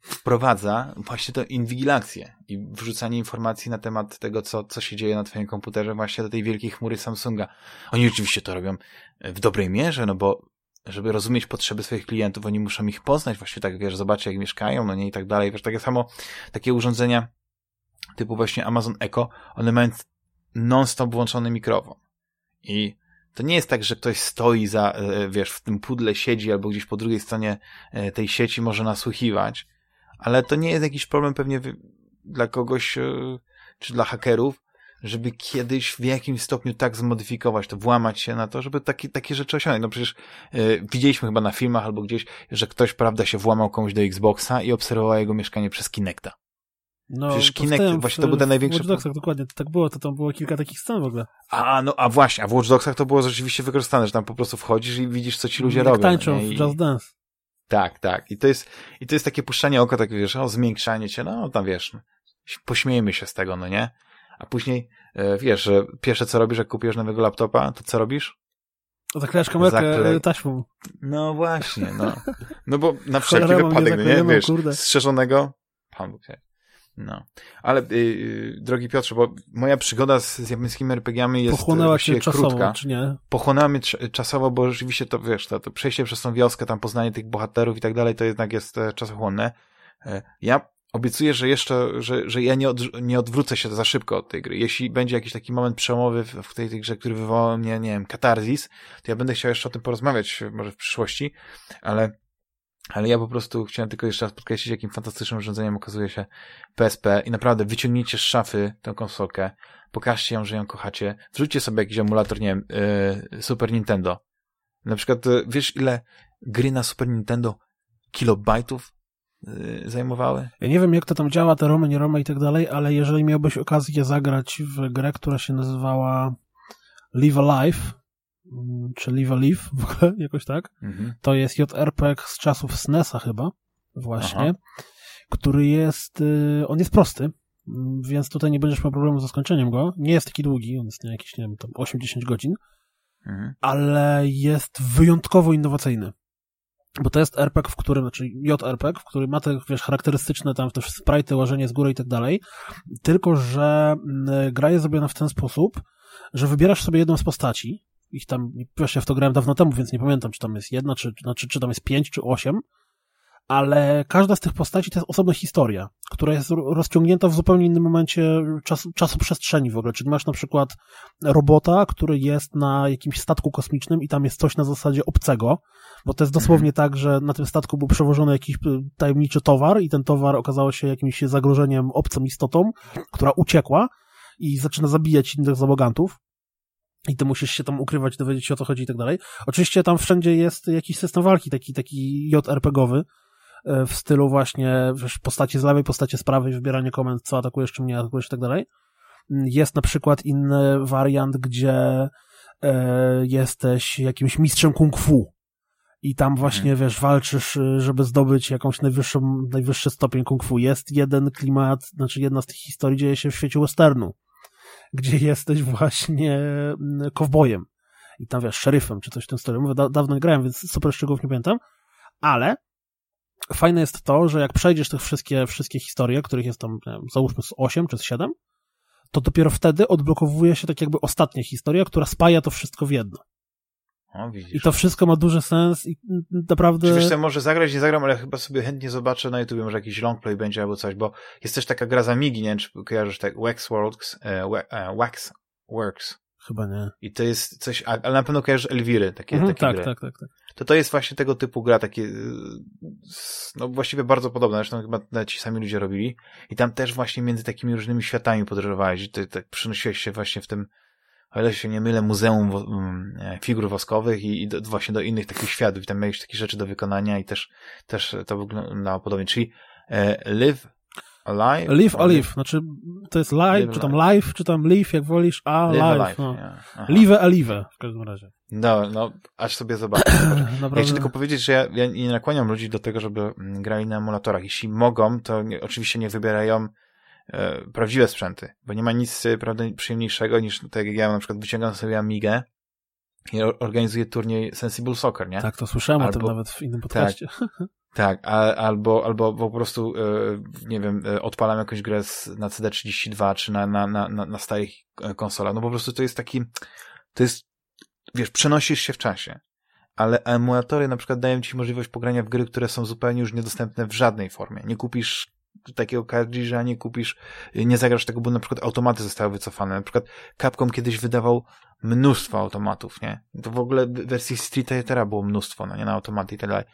wprowadza właśnie tę inwigilację i wrzucanie informacji na temat tego, co, co się dzieje na twoim komputerze właśnie do tej wielkiej chmury Samsunga. Oni oczywiście to robią w dobrej mierze, no bo żeby rozumieć potrzeby swoich klientów, oni muszą ich poznać, właśnie tak, wiesz, zobaczyć jak mieszkają, no nie i tak dalej, wiesz, takie samo, takie urządzenia typu właśnie Amazon Echo, one mają non-stop włączony mikrofon. I to nie jest tak, że ktoś stoi za, e, wiesz, w tym pudle siedzi albo gdzieś po drugiej stronie e, tej sieci może nasłuchiwać, ale to nie jest jakiś problem pewnie dla kogoś, e, czy dla hakerów, żeby kiedyś w jakimś stopniu tak zmodyfikować to, włamać się na to, żeby takie, takie rzeczy osiągnąć. No przecież y, widzieliśmy chyba na filmach albo gdzieś, że ktoś, prawda, się włamał komuś do Xboxa i obserwował jego mieszkanie przez Kinecta. No, Przecież Kinect, w, właśnie to był ten największy... W Watch Dogsach, dokładnie, to tak było, to tam było kilka takich scen w ogóle. A, no, a właśnie, a w Watch Dogsach to było rzeczywiście wykorzystane, że tam po prostu wchodzisz i widzisz, co ci ludzie Jak robią. tańczą w Just Dance. Tak, tak. I to jest, i to jest takie puszczanie oka, tak wiesz, o, zmiękczanie cię, no, tam wiesz, pośmiejmy się z tego, no nie? A później, e, wiesz, że pierwsze co robisz, jak kupujesz nowego laptopa, to co robisz? Zaklejasz kamerkę Zakle... taśmą. No właśnie, no. No bo na wszelki wypadek, no nie? Wiesz, kurde. strzeżonego, Pan Bóg no. Ale yy, drogi Piotrze, bo moja przygoda z, z japońskimi RPG-ami jest Pochłonęła cię czasowo, krótka. czy nie? Pochłonęła mnie czasowo, bo rzeczywiście to, wiesz, to, to przejście przez tą wioskę, tam poznanie tych bohaterów i tak dalej, to jednak jest e, czasochłonne. E, ja obiecuję, że jeszcze, że, że ja nie, od, nie odwrócę się za szybko od tej gry. Jeśli będzie jakiś taki moment przełomowy w, w tej, tej grze, który wywoła mnie, nie wiem, katarzis, to ja będę chciał jeszcze o tym porozmawiać może w przyszłości, ale ale ja po prostu chciałem tylko jeszcze raz podkreślić, jakim fantastycznym urządzeniem okazuje się PSP i naprawdę wyciągnijcie z szafy tę konsolkę, pokażcie ją, że ją kochacie, wrzućcie sobie jakiś emulator, nie wiem, yy, Super Nintendo. Na przykład, yy, wiesz ile gry na Super Nintendo kilobajtów yy, zajmowały? Ja nie wiem, jak to tam działa, te romy, nie romy i tak dalej, ale jeżeli miałbyś okazję zagrać w grę, która się nazywała Live Alive, czy Live a Live w ogóle, jakoś tak. Mhm. To jest JRPG z czasów SNESa chyba, właśnie, Aha. który jest, y, on jest prosty, mm, więc tutaj nie będziesz miał problemu ze skończeniem go. Nie jest taki długi, on jest nie jakieś, nie wiem, tam 8-10 godzin, mhm. ale jest wyjątkowo innowacyjny. Bo to jest RPG, w którym, znaczy JRPG, w którym ma te, wiesz, charakterystyczne tam też sprite, łażenie z góry i tak dalej, tylko, że mm, gra jest zrobiona w ten sposób, że wybierasz sobie jedną z postaci, ich tam, wiesz, ja w to grałem dawno temu, więc nie pamiętam, czy tam jest jedna, czy, znaczy, czy tam jest pięć, czy osiem, ale każda z tych postaci to jest osobna historia, która jest rozciągnięta w zupełnie innym momencie czasu, czasu przestrzeni w ogóle. Czyli masz na przykład robota, który jest na jakimś statku kosmicznym i tam jest coś na zasadzie obcego, bo to jest dosłownie tak, że na tym statku był przewożony jakiś y, tajemniczy towar i ten towar okazało się jakimś zagrożeniem obcą istotą, która uciekła i zaczyna zabijać innych zabogantów i ty musisz się tam ukrywać, dowiedzieć się o co chodzi i tak dalej. Oczywiście tam wszędzie jest jakiś system walki, taki, taki JRPG-owy, e, w stylu właśnie wiesz, postacie z lewej, postacie z prawej, wybieranie komend, co atakujesz, czym nie atakujesz i tak dalej. Jest na przykład inny wariant, gdzie e, jesteś jakimś mistrzem kung fu i tam właśnie, hmm. wiesz, walczysz, y, żeby zdobyć jakąś najwyższą, najwyższy stopień kung fu. Jest jeden klimat, znaczy jedna z tych historii dzieje się w świecie westernu gdzie jesteś właśnie mm, kowbojem i tam wiesz, szeryfem, czy coś w tym stylu. Mówię, da dawno nie grałem, więc super szczegółów nie pamiętam, ale fajne jest to, że jak przejdziesz tych wszystkie, wszystkie historie, których jest tam, wiem, załóżmy z 8 czy z 7, to dopiero wtedy odblokowuje się tak jakby ostatnia historia, która spaja to wszystko w jedno. O, widzisz. I to wszystko ma duży sens i naprawdę... Czy wiesz może zagrać, nie zagram, ale chyba sobie chętnie zobaczę na YouTube, może jakiś longplay będzie albo coś, bo jest też taka gra za Migi, nie wiem, czy kojarzysz tak, Waxworks, e, e, Waxworks. Chyba nie. I to jest coś, ale na pewno kojarzysz Elwiry, takie, mhm, takie tak, gry. Tak, tak, tak. To to jest właśnie tego typu gra, takie, y, no właściwie bardzo podobne, zresztą chyba ci sami ludzie robili. I tam też właśnie między takimi różnymi światami podróżowałeś i ty, tak przynosiłeś się właśnie w tym o ile się nie mylę, Muzeum e, Figur Woskowych i, i do, właśnie do innych takich światów. I tam miałeś takie rzeczy do wykonania i też, też to wyglądało podobnie. Czyli e, Live Alive? Live Alive, znaczy to jest live, live czy tam live, czy tam live, jak wolisz, a live. live, live no. yeah. Live Alive w każdym razie. No, no, aż sobie zobaczę. ja chcę tylko powiedzieć, że ja, ja nie nakłaniam ludzi do tego, żeby mm, grali na emulatorach. Jeśli mogą, to nie, oczywiście nie wybierają e, prawdziwe sprzęty, bo nie ma nic e, prawda, przyjemniejszego niż tak jak ja na przykład wyciągam sobie Amigę i organizuję turniej Sensible Soccer, nie? Tak, to słyszałem albo, o tym nawet w innym podcaście. Tak, tak a, albo, albo po prostu, e, nie wiem, odpalam jakąś grę z, na CD32 czy na, na, na, na starych konsolach. No po prostu to jest taki, to jest, wiesz, przenosisz się w czasie ale emulatory na przykład dają ci możliwość pogrania w gry, które są zupełnie już niedostępne w żadnej formie. Nie kupisz takiego cartridge'a nie kupisz, nie zagrasz tego, bo na przykład automaty zostały wycofane. Na przykład Capcom kiedyś wydawał mnóstwo automatów, nie? To w ogóle w wersji Street Fightera było mnóstwo, no nie? Na automaty i tak dalej.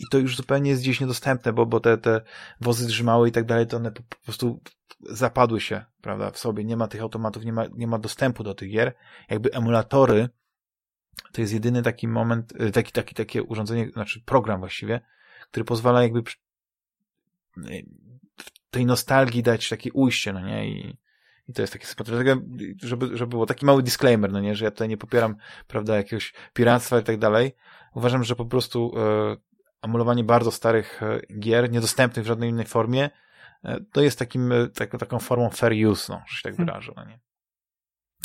I to już zupełnie jest gdzieś niedostępne, bo, bo te, te wozy drzymały i tak dalej, to one po, po prostu zapadły się, prawda, w sobie. Nie ma tych automatów, nie ma, nie ma dostępu do tych gier. Jakby emulatory to jest jedyny taki moment, y, taki, taki, takie urządzenie, znaczy program właściwie, który pozwala jakby tej nostalgii dać takie ujście, no nie? I, i to jest takie sympatyczne. Żeby, żeby było taki mały disclaimer, no nie? Że ja tutaj nie popieram, prawda, jakiegoś piractwa i tak dalej. Uważam, że po prostu e, amulowanie bardzo starych e, gier, niedostępnych w żadnej innej formie, e, to jest takim, e, tak, taką formą fair use, no, że się tak hmm. wyrażę, no nie?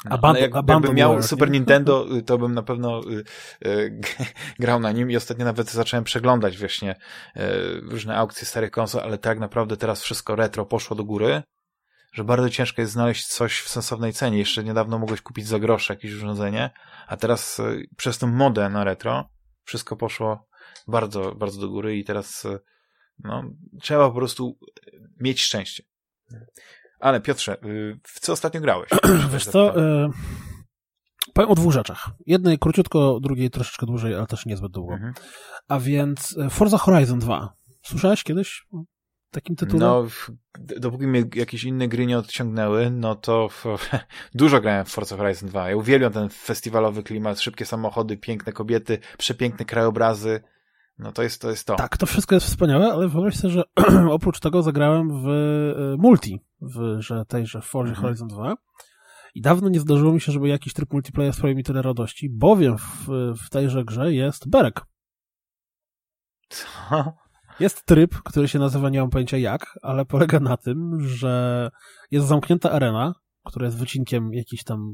No, a jak, jakbym miał Super Nintendo, y, to bym na pewno y, y, grał na nim i ostatnio nawet zacząłem przeglądać właśnie y, różne aukcje starych konsol, ale tak naprawdę teraz wszystko retro poszło do góry, że bardzo ciężko jest znaleźć coś w sensownej cenie. Jeszcze niedawno mogłeś kupić za grosze jakieś urządzenie, a teraz y, przez tą modę na retro wszystko poszło bardzo, bardzo do góry i teraz y, no, trzeba po prostu mieć szczęście. Ale Piotrze, y, w co ostatnio grałeś? Wiesz co, y, powiem o dwóch rzeczach. Jednej króciutko, drugiej troszeczkę dłużej, ale też niezbyt długo. Mhm. A więc y, Forza Horizon 2. Słyszałeś kiedyś takim tytule? No, dopóki mnie jakieś inne gry nie odciągnęły, no to dużo grałem w Forza Horizon 2. Ja uwielbiam ten festiwalowy klimat, szybkie samochody, piękne kobiety, przepiękne krajobrazy. No to jest to. Jest to. Tak, to wszystko jest wspaniałe, ale wyobraź sobie, że oprócz tego zagrałem w e, multi, w że tejże Forza mhm. Horizon 2 i dawno nie zdarzyło mi się, żeby jakiś tryb multiplayer sprawił mi tyle radości, bowiem w, w tejże grze jest Berek. Co? Jest tryb, który się nazywa, nie mam pojęcia jak, ale polega na tym, że jest zamknięta arena, która jest wycinkiem jakichś tam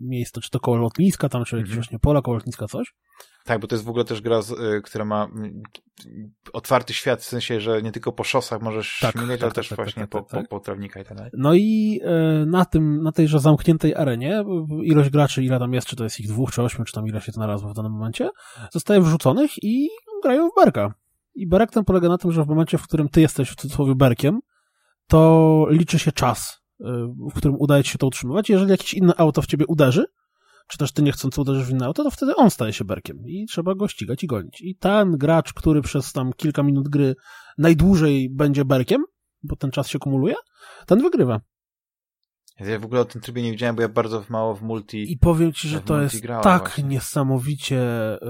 miejsca, czy to koło lotniska tam, czy jakieś mhm. właśnie pola koło lotniska, coś. Tak, bo to jest w ogóle też gra, y, która ma otwarty świat, w sensie, że nie tylko po szosach możesz tak, śmigać, tak, ale tak, też tak, właśnie tak, po, tak, po, po trawnika i tak dalej. No i y, na tym, na tejże zamkniętej arenie, ilość graczy, ile tam jest, czy to jest ich dwóch, czy ośmiu, czy tam ile się to znalazło w danym momencie, zostaje wrzuconych i grają w berka. I berek ten polega na tym, że w momencie, w którym ty jesteś w cudzysłowie berkiem, to liczy się czas, w którym udaje ci się to utrzymywać. Jeżeli jakieś inne auto w ciebie uderzy, czy też ty niechcący uderzysz w inne auto, to wtedy on staje się berkiem i trzeba go ścigać i gonić. I ten gracz, który przez tam kilka minut gry najdłużej będzie berkiem, bo ten czas się kumuluje, ten wygrywa. Ja w ogóle o tym trybie nie widziałem, bo ja bardzo mało w multi. I powiem ci, że to jest tak właśnie. niesamowicie y,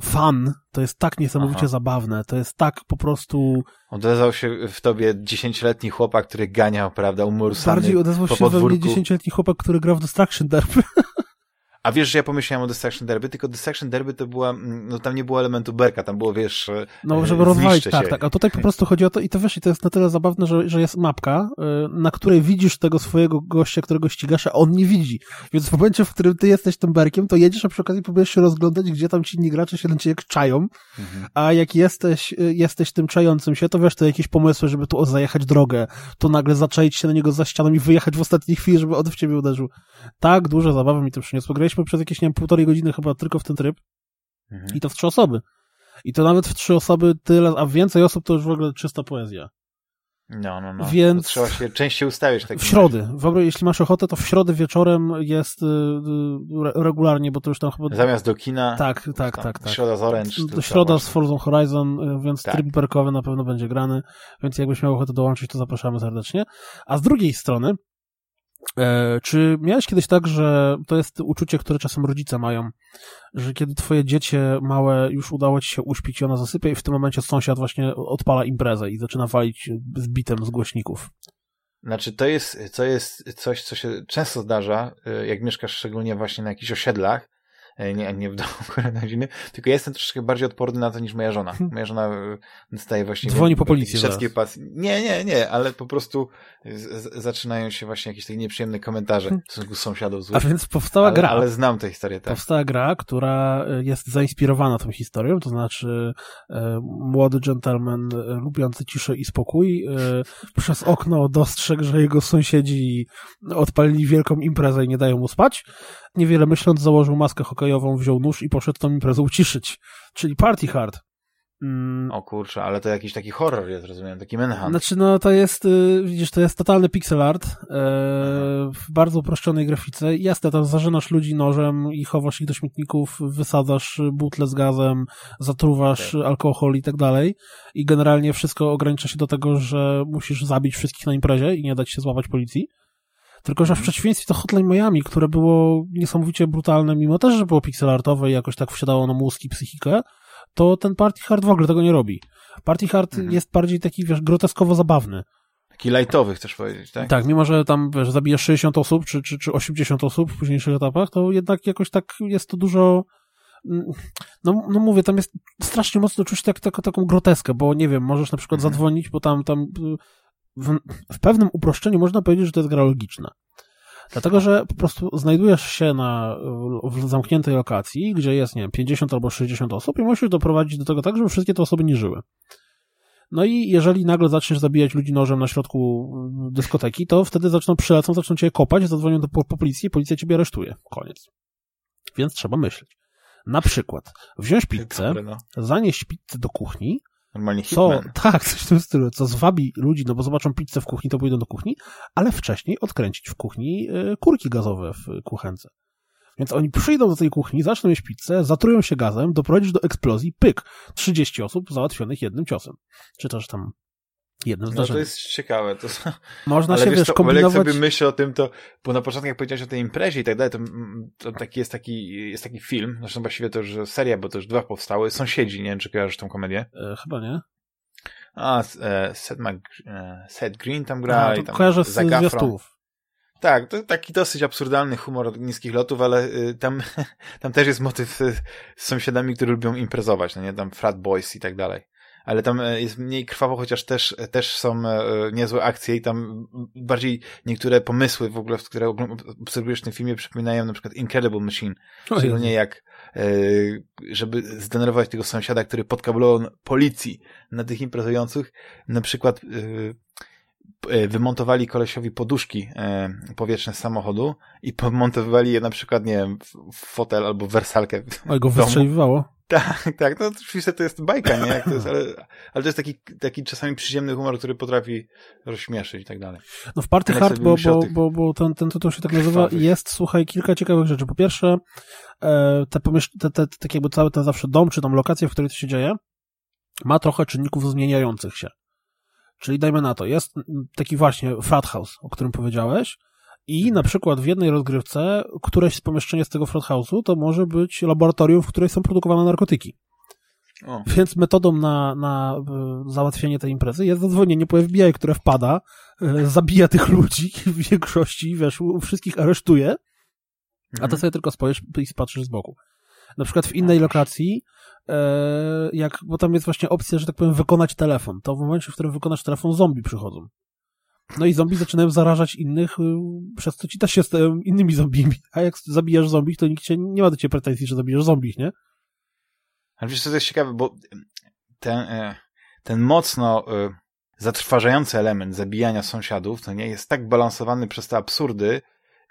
fan, to jest tak niesamowicie Aha. zabawne, to jest tak po prostu. Odezwał się w tobie dziesięcioletni chłopak, który ganiał, prawda, umorusany Bardziej odezwał się we mnie dziesięcioletni chłopak, który grał w Destruction Derby. A wiesz, że ja pomyślałem o Destruction Derby, tylko Destruction Derby to była, mm, no tam nie było elementu berka, tam było, wiesz, e, No, żeby rozwalić, tak, tak. A tutaj po prostu chodzi o to, i to wiesz, i to jest na tyle zabawne, że, że jest mapka, e, na której widzisz tego swojego gościa, którego ścigasz, a on nie widzi. Więc w momencie, w którym ty jesteś tym berkiem, to jedziesz, a przy okazji próbujesz się rozglądać, gdzie tam ci inni gracze się na ciebie czają, mhm. a jak jesteś, e, jesteś tym czającym się, to wiesz, to jakieś pomysły, żeby tu zajechać drogę, tu nagle zaczaić się na niego za ścianą i wyjechać w ostatniej chwili, żeby on w ciebie uderzył. Tak duże zabawy mi to przyniosło. Graliśmy przez jakieś, nie wiem, półtorej godziny chyba tylko w ten tryb. Mhm. I to w trzy osoby. I to nawet w trzy osoby tyle, a więcej osób to już w ogóle czysta poezja. No, no, no. Więc... To trzeba się częściej ustawić. Tak w środy. W ogóle, jeśli masz ochotę, to w środę wieczorem jest y, y, regularnie, bo to już tam chyba... Zamiast do kina. Tak, tak, tak. tak. Środa z Orange. Do środa z Forza Horizon, y, więc tak. tryb perkowy na pewno będzie grany, więc jakbyś miał ochotę dołączyć, to zapraszamy serdecznie. A z drugiej strony, czy miałeś kiedyś tak, że to jest uczucie, które czasem rodzice mają, że kiedy twoje dziecię małe już udało ci się uśpić i ona zasypia i w tym momencie sąsiad właśnie odpala imprezę i zaczyna walić z bitem z głośników? Znaczy, to jest, to jest coś, co się często zdarza, e, jak mieszkasz szczególnie właśnie na jakichś osiedlach, E, nie, nie w domu rodziny, tylko ja jestem troszeczkę bardziej odporny na to niż moja żona. Moja żona e, dostaje właśnie... Dzwoni po policję pas. Nie, nie, nie, ale po prostu z, zaczynają się właśnie jakieś takie nieprzyjemne komentarze hmm. w stosunku sąsiadów złych. A więc powstała ale, gra. Ale znam tę historię, tak. Powstała gra, która e, jest zainspirowana tą historią, to znaczy e, młody gentleman e, lubiący ciszę i spokój e, przez okno dostrzegł, że jego sąsiedzi odpalili wielką imprezę i nie dają mu spać. Niewiele myśląc założył maskę hokejową, wziął nóż i poszedł tą imprezę uciszyć. Czyli party hard. Mm. O kurczę, ale to jakiś taki horror jest, rozumiem, taki manhunt. Znaczy, no to jest, y, widzisz, to jest totalny pixel art e, w bardzo uproszczonej grafice. Jasne, tam zażynasz ludzi nożem i chowasz ich do śmietników, wysadzasz butle z gazem, zatruwasz okay. alkohol i tak dalej. I generalnie wszystko ogranicza się do tego, że musisz zabić wszystkich na imprezie i nie dać się złapać policji. Tylko, że w przeciwieństwie do Hotline Miami, które było niesamowicie brutalne, mimo też, że było pixelartowe i jakoś tak wsiadało na mózg i psychikę, to ten Party Hard w ogóle tego nie robi. Party Hard mhm. jest bardziej taki, wiesz, groteskowo zabawny. Taki lightowy, chcesz powiedzieć, tak? Tak, mimo że tam, wiesz, zabijesz 60 osób, czy, czy, czy 80 osób w późniejszych etapach, to jednak jakoś tak jest to dużo mm, no, no mówię, tam jest strasznie mocno czuć tak, tak, taką groteskę, bo nie wiem, możesz na przykład mhm. zadzwonić, bo tam, tam w, w pewnym uproszczeniu można powiedzieć, że to jest gra logiczna. Dlatego, że po prostu znajdujesz się na, w zamkniętej lokacji, gdzie jest, nie wiem, 50 albo 60 osób i musisz doprowadzić do tego tak, żeby wszystkie te osoby nie żyły. No i jeżeli nagle zaczniesz zabijać ludzi nożem na środku dyskoteki, to wtedy zaczną przylecą, zaczną cię kopać, zadzwonią do po, po policji i policja ciebie aresztuje. Koniec. Więc trzeba myśleć. Na przykład wziąć pizzę, no. zanieść pizzę do kuchni, Normalnie co, tak, coś w tym stylu, co zwabi ludzi, no bo zobaczą pizzę w kuchni, to pójdą do kuchni, ale wcześniej odkręcić w kuchni y, kurki gazowe w kuchence. Więc oni przyjdą do tej kuchni, zaczną jeść pizzę, zatrują się gazem, doprowadzisz do eksplozji, pyk, 30 osób załatwionych jednym ciosem. Czy też tam jednym zdarzeniem. No to jest ciekawe. To... Można Ale się, wiesz, wiesz kombinować... jak sobie myślę o tym, to, bo na początku jak powiedziałeś o tej imprezie i tak dalej, to, to taki jest taki, jest taki film, zresztą właściwie to już seria, bo to już dwa powstały, Sąsiedzi, nie wiem, czy kojarzysz tą komedię? E, chyba nie. A, e, Seth, Mac, e, Seth Green tam gra to i tam kojarzę z zwiastów. Tak, to taki dosyć absurdalny humor niskich lotów, ale y, tam, tam też jest motyw y, z sąsiadami, którzy lubią imprezować, no nie, tam frat boys i tak dalej ale tam e, jest mniej krwawo, chociaż też, też są e, niezłe akcje i tam bardziej niektóre pomysły w ogóle, które obserwujesz w tym filmie przypominają na przykład Incredible Machine. Szczególnie jak e, żeby zdenerwować tego sąsiada, który podkablował policji na tych imprezujących, na przykład wymontowali kolesiowi poduszki powietrzne z samochodu i pomontowali je na przykład, nie wiem, w fotel albo w wersalkę. A go wystrzeliwało? Tak, tak, no oczywiście to jest bajka, nie? Jak to jest, ale, ale to jest taki, taki czasami przyziemny humor, który potrafi rozśmieszyć i tak dalej. No w Party Hard, bo, bo, bo, bo ten, ten tytuł się tak nazywa, jest, słuchaj, kilka ciekawych rzeczy. Po pierwsze, e, te, te, te, tak jakby cały ten zawsze dom, czy tam lokacja, w której to się dzieje, ma trochę czynników zmieniających się. Czyli dajmy na to, jest taki właśnie frat house, o którym powiedziałeś, i na przykład w jednej rozgrywce któreś z pomieszczenia z tego frat house'u to może być laboratorium, w której są produkowane narkotyki. O. Więc metodą na, na e, załatwienie tej imprezy jest zadzwonienie po FBI, które wpada, e, zabija tych ludzi w większości, wiesz, wszystkich aresztuje, a ty mhm. sobie tylko spojrzysz i patrzysz z boku. Na przykład w innej lokacji, e, jak, bo tam jest właśnie opcja, że tak powiem, wykonać telefon, to w momencie, w którym wykonasz telefon, zombie przychodzą. No i zombie zaczynają zarażać innych, y, przez co ci też się innymi zombimi. A jak zabijasz zombie, to nikt się nie ma do ciebie pretensji, że zabijasz zombie, nie? Ale wiesz co, jest ciekawe, bo ten, e, ten mocno e, zatrważający element zabijania sąsiadów, to nie jest tak balansowany przez te absurdy,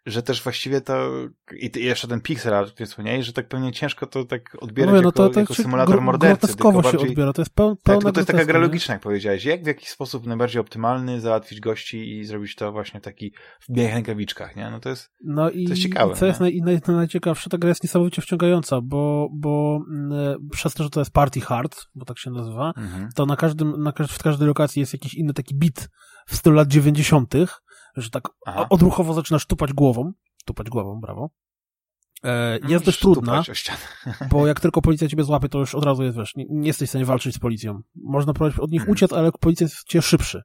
że też właściwie to i jeszcze ten pixel art, który wspomniałeś, że tak pewnie ciężko to tak odbierać no, no to, jako, to, jako symulator gro, mordercy. Bardziej, się odbiera, to jest peł, tak, to jest taka gra logiczna, jak powiedziałeś. Jak w jakiś sposób najbardziej optymalny załatwić gości i zrobić to właśnie taki w białych rękawiczkach, nie? No to jest, no i to jest ciekawe. co jest naj, naj, najciekawsze, ta gra jest niesamowicie wciągająca, bo, bo e, przez to, że to jest party hard, bo tak się nazywa, mhm. to na każdym, na, w każdej lokacji jest jakiś inny taki bit w stylu lat 90., że tak Aha. odruchowo zaczynasz tupać głową, tupać głową, brawo. E, no, jest dość trudna, bo jak tylko policja ciebie złapie, to już od razu jest, wiesz, nie, nie jesteś w stanie walczyć z policją. Można próbować od nich hmm. uciec, ale policja jest cię szybszy.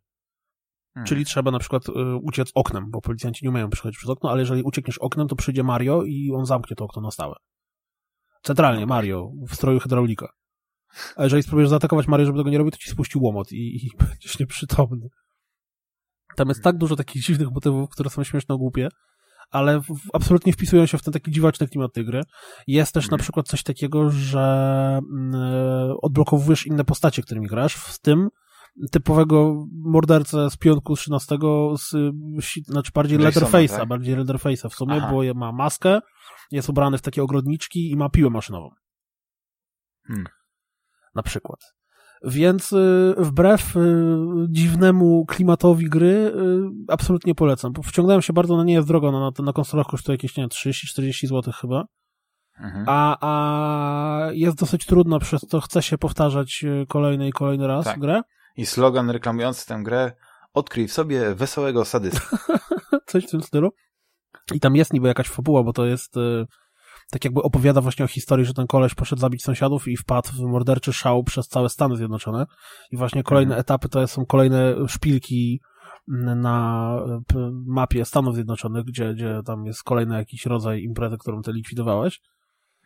Hmm. Czyli trzeba na przykład y, uciec oknem, bo policjanci nie umieją przechodzić przez okno, ale jeżeli uciekniesz oknem, to przyjdzie Mario i on zamknie to okno na stałe. Centralnie Mario, w stroju hydraulika. A jeżeli spróbujesz zaatakować Mario, żeby tego nie robił, to ci spuści łomot i, i będziesz nieprzytomny. Tam jest tak dużo takich dziwnych motywów, które są śmieszno głupie, ale w, absolutnie wpisują się w ten taki dziwaczny klimat tej gry. Jest też na mhm. przykład coś takiego, że y, odblokowujesz inne postacie, którymi grasz, w tym typowego mordercę z piątku 13, z, znaczy bardziej Leatherface'a, tak? bardziej Leatherface'a w sumie, Aha. bo ma maskę, jest ubrany w takie ogrodniczki i ma piłę maszynową. Hmm. Na przykład. Więc y, wbrew y, dziwnemu klimatowi gry y, absolutnie polecam. Wciągnąłem się bardzo, no nie jest drogo, no, na, na konsolach kosztuje jakieś, nie wiem, 30-40 zł chyba. Mhm. A, a jest dosyć trudno, przez to chce się powtarzać kolejny i kolejny raz tak. grę. I slogan reklamujący tę grę odkryj w sobie wesołego sadysty. Coś w tym stylu. I tam jest niby jakaś fabuła, bo to jest tak jakby opowiada właśnie o historii, że ten koleś poszedł zabić sąsiadów i wpadł w morderczy szał przez całe Stany Zjednoczone. I właśnie kolejne mhm. etapy to są kolejne szpilki na mapie Stanów Zjednoczonych, gdzie, gdzie tam jest kolejny jakiś rodzaj imprezy, którą ty likwidowałeś.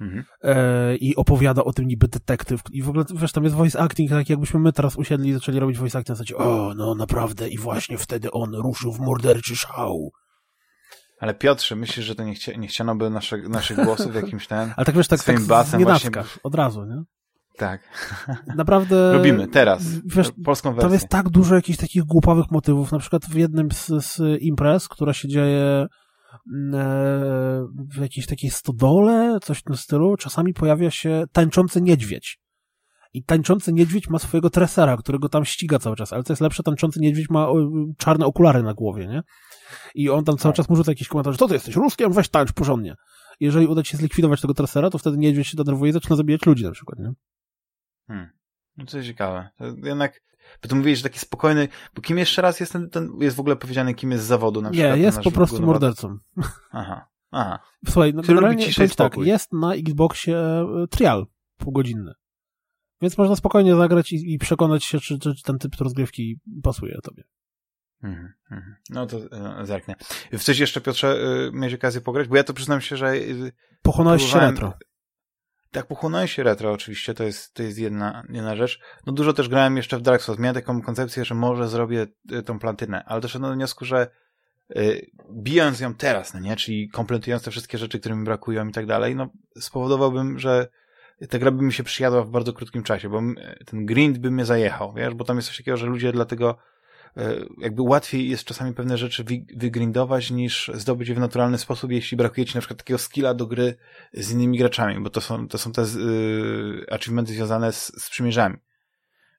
Mhm. E, I opowiada o tym niby detektyw. I w ogóle, wiesz, tam jest voice acting, tak jakbyśmy my teraz usiedli i zaczęli robić voice acting, na zasadzie, o, no naprawdę, i właśnie wtedy on ruszył w morderczy szał. Ale Piotrze, myślisz, że to nie, chcia, nie chciano by nasze, naszych głosów jakimś ten Ale tak wiesz, tak, swoim tak basem właśnie... od razu, nie? Tak. Naprawdę... Robimy, teraz. Wiesz, polską wersję. Tam jest tak dużo jakichś takich głupawych motywów. Na przykład w jednym z, z imprez, która się dzieje mm, e, w jakiejś takiej stodole, coś w tym stylu, czasami pojawia się tańczący niedźwiedź. I tańczący niedźwiedź ma swojego tresera, którego tam ściga cały czas, ale co jest lepsze, tańczący niedźwiedź ma czarne okulary na głowie, nie? I on tam cały tak. czas mu rzuca jakiś komentarz, to ty jesteś Ruskiem, weź tańcz porządnie. Jeżeli uda ci się zlikwidować tego tresera, to wtedy niedźwiedź się denerwuje i zaczyna zabijać ludzi na przykład, nie? Hmm. No to jest ciekawe. To jednak, bo tu mówiłeś, że taki spokojny, bo kim jeszcze raz jest ten, ten jest w ogóle powiedziane, kim jest z zawodu na przykład? Nie, jest po prostu mordercą. Aha, aha. Słuchaj, no generalnie tak, jest na Xboxie e, trial półgodzinny. Więc można spokojnie zagrać i, i przekonać się, czy, czy, ten typ rozgrywki pasuje tobie. Mm, mm. No to zerknę. W coś jeszcze, Piotrze, e, miałeś okazję pograć? Bo ja to przyznam się, że... E, pochłonąłeś się retro. Tak, pochłonąłem się retro oczywiście, to jest, to jest jedna, jedna rzecz. No dużo też grałem jeszcze w Dark Souls. Miałem taką koncepcję, że może zrobię tą platynę, ale doszedłem do wniosku, że y, bijąc ją teraz, no nie, czyli kompletując te wszystkie rzeczy, które mi brakują i tak dalej, no spowodowałbym, że ta gra by mi się przyjadła w bardzo krótkim czasie, bo ten grind by mnie zajechał, wiesz, bo tam jest coś takiego, że ludzie dlatego jakby łatwiej jest czasami pewne rzeczy wygrindować niż zdobyć je w naturalny sposób, jeśli brakuje ci na przykład takiego skilla do gry z innymi graczami, bo to są, to są te yy, achievementy związane z, z przymierzami.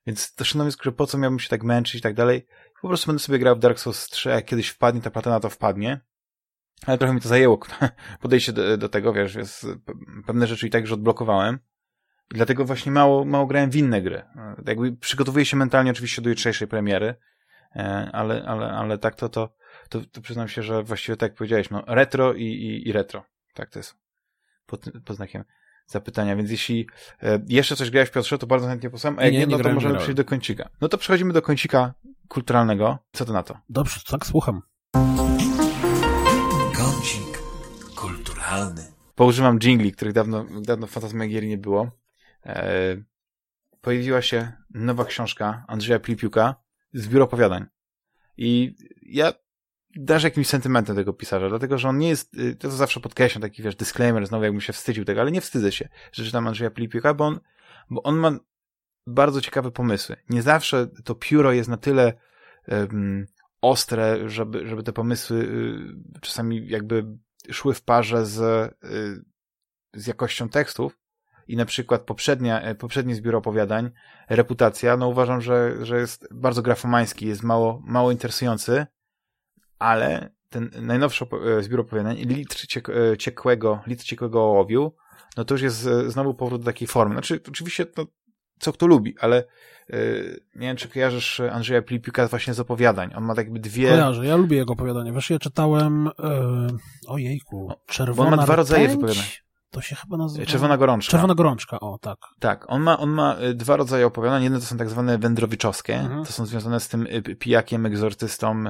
Więc to stanowisko, że po co miałbym się tak męczyć i tak dalej. Po prostu będę sobie grał w Dark Souls 3, jak kiedyś wpadnie ta platyna, to wpadnie. Ale trochę mi to zajęło podejście do, do tego, wiesz, więc pewne rzeczy i tak już odblokowałem. Dlatego właśnie mało, mało grałem w inne gry. Jakby przygotowuję się mentalnie oczywiście do jutrzejszej premiery, e, ale, ale, ale tak to, to, to, to przyznam się, że właściwie tak jak powiedziałeś, no retro i, i, i retro. Tak to jest pod, pod znakiem zapytania, więc jeśli e, jeszcze coś grałeś Piotrze, to bardzo chętnie posłucham, a jak nie, nie, nie no to możemy przejść do kącika. No to przechodzimy do kącika kulturalnego. Co to na to? Dobrze, tak słucham. Kącik kulturalny. Poużywam jingli, których dawno, dawno w Fantasmagierii nie było. E, pojawiła się nowa książka Andrzeja Plipiuka z biura opowiadań. I ja dasz jakimś sentymentem tego pisarza, dlatego, że on nie jest, y, to zawsze podkreślam, taki wiesz, disclaimer, znowu jakbym się wstydził tego, ale nie wstydzę się, że czytam Andrzeja Plipiuka, bo on, bo on ma bardzo ciekawe pomysły. Nie zawsze to pióro jest na tyle um, ostre, żeby, żeby te pomysły y, czasami jakby szły w parze z, y, z jakością tekstów, i na przykład poprzednia, e, poprzedni zbiór opowiadań, Reputacja, no uważam, że, że jest bardzo grafomański, jest mało, mało interesujący, ale ten najnowszy e, zbiór opowiadań, Litr e, ciekłego, Litr ciekłego ołowiu, no to już jest znowu powrót do takiej formy. Znaczy, oczywiście, to, co kto lubi, ale yy, nie wiem, czy kojarzysz Andrzeja Plipiuka właśnie z opowiadań. On ma tak jakby dwie... Kojarzę, ja lubię jego opowiadania. Wiesz, ja czytałem, yy, ojejku, Czerwona Bo on ma dwa rodzaje opowiadań. To się chyba nazywa... Czerwona gorączka. Czerwona gorączka, o tak. Tak, on ma, on ma y, dwa rodzaje opowiadań. Jedne to są tak zwane wędrowiczowskie. Mhm. To są związane z tym y, pijakiem, egzortystą,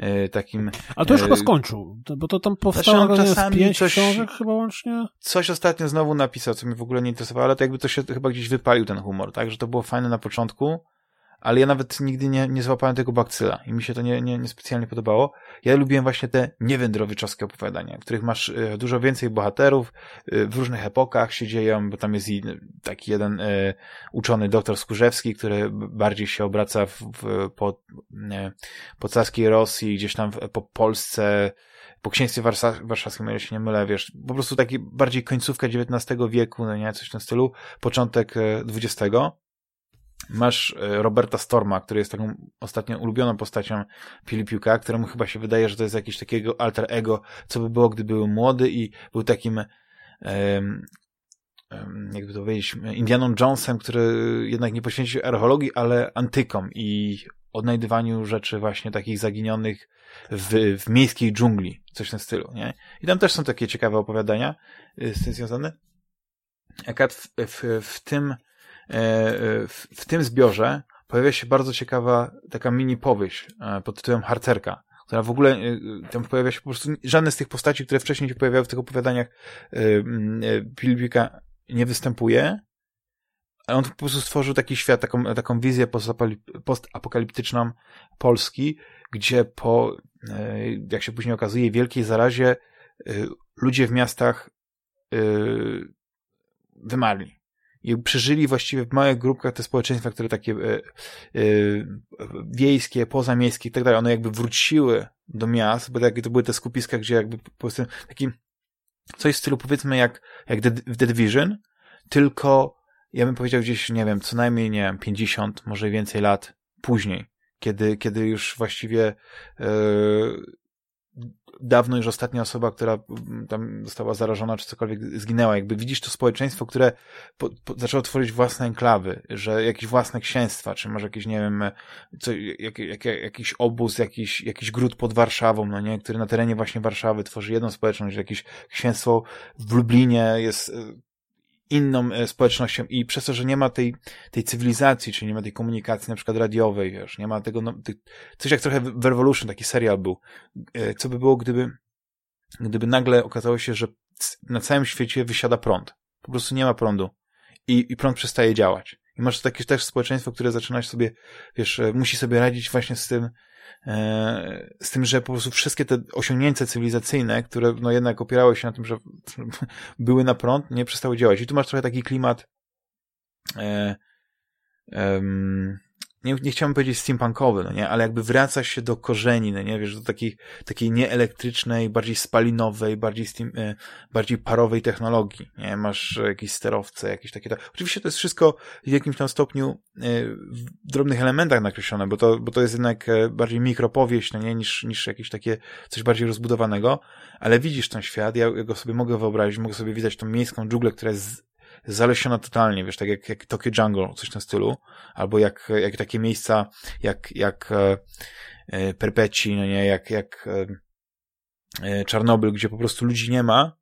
y, takim... Ale to już chyba skończył, bo to tam powstało znaczy czasami pięć coś, książek chyba łącznie. Coś ostatnio znowu napisał, co mnie w ogóle nie interesowało, ale to jakby to się chyba gdzieś wypalił ten humor, tak? Że to było fajne na początku, ale ja nawet nigdy nie, nie złapałem tego bakcyla i mi się to nie, nie, nie specjalnie podobało. Ja lubiłem właśnie te niewędrowiczowskie opowiadania, w których masz e, dużo więcej bohaterów, e, w różnych epokach się dzieją, bo tam jest taki jeden e, uczony doktor Skurzewski, który bardziej się obraca w, w, po, po carskiej Rosji, gdzieś tam po Polsce, po księstwie warszawskim, jeśli nie mylę, wiesz, po prostu taki bardziej końcówka XIX wieku, no nie, coś w tym stylu, początek XX Masz e, Roberta Storma, który jest taką ostatnio ulubioną postacią Filipiuka, któremu chyba się wydaje, że to jest jakiś takiego alter ego, co by było, gdy był młody i był takim um, jakby to powiedzieć, Indianą Jonesem, który jednak nie poświęcił archeologii, ale antykom i odnajdywaniu rzeczy właśnie takich zaginionych w, w miejskiej dżungli, coś w tym stylu, nie? I tam też są takie ciekawe opowiadania e, z tym związane. Akad w, w, w tym w, w tym zbiorze pojawia się bardzo ciekawa taka mini powieść e, pod tytułem Harcerka, która w ogóle tam pojawia się po prostu żadne z tych postaci, które wcześniej się pojawiały w tych opowiadaniach Pilbika nie występuje. On po prostu stworzył taki świat, taką, taką wizję postapokaliptyczną Polski, gdzie po, jak się później okazuje, wielkiej zarazie ludzie w miastach wymarli i przeżyli właściwie w małych grupkach te społeczeństwa, które takie e, e, wiejskie, pozamiejskie i tak dalej, one jakby wróciły do miast, bo to były te skupiska, gdzie jakby po prostu taki coś w stylu powiedzmy jak, jak w The Division, tylko ja bym powiedział gdzieś, nie wiem, co najmniej, nie wiem, 50, może więcej lat później, kiedy, kiedy już właściwie e, dawno już ostatnia osoba, która mm, tam została zarażona czy cokolwiek zginęła. Jakby widzisz to społeczeństwo, które po, po, zaczęło tworzyć własne enklawy, że jakieś własne księstwa, czy może jakieś, nie wiem, co, jak, jak, jakiś obóz, jakiś, jakiś gród pod Warszawą, no nie, który na terenie właśnie Warszawy tworzy jedną społeczność, jakieś księstwo w Lublinie jest inną e, społecznością i przez to, że nie ma tej, tej cywilizacji, czyli nie ma tej komunikacji na przykład radiowej, wiesz, nie ma tego, no, tych, coś jak trochę w Revolution, taki serial był, e, co by było, gdyby, gdyby nagle okazało się, że na całym świecie wysiada prąd. Po prostu nie ma prądu i, i prąd przestaje działać. I masz takie też społeczeństwo, które zaczynasz sobie, wiesz, e, musi sobie radzić właśnie z tym, z tym, że po prostu wszystkie te osiągnięcia cywilizacyjne, które no jednak opierały się na tym, że były na prąd, nie przestały działać. I tu masz trochę taki klimat e, nie, nie chciałbym powiedzieć steampunkowy, no nie, ale jakby wraca się do korzeni, no nie, wiesz, do takiej, takiej nieelektrycznej, bardziej spalinowej, bardziej steam, e, bardziej parowej technologii, nie, masz jakieś sterowce, jakieś takie, tak. oczywiście to jest wszystko w jakimś tam stopniu e, w drobnych elementach nakreślone, bo to, bo to jest jednak e, bardziej mikropowieść, no nie, niż, niż jakieś takie coś bardziej rozbudowanego, ale widzisz ten świat, ja go sobie mogę wyobrazić, mogę sobie widzieć tą miejską dżunglę, która jest zalesiona totalnie, wiesz, tak jak, jak Tokyo Jungle, coś w tym stylu, albo jak, jak takie miejsca, jak, jak e, e, Perpeci, no nie, jak, jak e, e, Czarnobyl, gdzie po prostu ludzi nie ma,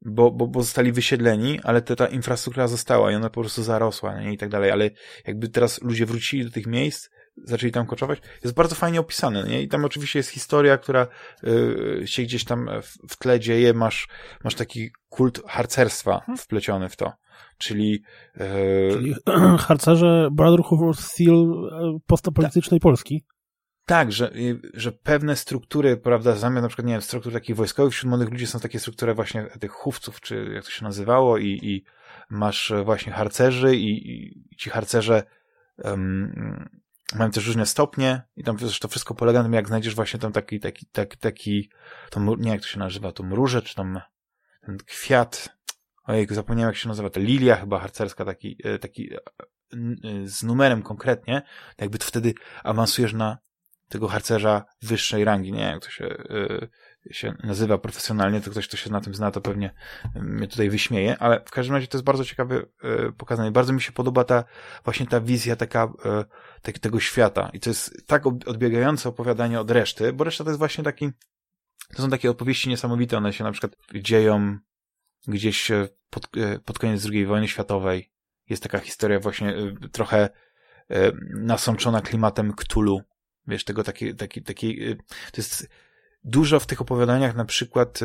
bo, bo, bo zostali wysiedleni, ale te, ta infrastruktura została i ona po prostu zarosła, no nie, i tak dalej, ale jakby teraz ludzie wrócili do tych miejsc, zaczęli tam koczować, jest bardzo fajnie opisane, nie? I tam oczywiście jest historia, która y, się gdzieś tam w, w tle dzieje, masz, masz taki kult harcerstwa wpleciony w to. Czyli, e... Czyli harcerze Brotherhood of Steel e, postapolitycznej Polski. Tak, że, że pewne struktury, prawda, zamiast na przykład, nie wiem, struktur takich wojskowych, wśród młodych ludzi są takie struktury właśnie tych chówców, czy jak to się nazywało, i, i masz właśnie harcerzy, i, i ci harcerze um, mają też różne stopnie, i tam wiesz, to wszystko polega na tym, jak znajdziesz właśnie tam taki, taki, taki, taki, tą, nie jak to się nazywa, tą różę, czy tam ten kwiat, ojej, zapomniałem jak się nazywa, to lilia chyba harcerska, taki, e, taki e, z numerem konkretnie, jakby to wtedy awansujesz na tego harcerza wyższej rangi, nie? Jak to się, e, się nazywa profesjonalnie, to ktoś, kto się na tym zna, to pewnie mnie tutaj wyśmieje, ale w każdym razie to jest bardzo ciekawe pokazanie. Bardzo mi się podoba ta, właśnie ta wizja taka, tak, tego świata. I to jest tak odbiegające opowiadanie od reszty, bo reszta to jest właśnie taki, to są takie opowieści niesamowite, one się na przykład dzieją gdzieś pod, e, pod koniec II wojny światowej. Jest taka historia właśnie e, trochę e, nasączona klimatem Cthulhu. Wiesz, tego takiej, takiej, takiej, to jest dużo w tych opowiadaniach na przykład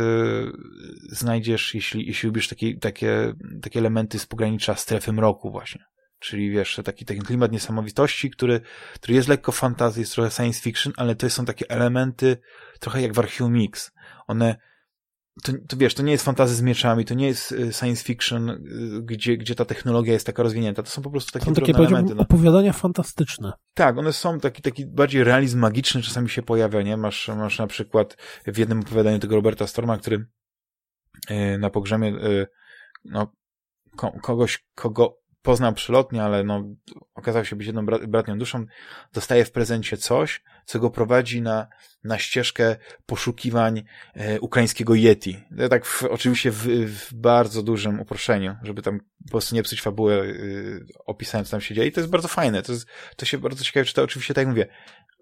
znajdziesz, jeśli, jeśli lubisz takie, takie, takie elementy z pogranicza strefy mroku właśnie. Czyli wiesz, taki, taki klimat niesamowitości, który, który jest lekko fantasy, jest trochę science fiction, ale to są takie elementy trochę jak w Archium. One to, to wiesz, to nie jest fantazy z mieczami, to nie jest y, science fiction, y, gdzie, gdzie ta technologia jest taka rozwinięta. To są po prostu takie, są takie elementy. No. opowiadania fantastyczne. Tak, one są taki, taki bardziej realizm magiczny czasami się pojawia, nie? Masz, masz na przykład w jednym opowiadaniu tego Roberta Storma, który y, na pogrzemie no, kogoś, kogo poznał przylotnie, ale no, okazał się być jedną bratnią duszą, dostaje w prezencie coś, co go prowadzi na, na ścieżkę poszukiwań e, ukraińskiego Yeti. Tak w, oczywiście w, w, bardzo dużym uproszczeniu, żeby tam po prostu nie psuć fabułę e, opisając, co tam się dzieje. I to jest bardzo fajne. To, jest, to się bardzo ciekawe czyta. Oczywiście, tak jak mówię,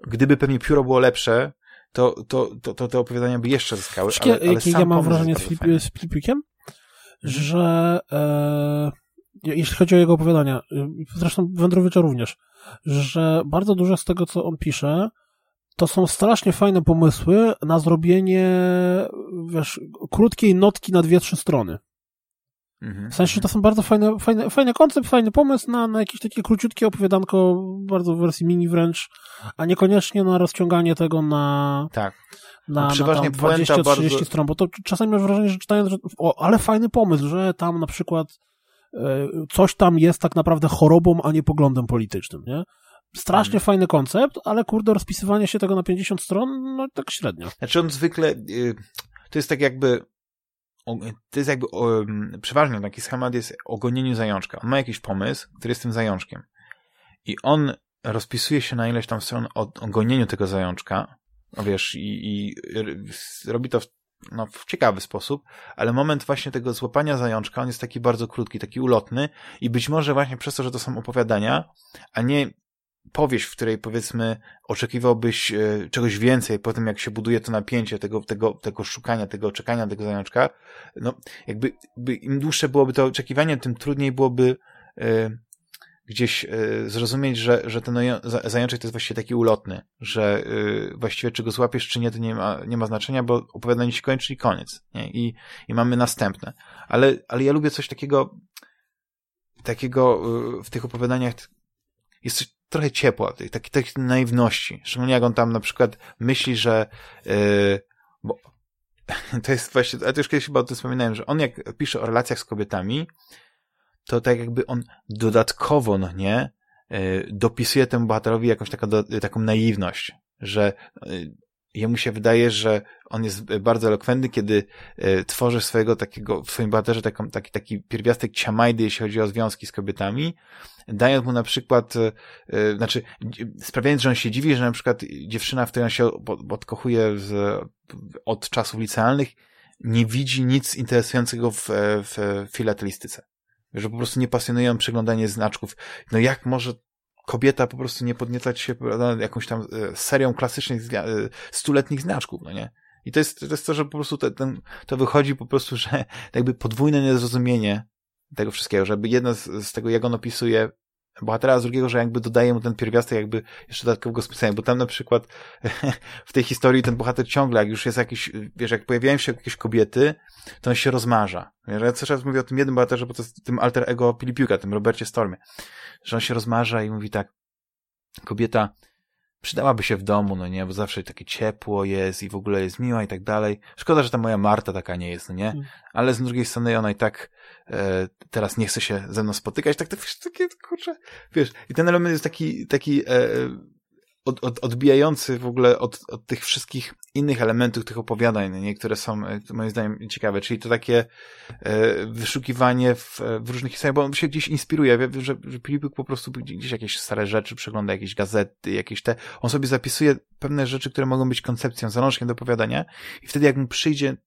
gdyby pewnie pióro było lepsze, to, to, to, to te opowiadania by jeszcze zyskały. Ale, ale ja mam wrażenie z, Filip, z Filipikiem? Że e, jeśli chodzi o jego opowiadania, zresztą Wędrowicza również, że bardzo dużo z tego, co on pisze, to są strasznie fajne pomysły na zrobienie, wiesz, krótkiej notki na dwie, trzy strony. Mhm, w sensie, że to są bardzo fajne, fajne, fajny koncept, fajny pomysł na, na jakieś takie króciutkie opowiadanko, bardzo w wersji mini wręcz, a niekoniecznie na rozciąganie tego na, tak. na, no, na 20-30 bardzo... stron, bo to czasami masz wrażenie, że czytając, że, o, ale fajny pomysł, że tam na przykład coś tam jest tak naprawdę chorobą, a nie poglądem politycznym, nie? Strasznie hmm. fajny koncept, ale kurde, rozpisywanie się tego na 50 stron, no tak średnio. Znaczy on zwykle, y, to jest tak jakby, to jest jakby, przeważnie taki schemat jest o gonieniu zajączka. On ma jakiś pomysł, który jest tym zajączkiem. I on rozpisuje się na ileś tam stron o, o gonieniu tego zajączka, no wiesz, i, i robi to w, no, w ciekawy sposób, ale moment właśnie tego złapania zajączka, on jest taki bardzo krótki, taki ulotny i być może właśnie przez to, że to są opowiadania, a nie powieść, w której powiedzmy oczekiwałbyś e, czegoś więcej po tym, jak się buduje to napięcie tego, tego, tego szukania, tego czekania tego zajączka, no jakby, im dłuższe byłoby to oczekiwanie, tym trudniej byłoby e, gdzieś e, zrozumieć, że, że ten zajączek to jest właściwie taki ulotny, że e, właściwie czy go złapiesz, czy nie, to nie ma, nie ma znaczenia, bo opowiadanie się kończy i koniec. Nie? I, I mamy następne. Ale, ale ja lubię coś takiego takiego e, w tych opowiadaniach jest coś trochę ciepła, takiej, takiej, takiej naiwności. Szczególnie jak on tam na przykład myśli, że yy, bo to jest właśnie, ale to już kiedyś chyba o tym wspominałem, że on jak pisze o relacjach z kobietami, to tak jakby on dodatkowo, no nie, dopisuje temu bohaterowi jakąś taką, taką naiwność, że jemu się wydaje, że on jest bardzo elokwentny, kiedy e, tworzy swojego takiego, w swoim bohaterze taką, taki, taki pierwiastek ciamajdy, jeśli chodzi o związki z kobietami, dając mu na przykład, e, e, znaczy sprawiając, że on się dziwi, że na przykład dziewczyna, w której on się odkochuje z, od czasów licealnych, nie widzi nic interesującego w, w filatelistyce. Że po prostu nie pasjonuje przeglądanie znaczków. No jak może kobieta po prostu nie podniecać się jakąś tam e, serią klasycznych, e, stuletnich znaczków, no nie? I to jest, to jest to, że po prostu te, ten, to wychodzi po prostu, że jakby podwójne niezrozumienie tego wszystkiego, żeby jedno z, z tego, jak on opisuje bohatera, a z drugiego, że jakby dodaje mu ten pierwiastek jakby jeszcze dodatkowego spisania, bo tam na przykład w tej historii ten bohater ciągle, jak już jest jakiś, wiesz, jak pojawiają się jakieś kobiety, to on się rozmarza. Ja cały czas mówię o tym jednym bohaterze, bo to jest tym alter ego Filipiuka, tym Robercie Stormie, że on się rozmarza i mówi tak, kobieta przydałaby się w domu, no nie, bo zawsze takie ciepło jest i w ogóle jest miła i tak dalej. Szkoda, że ta moja Marta taka nie jest, no nie? Mm. Ale z drugiej strony ona i tak e, teraz nie chce się ze mną spotykać, tak, tak wiesz, takie, kurczę, wiesz, i ten element jest taki, taki e, od, od, odbijający w ogóle od, od tych wszystkich innych elementów tych opowiadań, no nie, które są e, moim zdaniem ciekawe, czyli to takie e, wyszukiwanie w, w różnych historiach, bo on się gdzieś inspiruje, wie, że, że Filipik po prostu gdzieś jakieś stare rzeczy przegląda, jakieś gazety, jakieś te, on sobie zapisuje pewne rzeczy, które mogą być koncepcją, zalążkiem do opowiadania i wtedy jak mu przyjdzie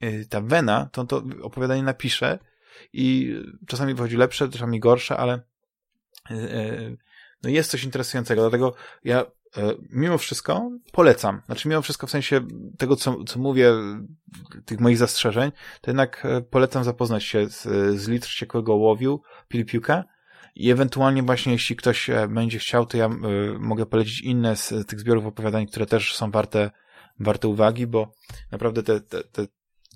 e, ta wena, to on to opowiadanie napisze i czasami wychodzi lepsze, czasami gorsze, ale e, e no jest coś interesującego, dlatego ja e, mimo wszystko polecam. Znaczy mimo wszystko w sensie tego, co, co mówię, tych moich zastrzeżeń, to jednak e, polecam zapoznać się z, z Litr Ciekłego Łowiu Pilipiuka i ewentualnie właśnie jeśli ktoś e, będzie chciał, to ja mogę polecić inne z tych zbiorów opowiadań, które też są warte, warte uwagi, bo naprawdę te, te, te,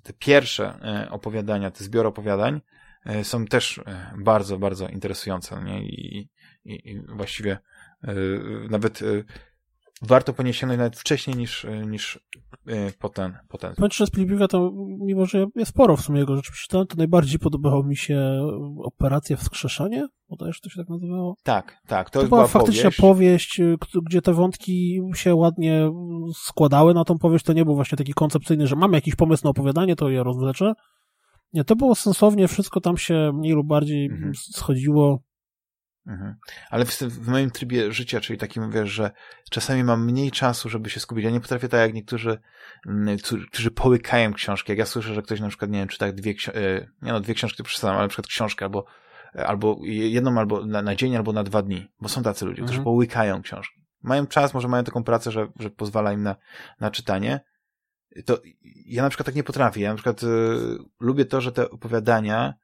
te pierwsze opowiadania, te zbiory opowiadań są też bardzo, bardzo interesujące nie? I, i, i właściwie e, nawet e, warto poniesione nawet wcześniej niż, e, niż potem. potem. Podczas Plibiga to, mimo że ja sporo w sumie jego rzeczy przeczytałem, to najbardziej podobało mi się Operacja Wskrzeszenie, bodajże to się tak nazywało. Tak, tak. To, to była, faktycznie powieść. powieść, gdzie te wątki się ładnie składały na tą powieść. To nie był właśnie taki koncepcyjny, że mam jakiś pomysł na opowiadanie, to je rozleczę. Nie, to było sensownie, wszystko tam się mniej lub bardziej mhm. schodziło. Mhm. Ale w, w, moim trybie życia, czyli takim, wiesz, że czasami mam mniej czasu, żeby się skupić. Ja nie potrafię tak jak niektórzy, którzy połykają książki. Jak ja słyszę, że ktoś na przykład, nie wiem, czyta dwie, e, nie no, dwie książki to przesadam, ale na przykład książkę albo, e, albo jedną albo na, na dzień, albo na dwa dni. Bo są tacy ludzie, którzy mhm. połykają książki. Mają czas, może mają taką pracę, że, że pozwala im na, na czytanie. To ja na przykład tak nie potrafię. Ja na przykład y, lubię to, że te opowiadania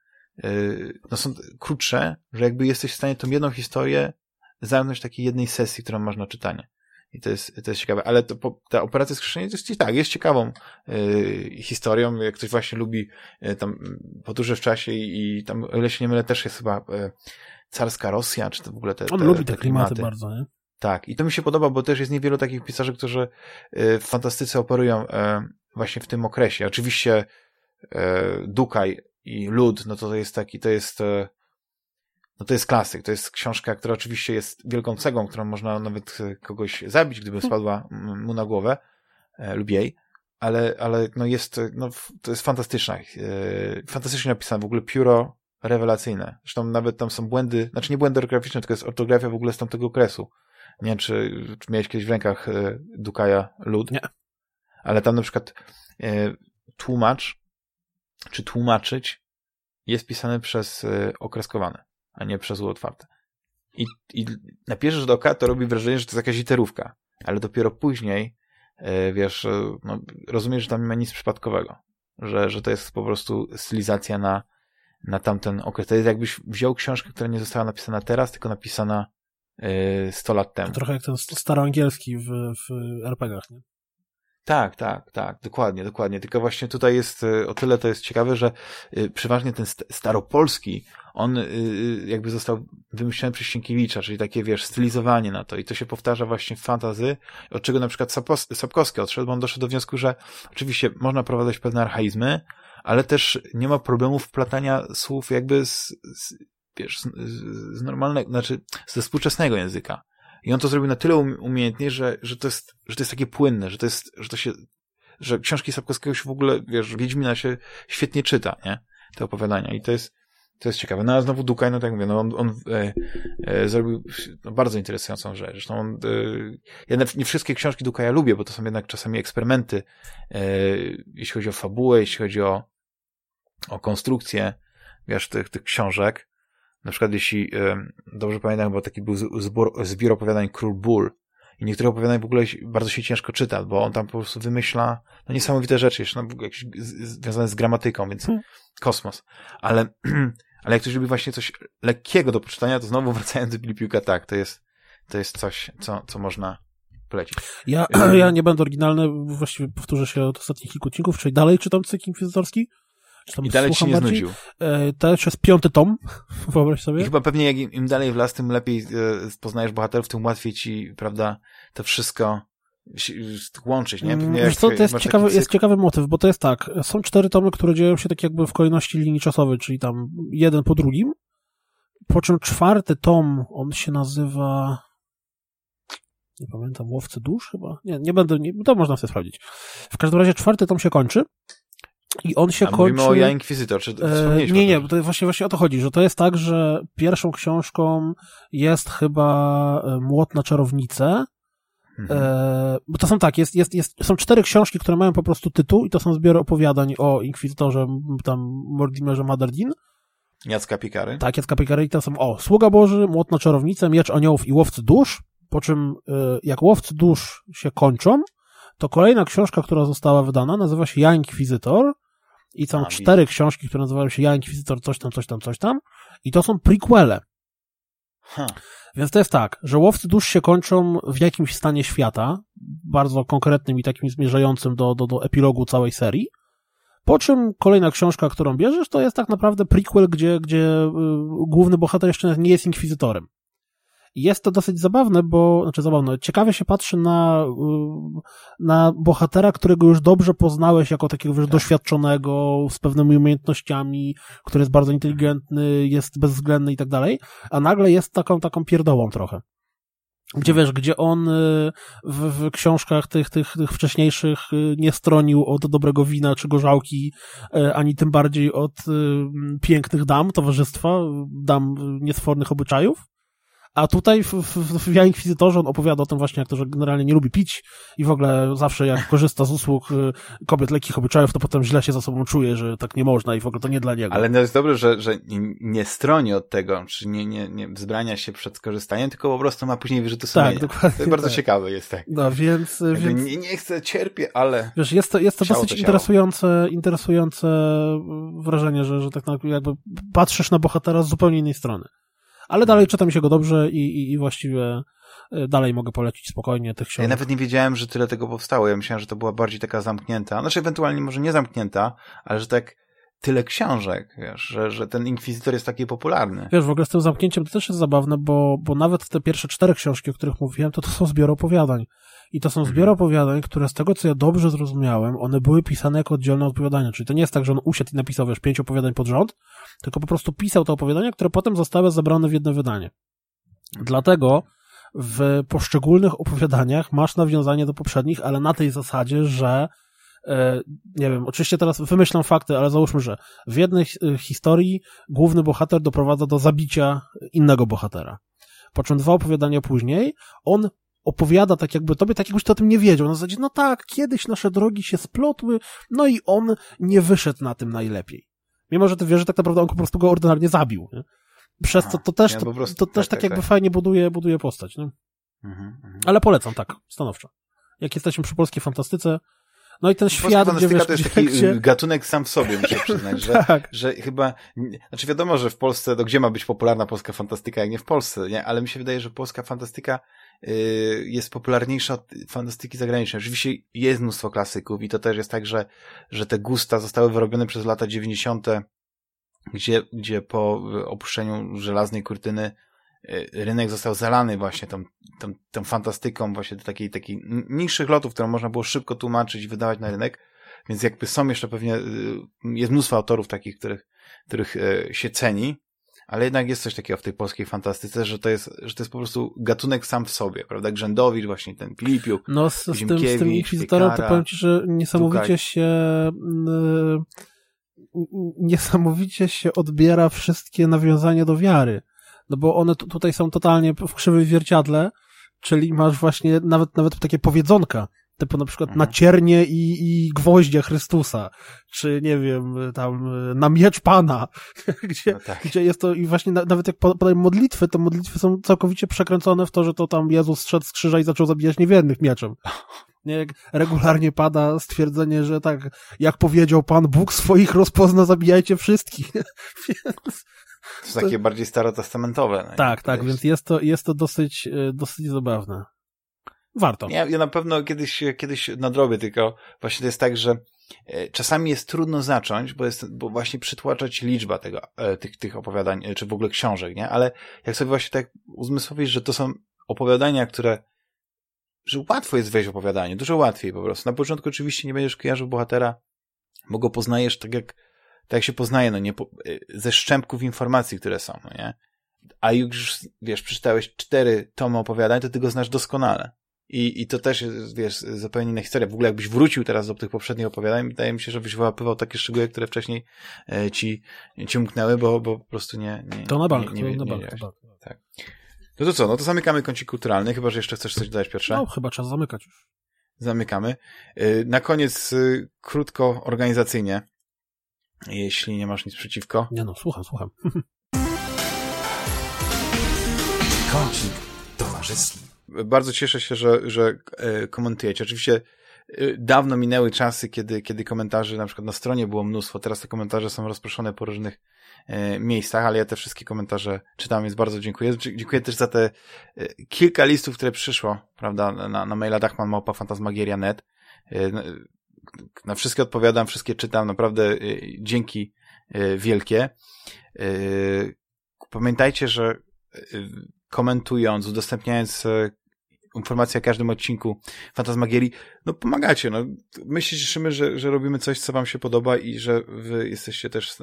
no są krótsze, że jakby jesteś w stanie tą jedną historię zamknąć w takiej jednej sesji, którą masz na czytanie. I to jest, to jest ciekawe. Ale to, ta operacja skrzeszenia to jest, tak, jest ciekawą y, historią. Jak ktoś właśnie lubi y, tam podróże w czasie i, i tam, o ile się nie mylę, też jest chyba y, carska Rosja, czy to w ogóle te, On te, lubi te, te klimaty, klimaty bardzo, nie? Tak, i to mi się podoba, bo też jest niewielu takich pisarzy, którzy w fantastyce operują właśnie w tym okresie. Oczywiście Dukaj i lud, no to, to jest taki, to jest e, no to jest klasyk, to jest książka, która oczywiście jest wielką cegą, którą można nawet e, kogoś zabić, gdyby hmm. spadła mu na głowę e, lub jej, ale, ale no jest, no to jest fantastyczna, fantastycznie napisane, w ogóle pióro rewelacyjne. Zresztą nawet tam są błędy, znaczy nie błędy ortograficzne, tylko jest ortografia w ogóle z tamtego okresu. Nie wiem, czy, czy miałeś kiedyś w rękach Dukaja lud? Nie. Ale tam na przykład tłumacz czy tłumaczyć, jest pisane przez y, okreskowane, a nie przez otwarte. I, I na pierwszy rzut oka to robi wrażenie, że to jest jakaś literówka, ale dopiero później, y, wiesz, y, no, rozumiesz, że tam nie ma nic przypadkowego, że, że to jest po prostu stylizacja na, na tamten okres. To jest jakbyś wziął książkę, która nie została napisana teraz, tylko napisana y, 100 lat temu. Trochę jak ten staroangielski w, w RPG-ach, nie? Tak, tak, tak, dokładnie, dokładnie. Tylko właśnie tutaj jest, y, o tyle to jest ciekawe, że y, przeważnie ten staropolski, on y, jakby został wymyślony przez Sienkiewicza, czyli takie, wiesz, stylizowanie na to i to się powtarza właśnie w fantazy, od czego na przykład Sapkowski odszedł, bo on doszedł do wniosku, że oczywiście można prowadzać pewne archaizmy, ale też nie ma problemu wplatania słów jakby z, z wiesz, z, z normalnego, znaczy ze współczesnego języka. I on to zrobił na tyle umiejętnie, że, że, to jest, że to jest takie płynne, że to jest, że to się, że książki Sapkowskiego się w ogóle, wiesz, Wiedźmina się świetnie czyta, nie? Te opowiadania. I to jest, to jest ciekawe. No a znowu Dukaj, no tak mówię, no on, on e, e, zrobił no, bardzo interesującą rzecz. Zresztą on, e, ja nie wszystkie książki Dukaja lubię, bo to są jednak czasami eksperymenty, e, jeśli chodzi o fabułę, jeśli chodzi o, o konstrukcję, wiesz, tych, tych książek. Na przykład jeśli, dobrze pamiętam, bo taki był zbór, zbiór opowiadań Król Ból, i niektóre opowiadania w ogóle bardzo się ciężko czyta, bo on tam po prostu wymyśla no, niesamowite rzeczy, jeszcze no, jakieś związane z gramatyką, więc hmm. kosmos. Ale Ale jak ktoś lubi właśnie coś lekkiego do poczytania, to znowu wracając do Billy Piłka, tak, to jest, to jest coś, co, co można polecić. Ja, ja nie będę oryginalny, właściwie powtórzę się od ostatnich kilku odcinków, czyli dalej czytam cykl I dalej ci nie bardziej. znudził. E, to już jest piąty tom, wyobraź sobie. I chyba pewnie jak im, im dalej w las, tym lepiej e, poznajesz bohaterów, tym łatwiej ci, prawda, to wszystko łączyć, nie? Pewnie Wiesz co, to jest ciekawy, jest ciekawy motyw, bo to jest tak, są cztery tomy, które dzieją się tak jakby w kolejności linii czasowej, czyli tam jeden po drugim, po czym czwarty tom, on się nazywa nie pamiętam, Łowcy Dusz chyba? Nie, nie będę, nie, to można sobie sprawdzić. W każdym razie czwarty tom się kończy i on się A kończy... mówimy o Ja Inkwizytor, czy e, Nie, nie, bo to właśnie, właśnie o to chodzi, że to jest tak, że pierwszą książką jest chyba e, Młot na czarownicę, Mhm. E, bo to są tak, jest, jest, jest, są cztery książki, które mają po prostu tytuł i to są zbiory opowiadań o Inkwizytorze, tam Mortimerze Madardin. Jacka Pikary. Tak, Jacka Pikary i to są, o, Sługa Boży, Młot na Czarownicę, Miecz Aniołów i Łowcy Dusz, po czym e, jak Łowcy Dusz się kończą, to kolejna książka, która została wydana, nazywa się Ja Inkwizytor i są A, cztery widzę. książki, które nazywają się Ja Inkwizytor, coś tam, coś tam, coś tam i to są prequele. Huh. Więc to jest tak, że łowcy dusz się kończą w jakimś stanie świata, bardzo konkretnym i takim zmierzającym do, do, do epilogu całej serii. Po czym kolejna książka, którą bierzesz, to jest tak naprawdę prequel, gdzie, gdzie y, główny bohater jeszcze nie jest inkwizytorem jest to dosyć zabawne, bo, znaczy zabawne, ciekawie się patrzy na, y, na bohatera, którego już dobrze poznałeś jako takiego wiesz, tak. doświadczonego, z pewnymi umiejętnościami, który jest bardzo inteligentny, jest bezwzględny i tak dalej, a nagle jest taką, taką pierdołą trochę. Gdzie wiesz, gdzie on y, w, w książkach tych, tych, tych wcześniejszych y, nie stronił od dobrego wina czy gorzałki, ani tym bardziej od pięknych dam, towarzystwa, dam niesfornych obyczajów. A tutaj w, w, w Ja Inkwizytorze on opowiada o tym właśnie, jak to, że generalnie nie lubi pić i w ogóle zawsze jak korzysta z usług y, kobiet lekkich obyczajów, to potem źle się za sobą czuje, że tak nie można i w ogóle to nie dla niego. Ale no jest dobre, że, że nie stroni od tego, czy nie, nie, nie wzbrania się przed skorzystaniem, tylko po prostu ma później wyrzuty sumienia. Tak, dokładnie. To jest bardzo tak. ciekawe jest tak. No więc... więc... Nie, nie chcę, cierpię, ale... Wiesz, jest to, jest to dosyć to interesujące, interesujące wrażenie, że, że tak jakby patrzysz na bohatera z zupełnie innej strony ale dalej czytam się go dobrze i, i, i właściwie e, dalej mogę polecić spokojnie tych książek. Ja nawet nie wiedziałem, że tyle tego powstało. Ja myślałem, że to była bardziej taka zamknięta, znaczy ewentualnie może nie zamknięta, ale że tak tyle książek, wiesz, że, że ten Inkwizytor jest taki popularny. Wiesz, w ogóle z tym zamknięciem to też jest zabawne, bo, bo nawet te pierwsze cztery książki, o których mówiłem, to to są zbiory opowiadań. I to są mhm. zbiory opowiadań, które z tego, co ja dobrze zrozumiałem, one były pisane jako oddzielne opowiadania. Czyli to nie jest tak, że on usiadł i napisał, wiesz, pięć opowiadań pod rząd, tylko po prostu pisał te opowiadania, które potem zostały zabrane w jedno wydanie. Dlatego w poszczególnych opowiadaniach masz nawiązanie do poprzednich, ale na tej zasadzie, że e, nie wiem, oczywiście teraz wymyślam fakty, ale załóżmy, że w jednej historii główny bohater doprowadza do zabicia innego bohatera. Po czym dwa opowiadania później on opowiada tak jakby tobie, tak jakbyś to o tym nie wiedział. Na zasadzie, no tak, kiedyś nasze drogi się splotły, no i on nie wyszedł na tym najlepiej. Mimo, że ty wiesz, że tak naprawdę on po prostu go ordynarnie zabił. Nie? Przez to, to też, to, to, też tak, tak, tak jakby tak. fajnie buduje, buduje postać. Nie? Mhm, mhm. Ale polecam, tak, stanowczo. Jak jesteśmy przy polskiej fantastyce, no i ten Polska świat, gdzie wiesz, to jest taki gdzie... gatunek sam w sobie, muszę przyznać, że, tak. że chyba, znaczy wiadomo, że w Polsce, no gdzie ma być popularna polska fantastyka, jak nie w Polsce, nie? Ale mi się wydaje, że polska fantastyka y, jest popularniejsza od fantastyki zagranicznej. Oczywiście jest mnóstwo klasyków i to też jest tak, że, że te gusta zostały wyrobione przez lata 90., gdzie, gdzie po opuszczeniu żelaznej kurtyny y, rynek został zalany właśnie tą, tą, tą fantastyką właśnie do takiej, takiej niższych lotów, którą można było szybko tłumaczyć i wydawać na rynek. Więc jakby są jeszcze pewnie, y, jest mnóstwo autorów takich, których, których się ceni, ale jednak jest coś takiego w tej polskiej fantastyce, że to jest, że to jest po prostu gatunek sam w sobie, prawda? Grzędowicz, właśnie ten Pilipiuk, No z, z, tym, z tym Inkwizytorem to powiem ci, że niesamowicie Tukaj. się yy, niesamowicie się odbiera wszystkie nawiązania do wiary. No bo one tutaj są totalnie w krzywym wierciadle, czyli masz właśnie nawet, nawet takie powiedzonka, typu na przykład mhm. na ciernie i, i gwoździe Chrystusa, czy nie wiem, tam na miecz Pana, gdzie, no tak. gdzie jest to i właśnie na, nawet jak podają modlitwy, to modlitwy są całkowicie przekręcone w to, że to tam Jezus szedł z krzyża i zaczął zabijać niewiernych mieczem. Nie, jak regularnie pada stwierdzenie, że tak, jak powiedział Pan Bóg, swoich rozpozna, zabijajcie wszystkich. Więc... To jest takie bardziej starotestamentowe. No tak, tak, więc jest to, jest to dosyć, e, dosyć zabawne. Warto. Ja, ja na pewno kiedyś, kiedyś nadrobię, tylko właśnie to jest tak, że e, czasami jest trudno zacząć, bo, jest, bo właśnie przytłaczać liczba tego, e, tych, tych opowiadań, czy w ogóle książek, nie? Ale jak sobie właśnie tak uzmysłowisz, że to są opowiadania, które że łatwo jest wejść w opowiadanie, dużo łatwiej po prostu. Na początku oczywiście nie będziesz kojarzył bohatera, bo go poznajesz tak jak, tak jak się poznaje, no nie, y, ze szczępków informacji, które są, no nie? A już, wiesz, przeczytałeś cztery tomy opowiadań, to ty go znasz doskonale. I, I to też jest, wiesz, zupełnie inna historia. W ogóle jakbyś wrócił teraz do tych poprzednich opowiadań, wydaje mi się, żebyś wyłapywał takie szczegóły, które wcześniej e, ci, ci umknęły, bo, bo po prostu nie... nie to na bank, nie, nie, to na bank. Tak. No to co, no to zamykamy kącik kulturalny, chyba, że jeszcze chcesz coś dodać, Piotrze? No, chyba czas zamykać już. Zamykamy. Y, na koniec y, krótko organizacyjnie, jeśli nie masz nic przeciwko. Nie no, słucham, słucham. Kącik towarzyski. Bardzo cieszę się, że, że e, komentujecie. Oczywiście e, dawno minęły czasy, kiedy, kiedy komentarzy na przykład na stronie było mnóstwo, teraz te komentarze są rozproszone po różnych E, miejscach, ale ja te wszystkie komentarze czytam, więc bardzo dziękuję. Dziękuję też za te kilka listów, które przyszło, prawda, na, na maila dachmanmałpa.fantasmagieria.net. E, na wszystkie odpowiadam, wszystkie czytam, naprawdę dzięki wielkie. Pamiętajcie, że komentując, udostępniając informacje o każdym odcinku Fantasmagierii, no pomagacie, no. My się cieszymy, że, że robimy coś, co wam się podoba i że wy jesteście też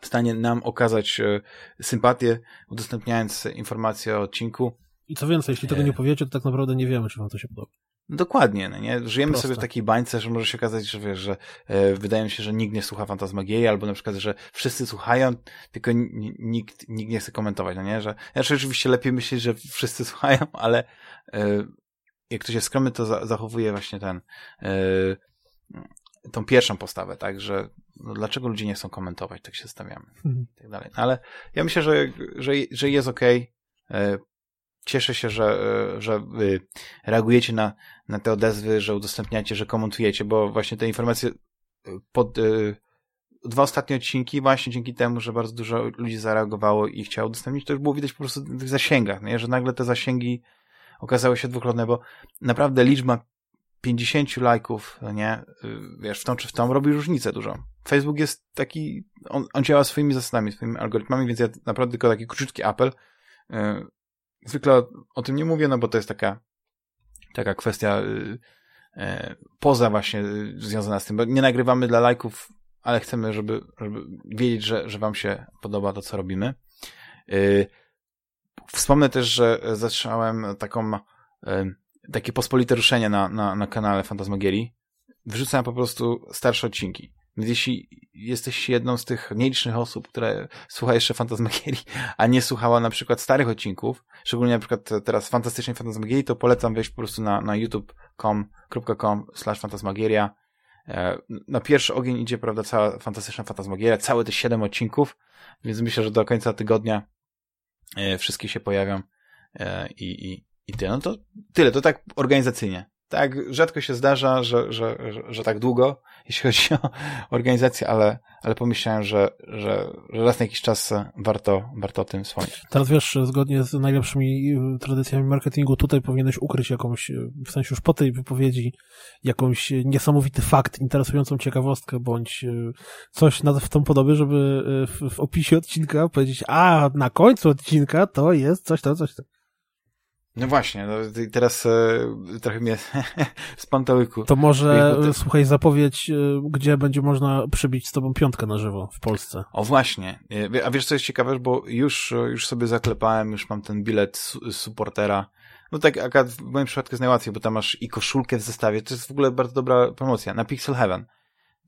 w stanie nam okazać e, sympatię, udostępniając informacje o odcinku. I co więcej, jeśli tego nie powiecie, to tak naprawdę nie wiemy, czy wam to się podoba. Dokładnie, no nie? Żyjemy Proste. sobie w takiej bańce, że może się okazać, że wiesz, że e, wydaje mi się, że nikt nie słucha Fantasmagierii, albo na przykład, że wszyscy słuchają, tylko nikt, nikt nie chce komentować, no nie? Że, znaczy oczywiście lepiej myśleć, że wszyscy słuchają, ale e, jak ktoś jest skromny, to za, zachowuje właśnie ten e, tą pierwszą postawę, tak, że no dlaczego ludzie nie chcą komentować, tak się stawiamy mhm. i tak dalej. No, ale ja myślę, że, że, że jest okej. Okay. Cieszę się, że, e, że wy reagujecie na, na te odezwy, że udostępniacie, że komentujecie, bo właśnie te informacje e, pod, e, dwa ostatnie odcinki właśnie dzięki temu, że bardzo dużo ludzi zareagowało i chciało udostępnić, to już było widać po prostu w tych zasięgach, nie? że nagle te zasięgi okazały się dwukrotne, bo naprawdę liczba 50 lajków, nie, y, wiesz, w tą czy w tą robi różnicę dużo. Facebook jest taki, on, on działa swoimi zasadami, swoimi algorytmami, więc ja naprawdę tylko taki króciutki apel. Y, zwykle o, o tym nie mówię, no bo to jest taka, taka kwestia y, poza właśnie związana z tym, bo nie nagrywamy dla lajków, ale chcemy, żeby, żeby wiedzieć, że, że wam się podoba to, co robimy. Wspomnę też, że zatrzymałem taką takie pospolite ruszenie na, na, na kanale Fantasmagierii. Wrzucałem po prostu starsze odcinki. Więc jeśli jesteś jedną z tych nielicznych osób, które słucha jeszcze Fantasmagierii, a nie słuchała na przykład starych odcinków, szczególnie na przykład teraz fantastycznej Fantasmagierii, to polecam wejść po prostu na, na youtube.com slash fantasmagieria. E, na pierwszy ogień idzie, prawda, cała fantastyczna Fantasmagieria, całe te siedem odcinków, więc myślę, że do końca tygodnia e, wszystkie się pojawią e, i, i, i tyle. No to tyle, to tak organizacyjnie. Tak, rzadko się zdarza, że, że, że, że tak długo, jeśli chodzi o organizację, ale, ale pomyślałem, że, że, że raz na jakiś czas warto, warto o tym wspomnieć. Teraz wiesz, zgodnie z najlepszymi tradycjami marketingu, tutaj powinieneś ukryć jakąś, w sensie już po tej wypowiedzi, jakąś niesamowity fakt, interesującą ciekawostkę, bądź coś na, w tą podobie, żeby w, w opisie odcinka powiedzieć, a na końcu odcinka to jest coś to, coś to. No właśnie, no, teraz e, trochę mnie z pantałyku. To może, to... słuchaj, zapowiedź, e, gdzie będzie można przybić z tobą piątkę na żywo w Polsce. O właśnie. E, a wiesz, co jest ciekawe, bo już, już sobie zaklepałem, już mam ten bilet su supportera. No tak, akurat w moim przypadku jest najłatwiej, bo tam masz i koszulkę w zestawie. To jest w ogóle bardzo dobra promocja. Na Pixel Heaven.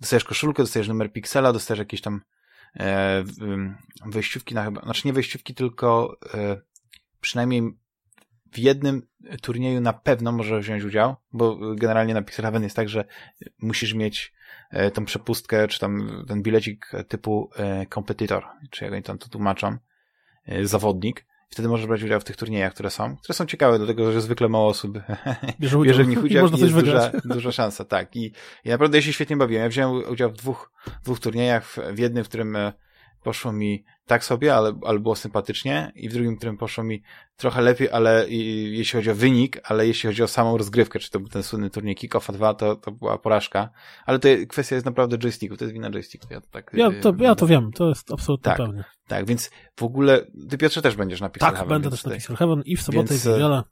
Dostajesz koszulkę, dostajesz numer Pixela, dostajesz jakieś tam e, wejściówki na chyba, znaczy nie wejściówki, tylko e, przynajmniej w jednym turnieju na pewno możesz wziąć udział, bo generalnie na Pixel Heaven jest tak, że musisz mieć e, tą przepustkę, czy tam ten bilecik typu kompetitor, e, czy jak oni tam to tłumaczą, e, zawodnik. Wtedy możesz brać udział w tych turniejach, które są, które są ciekawe, dlatego że zwykle mało osób bierze, bierze w nich udział i, i jest duża, duża szansa. Tak. I, I naprawdę ja się świetnie bawiłem. Ja wziąłem udział w dwóch, dwóch turniejach, w jednym, w którym poszło mi tak sobie, ale, ale było sympatycznie i w drugim, którym poszło mi trochę lepiej, ale i, jeśli chodzi o wynik, ale jeśli chodzi o samą rozgrywkę, czy to był ten słynny turniej Kickoff 2, to, to była porażka. Ale to kwestia jest naprawdę joysticku, to jest wina joysticku. Ja to, tak, ja, to, ja to wiem, to jest absolutnie tak, pewne. Tak, więc w ogóle, ty Piotrze też będziesz na Pixel Tak, Heaven, będę też na Pixel Heaven i w sobotę więc, i w niedzielę.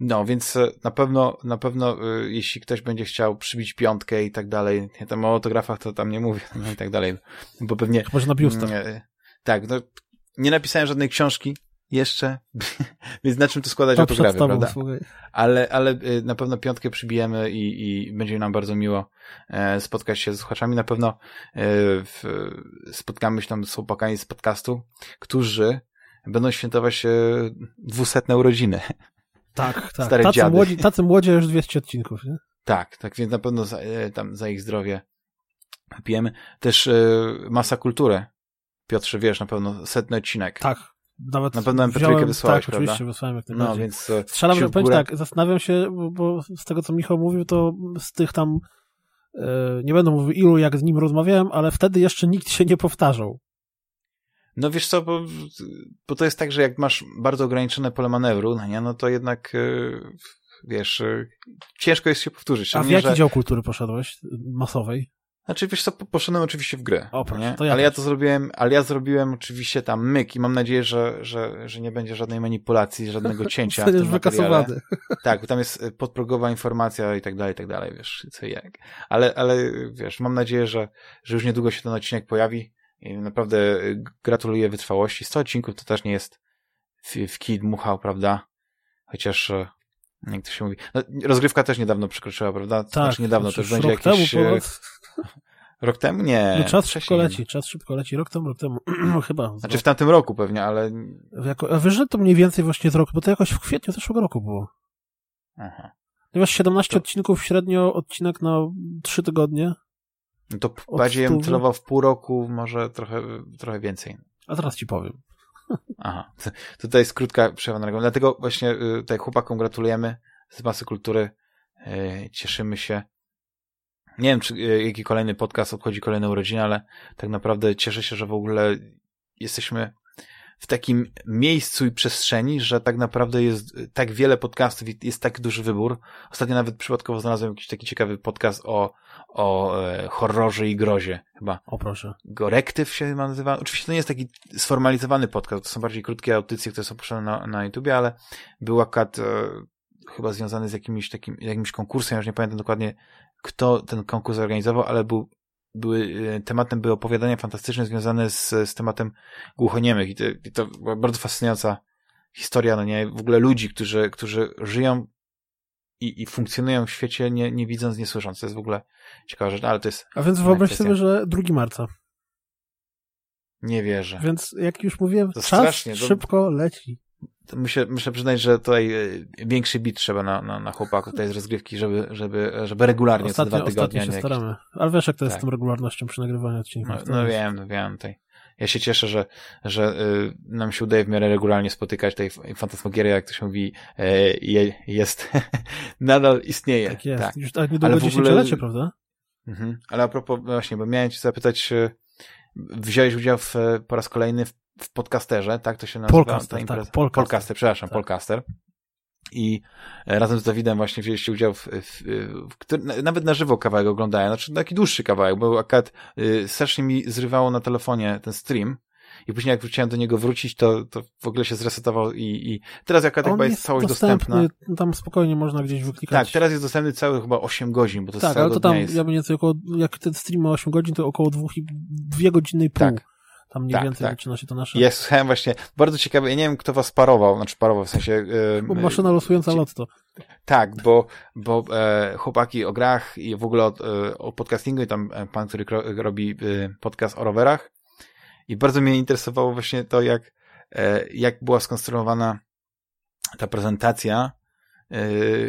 No, więc e, na pewno, na pewno, y, jeśli ktoś będzie chciał przybić piątkę i tak dalej, ja tam o autografach to tam nie mówię, no i tak dalej, bo pewnie... Chyba, że na biustach. Tak, no, nie napisałem żadnej książki jeszcze, więc na czym to składać autografy, prawda? Ale, ale y, na pewno piątkę przybijemy i, i będzie nam bardzo miło e, spotkać się z słuchaczami. Na pewno e, spotkamy się tam z chłopakami z podcastu, którzy będą świętować e, dwusetne urodziny. Tak, tak. Stare tacy, dziady. Młodzi, tacy młodzi już 200 odcinków, nie? Tak, tak, więc na pewno za, tam za ich zdrowie pijemy. Też masa kultury Piotrze, wiesz, na pewno setny odcinek. Tak. Nawet na pewno MP3 wysłałeś, tak, oczywiście wysłałem jak No, więc e, Strzelam, że powiem tak, zastanawiam się, bo, z tego, co Michał mówił, to z tych tam e, nie będę mówił ilu, jak z nim rozmawiałem, ale wtedy jeszcze nikt się nie powtarzał. No wiesz co, bo, bo to jest tak, że jak masz bardzo ograniczone pole manewru, no nie, no to jednak e, wiesz, ciężko jest się powtórzyć. A w jaki że... dział kultury poszedłeś? Masowej? Znaczy, wiesz co, poszedłem oczywiście w grę. O, proszę, ja ale ja to zrobiłem, ale ja zrobiłem oczywiście tam myk i mam nadzieję, że, że, że nie będzie żadnej manipulacji, żadnego cięcia w tym materiale. Tak, tam jest y, podprogowa informacja i tak dalej, i tak dalej, wiesz, co jak. Ale, ale wiesz, mam nadzieję, że, że już niedługo się ten odcinek pojawi naprawdę y, gratuluję wytrwałości. 100 odcinków to też nie jest w, w kij dmuchał, prawda? Chociaż y, jak to się mówi. No, rozgrywka też niedawno przekroczyła, prawda? Tak. Znaczy niedawno, to już będzie jakiś... Temu Rok temu? Nie. No czas szybko leci, czas szybko leci. Rok temu, rok temu. Chyba. Znaczy w tamtym roku pewnie, ale... Jako, a wiesz, że to mniej więcej właśnie z roku, bo to jakoś w kwietniu zeszłego roku było. Aha. Ponieważ 17 to... odcinków średnio, odcinek na 3 tygodnie. No to bardziej jem celował w pół roku, może trochę, trochę więcej. A teraz ci powiem. Aha, tutaj jest krótka przerwa na Dlatego właśnie y, tutaj chłopakom gratulujemy z masy kultury. Y, cieszymy się nie wiem, czy e, jaki kolejny podcast obchodzi kolejne urodziny, ale tak naprawdę cieszę się, że w ogóle jesteśmy w takim miejscu i przestrzeni, że tak naprawdę jest tak wiele podcastów i jest tak duży wybór. Ostatnio nawet przypadkowo znalazłem jakiś taki ciekawy podcast o, o e, horrorze i grozie chyba. O proszę. Gorektyw się nazywa. Oczywiście to nie jest taki sformalizowany podcast, to są bardziej krótkie audycje, które są puszczane na, na YouTubie, ale był akurat e, chyba związany z jakimś takim, jakimś konkursem, ja już nie pamiętam dokładnie kto ten konkurs zorganizował, ale był, były, e, tematem były opowiadania fantastyczne związane z, z tematem głuchoniemych i to, i to była bardzo fascynująca historia, no nie, w ogóle ludzi, którzy, którzy żyją i, i funkcjonują w świecie nie, nie widząc, nie słysząc. To jest w ogóle ciekawa rzecz, no, ale to jest... A więc wyobraź kwestia. sobie, że 2 marca. Nie wierzę. Więc jak już mówiłem, to czas strasznie, szybko leci muszę, muszę przyznać, że tutaj e, większy bit trzeba na, na, na chłopaków tutaj z rozgrywki, żeby, żeby, żeby regularnie ostatnio, co dwa tygodnie. Ostatnio się staramy. Ale wiesz, jak to jest tak. z tą regularnością przy nagrywaniu odcinków. No, no wiem, no wiem. Tutaj. Ja się cieszę, że, że y, nam się udaje w miarę regularnie spotykać. Tej fantasmagieria, jak to się mówi, y, je, jest, nadal istnieje. Tak jest. Tak. Już tak niedługo dziesięciolecie, ogóle... prawda? Mhm. Ale a propos, właśnie, bo miałem cię zapytać, wziąłeś udział w, po raz kolejny w w podcasterze, tak to się nazywa? Polcaster, ta tak, Polcaster. Polcaster, przepraszam, tak. Polcaster. I e, razem z Dawidem właśnie wzięliście udział w, w, w, nawet na żywo kawałek oglądałem, znaczy taki dłuższy kawałek, bo akurat y, strasznie mi zrywało na telefonie ten stream i później jak chciałem do niego wrócić, to, to w ogóle się zresetował i, i teraz jaka chyba jest, całość dostępna. Tam spokojnie można gdzieś wyklikać. Tak, teraz jest dostępny cały chyba 8 godzin, bo to Tak, ale to tam, jest... ja mniej więcej około, jak ten stream ma 8 godzin, to około 2 godziny i pół. Tak. Tam mniej tak, więcej tak. zaczyna się to nasze. Ja słuchałem właśnie, bardzo ciekawe, ja nie wiem, kto was parował, znaczy parował w sensie... Yy, maszyna losująca ci, lotto. Tak, bo, bo e, chłopaki o grach i w ogóle o, e, o podcastingu i tam pan, który robi podcast o rowerach i bardzo mnie interesowało właśnie to, jak, jak była skonstruowana ta prezentacja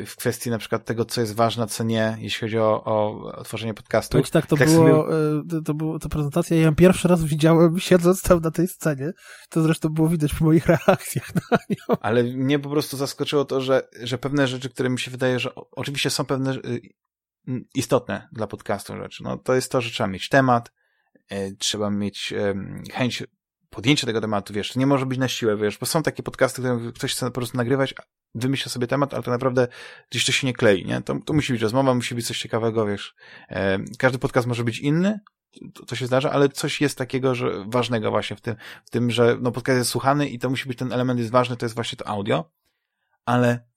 w kwestii na przykład tego, co jest ważne, co nie, jeśli chodzi o, o tworzenie podcastu. tak, to, tak było, sobie... to było to prezentacja, ja ją pierwszy raz widziałem siedząc tam na tej scenie, to zresztą było widać po moich reakcjach na nią. Ale mnie po prostu zaskoczyło to, że, że pewne rzeczy, które mi się wydaje, że oczywiście są pewne y, istotne dla podcastu rzeczy. No, to jest to, że trzeba mieć temat, y, trzeba mieć chęć podjęcie tego tematu, wiesz, to nie może być na siłę, wiesz, bo są takie podcasty, które ktoś chce po prostu nagrywać, wymyśla sobie temat, ale to naprawdę gdzieś to się nie klei, nie? To, to musi być rozmowa, musi być coś ciekawego, wiesz. E, każdy podcast może być inny, to, to, się zdarza, ale coś jest takiego, że ważnego właśnie w tym, w tym, że no podcast jest słuchany i to musi być ten element jest ważny, to jest właśnie to audio, ale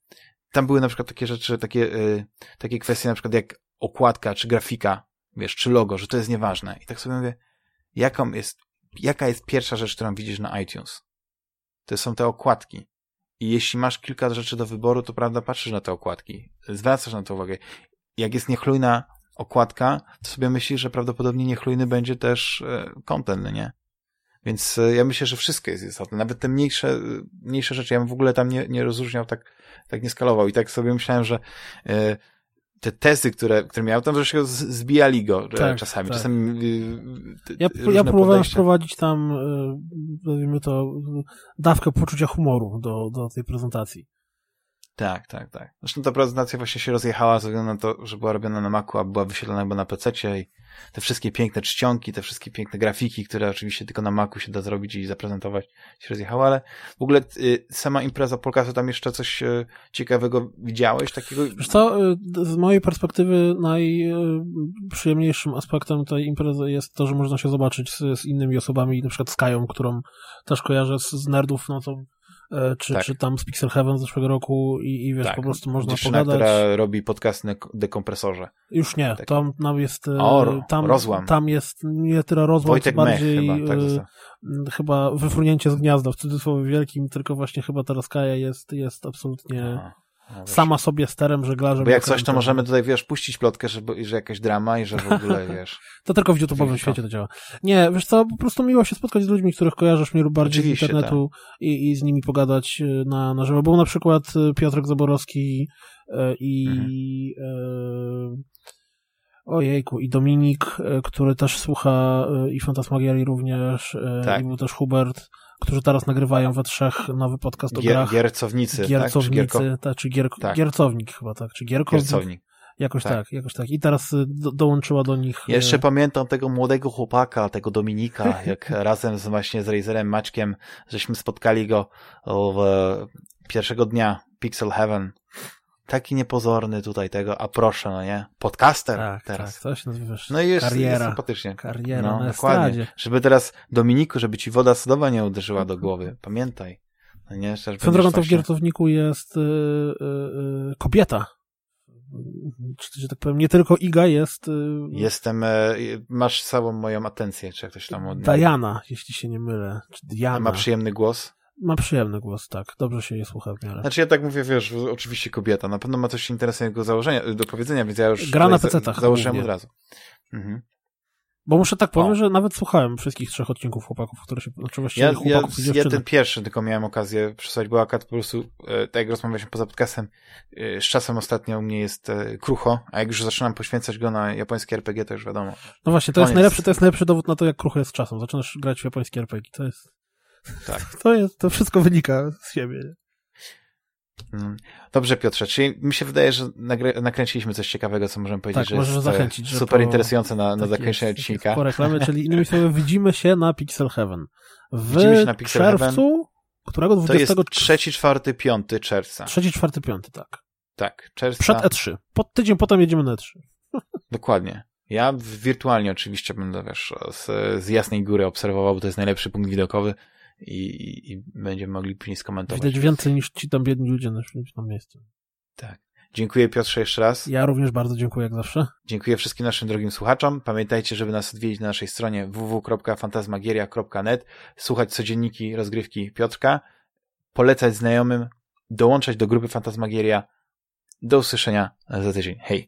tam były na przykład takie rzeczy, takie, y, takie kwestie na przykład jak okładka, czy grafika, wiesz, czy logo, że to jest nieważne. I tak sobie mówię, jaką jest jaka jest pierwsza rzecz, którą widzisz na iTunes? To są te okładki. I jeśli masz kilka rzeczy do wyboru, to prawda, patrzysz na te okładki, zwracasz na to uwagę. Jak jest niechlujna okładka, to sobie myślisz, że prawdopodobnie niechlujny będzie też e, content, no nie? Więc e, ja myślę, że wszystko jest istotne. Nawet te mniejsze, e, mniejsze rzeczy. Ja bym w ogóle tam nie, nie rozróżniał, tak, tak nie skalował. I tak sobie myślałem, że te tezy, które, które miał, tam troszkę zbijali go tak, czasami. Tak. Czasami y, ja, ja próbowałem wprowadzić tam, nazwijmy to, dawkę poczucia humoru do, do tej prezentacji. Tak, tak, tak. Zresztą ta prezentacja właśnie się rozjechała ze względu na to, że była robiona na Macu, a była wyświetlona chyba na PC i te wszystkie piękne czcionki, te wszystkie piękne grafiki, które oczywiście tylko na Macu się da zrobić i zaprezentować, się rozjechały, ale w ogóle y, sama impreza Polkasu, tam jeszcze coś y, ciekawego widziałeś takiego? Wiesz co, y, z mojej perspektywy najprzyjemniejszym aspektem tej imprezy jest to, że można się zobaczyć z, z innymi osobami, na przykład z Kają, którą też kojarzę z, z nerdów, no to czy, tak. czy tam z Pixel Heaven z zeszłego roku i, i wiesz, tak. po prostu można Dziewczyna, pogadać. która robi podcast na dekompresorze. Już nie, tak. tam, tam jest... E, o, tam, rozłam. Tam jest nie tyle rozłam, Wojtek co bardziej chyba, tak e, chyba wyfrunięcie z gniazda, w cudzysłowie wielkim, tylko właśnie chyba teraz Kaja jest, jest absolutnie... Aha sama sobie sterem żeglarzem. Bo jak coś, to możemy tutaj, wiesz, puścić plotkę, że, że jakaś drama i że w ogóle, wiesz... to tylko w YouTube'owym świecie to działa. Nie, wiesz co, po prostu miło się spotkać z ludźmi, których kojarzysz mniej lub bardziej Oczywiście, z internetu tak. i, i z nimi pogadać y, na, na żywo. Był na przykład y, Piotrek Zaborowski y, i... Mhm. Ojejku, i Dominik, który też słucha i Fantasmagierii również, tak. i był też Hubert którzy teraz nagrywają we trzech nowy podcast o Gier, grach. Giercownicy, Giercownicy, tak? Czy, gierko... tak, czy gier... tak. Giercownik chyba, tak, czy Gierkownik. Giercownik. Jakoś tak. tak. jakoś tak. I teraz y, do, dołączyła do nich. Ja jeszcze e... pamiętam tego młodego chłopaka, tego Dominika, jak razem z, właśnie z Razerem Maćkiem, żeśmy spotkali go w, pierwszego dnia Pixel Heaven taki niepozorny tutaj tego, a proszę, no nie? Podcaster tak, teraz. Tak, coś nazywasz. No i jest, kariera, jest sympatycznie. Kariera no, na dokładnie. Żeby teraz, Dominiku, żeby ci woda sodowa nie uderzyła do głowy. Pamiętaj. No nie? Swoją drogą to w Giertowniku jest yy, yy, kobieta. Czy, że tak powiem, nie tylko Iga jest... Yy... Jestem, e, masz całą moją atencję, czy jak ktoś tam od Diana, jeśli się nie mylę. Czy Diana. Ma przyjemny głos? Ma przyjemny głos, tak. Dobrze się je słucha w miarę. Znaczy ja tak mówię, wiesz, oczywiście kobieta. Na pewno ma coś interesującego założenia, do powiedzenia, więc ja już Gra na PC-tach. Założyłem głównie. od razu. Mhm. Bo muszę tak powiedzieć, że nawet słuchałem wszystkich trzech odcinków chłopaków, które się, znaczy właściwie ja, chłopaków ja, ja ten pierwszy tylko miałem okazję przesłać, bo akad po prostu, e, tak jak rozmawialiśmy poza podcastem, e, z czasem ostatnio u mnie jest e, krucho, a jak już zaczynam poświęcać go na japońskie RPG, to już wiadomo. No właśnie, to jest najlepszy, to jest najlepszy dowód na to, jak krucho jest z czasem. Zaczynasz grać w japońskie RPG. To jest tak. To, jest, to wszystko wynika z siebie. Mm. Dobrze, Piotrze, czyli mi się wydaje, że nakręciliśmy coś ciekawego, co możemy powiedzieć, tak, że jest zachęcić, super interesujące na, na tak zakończenie jest, odcinka. Po reklamy, czyli innymi słowy, widzimy się na Pixel Heaven. W widzimy się na Pixel czerwcu, Heaven. którego 20... To jest 3, 4, 5 czerwca. 3, 4, 5, tak. Tak, czerwca. Przed E3. Pod tydzień potem jedziemy na E3. Dokładnie. Ja wirtualnie oczywiście będę, wiesz, z, z jasnej góry obserwował, bo to jest najlepszy punkt widokowy i, i, i będziemy mogli później skomentować. Widać więcej niż ci tam biedni ludzie na tym miejscu. Tak. Dziękuję Piotrze jeszcze raz. Ja również bardzo dziękuję jak zawsze. Dziękuję wszystkim naszym drogim słuchaczom. Pamiętajcie, żeby nas odwiedzić na naszej stronie www.fantasmagieria.net, słuchać codzienniki rozgrywki Piotrka, polecać znajomym, dołączać do grupy Fantasmagieria. Do usłyszenia za tydzień. Hej!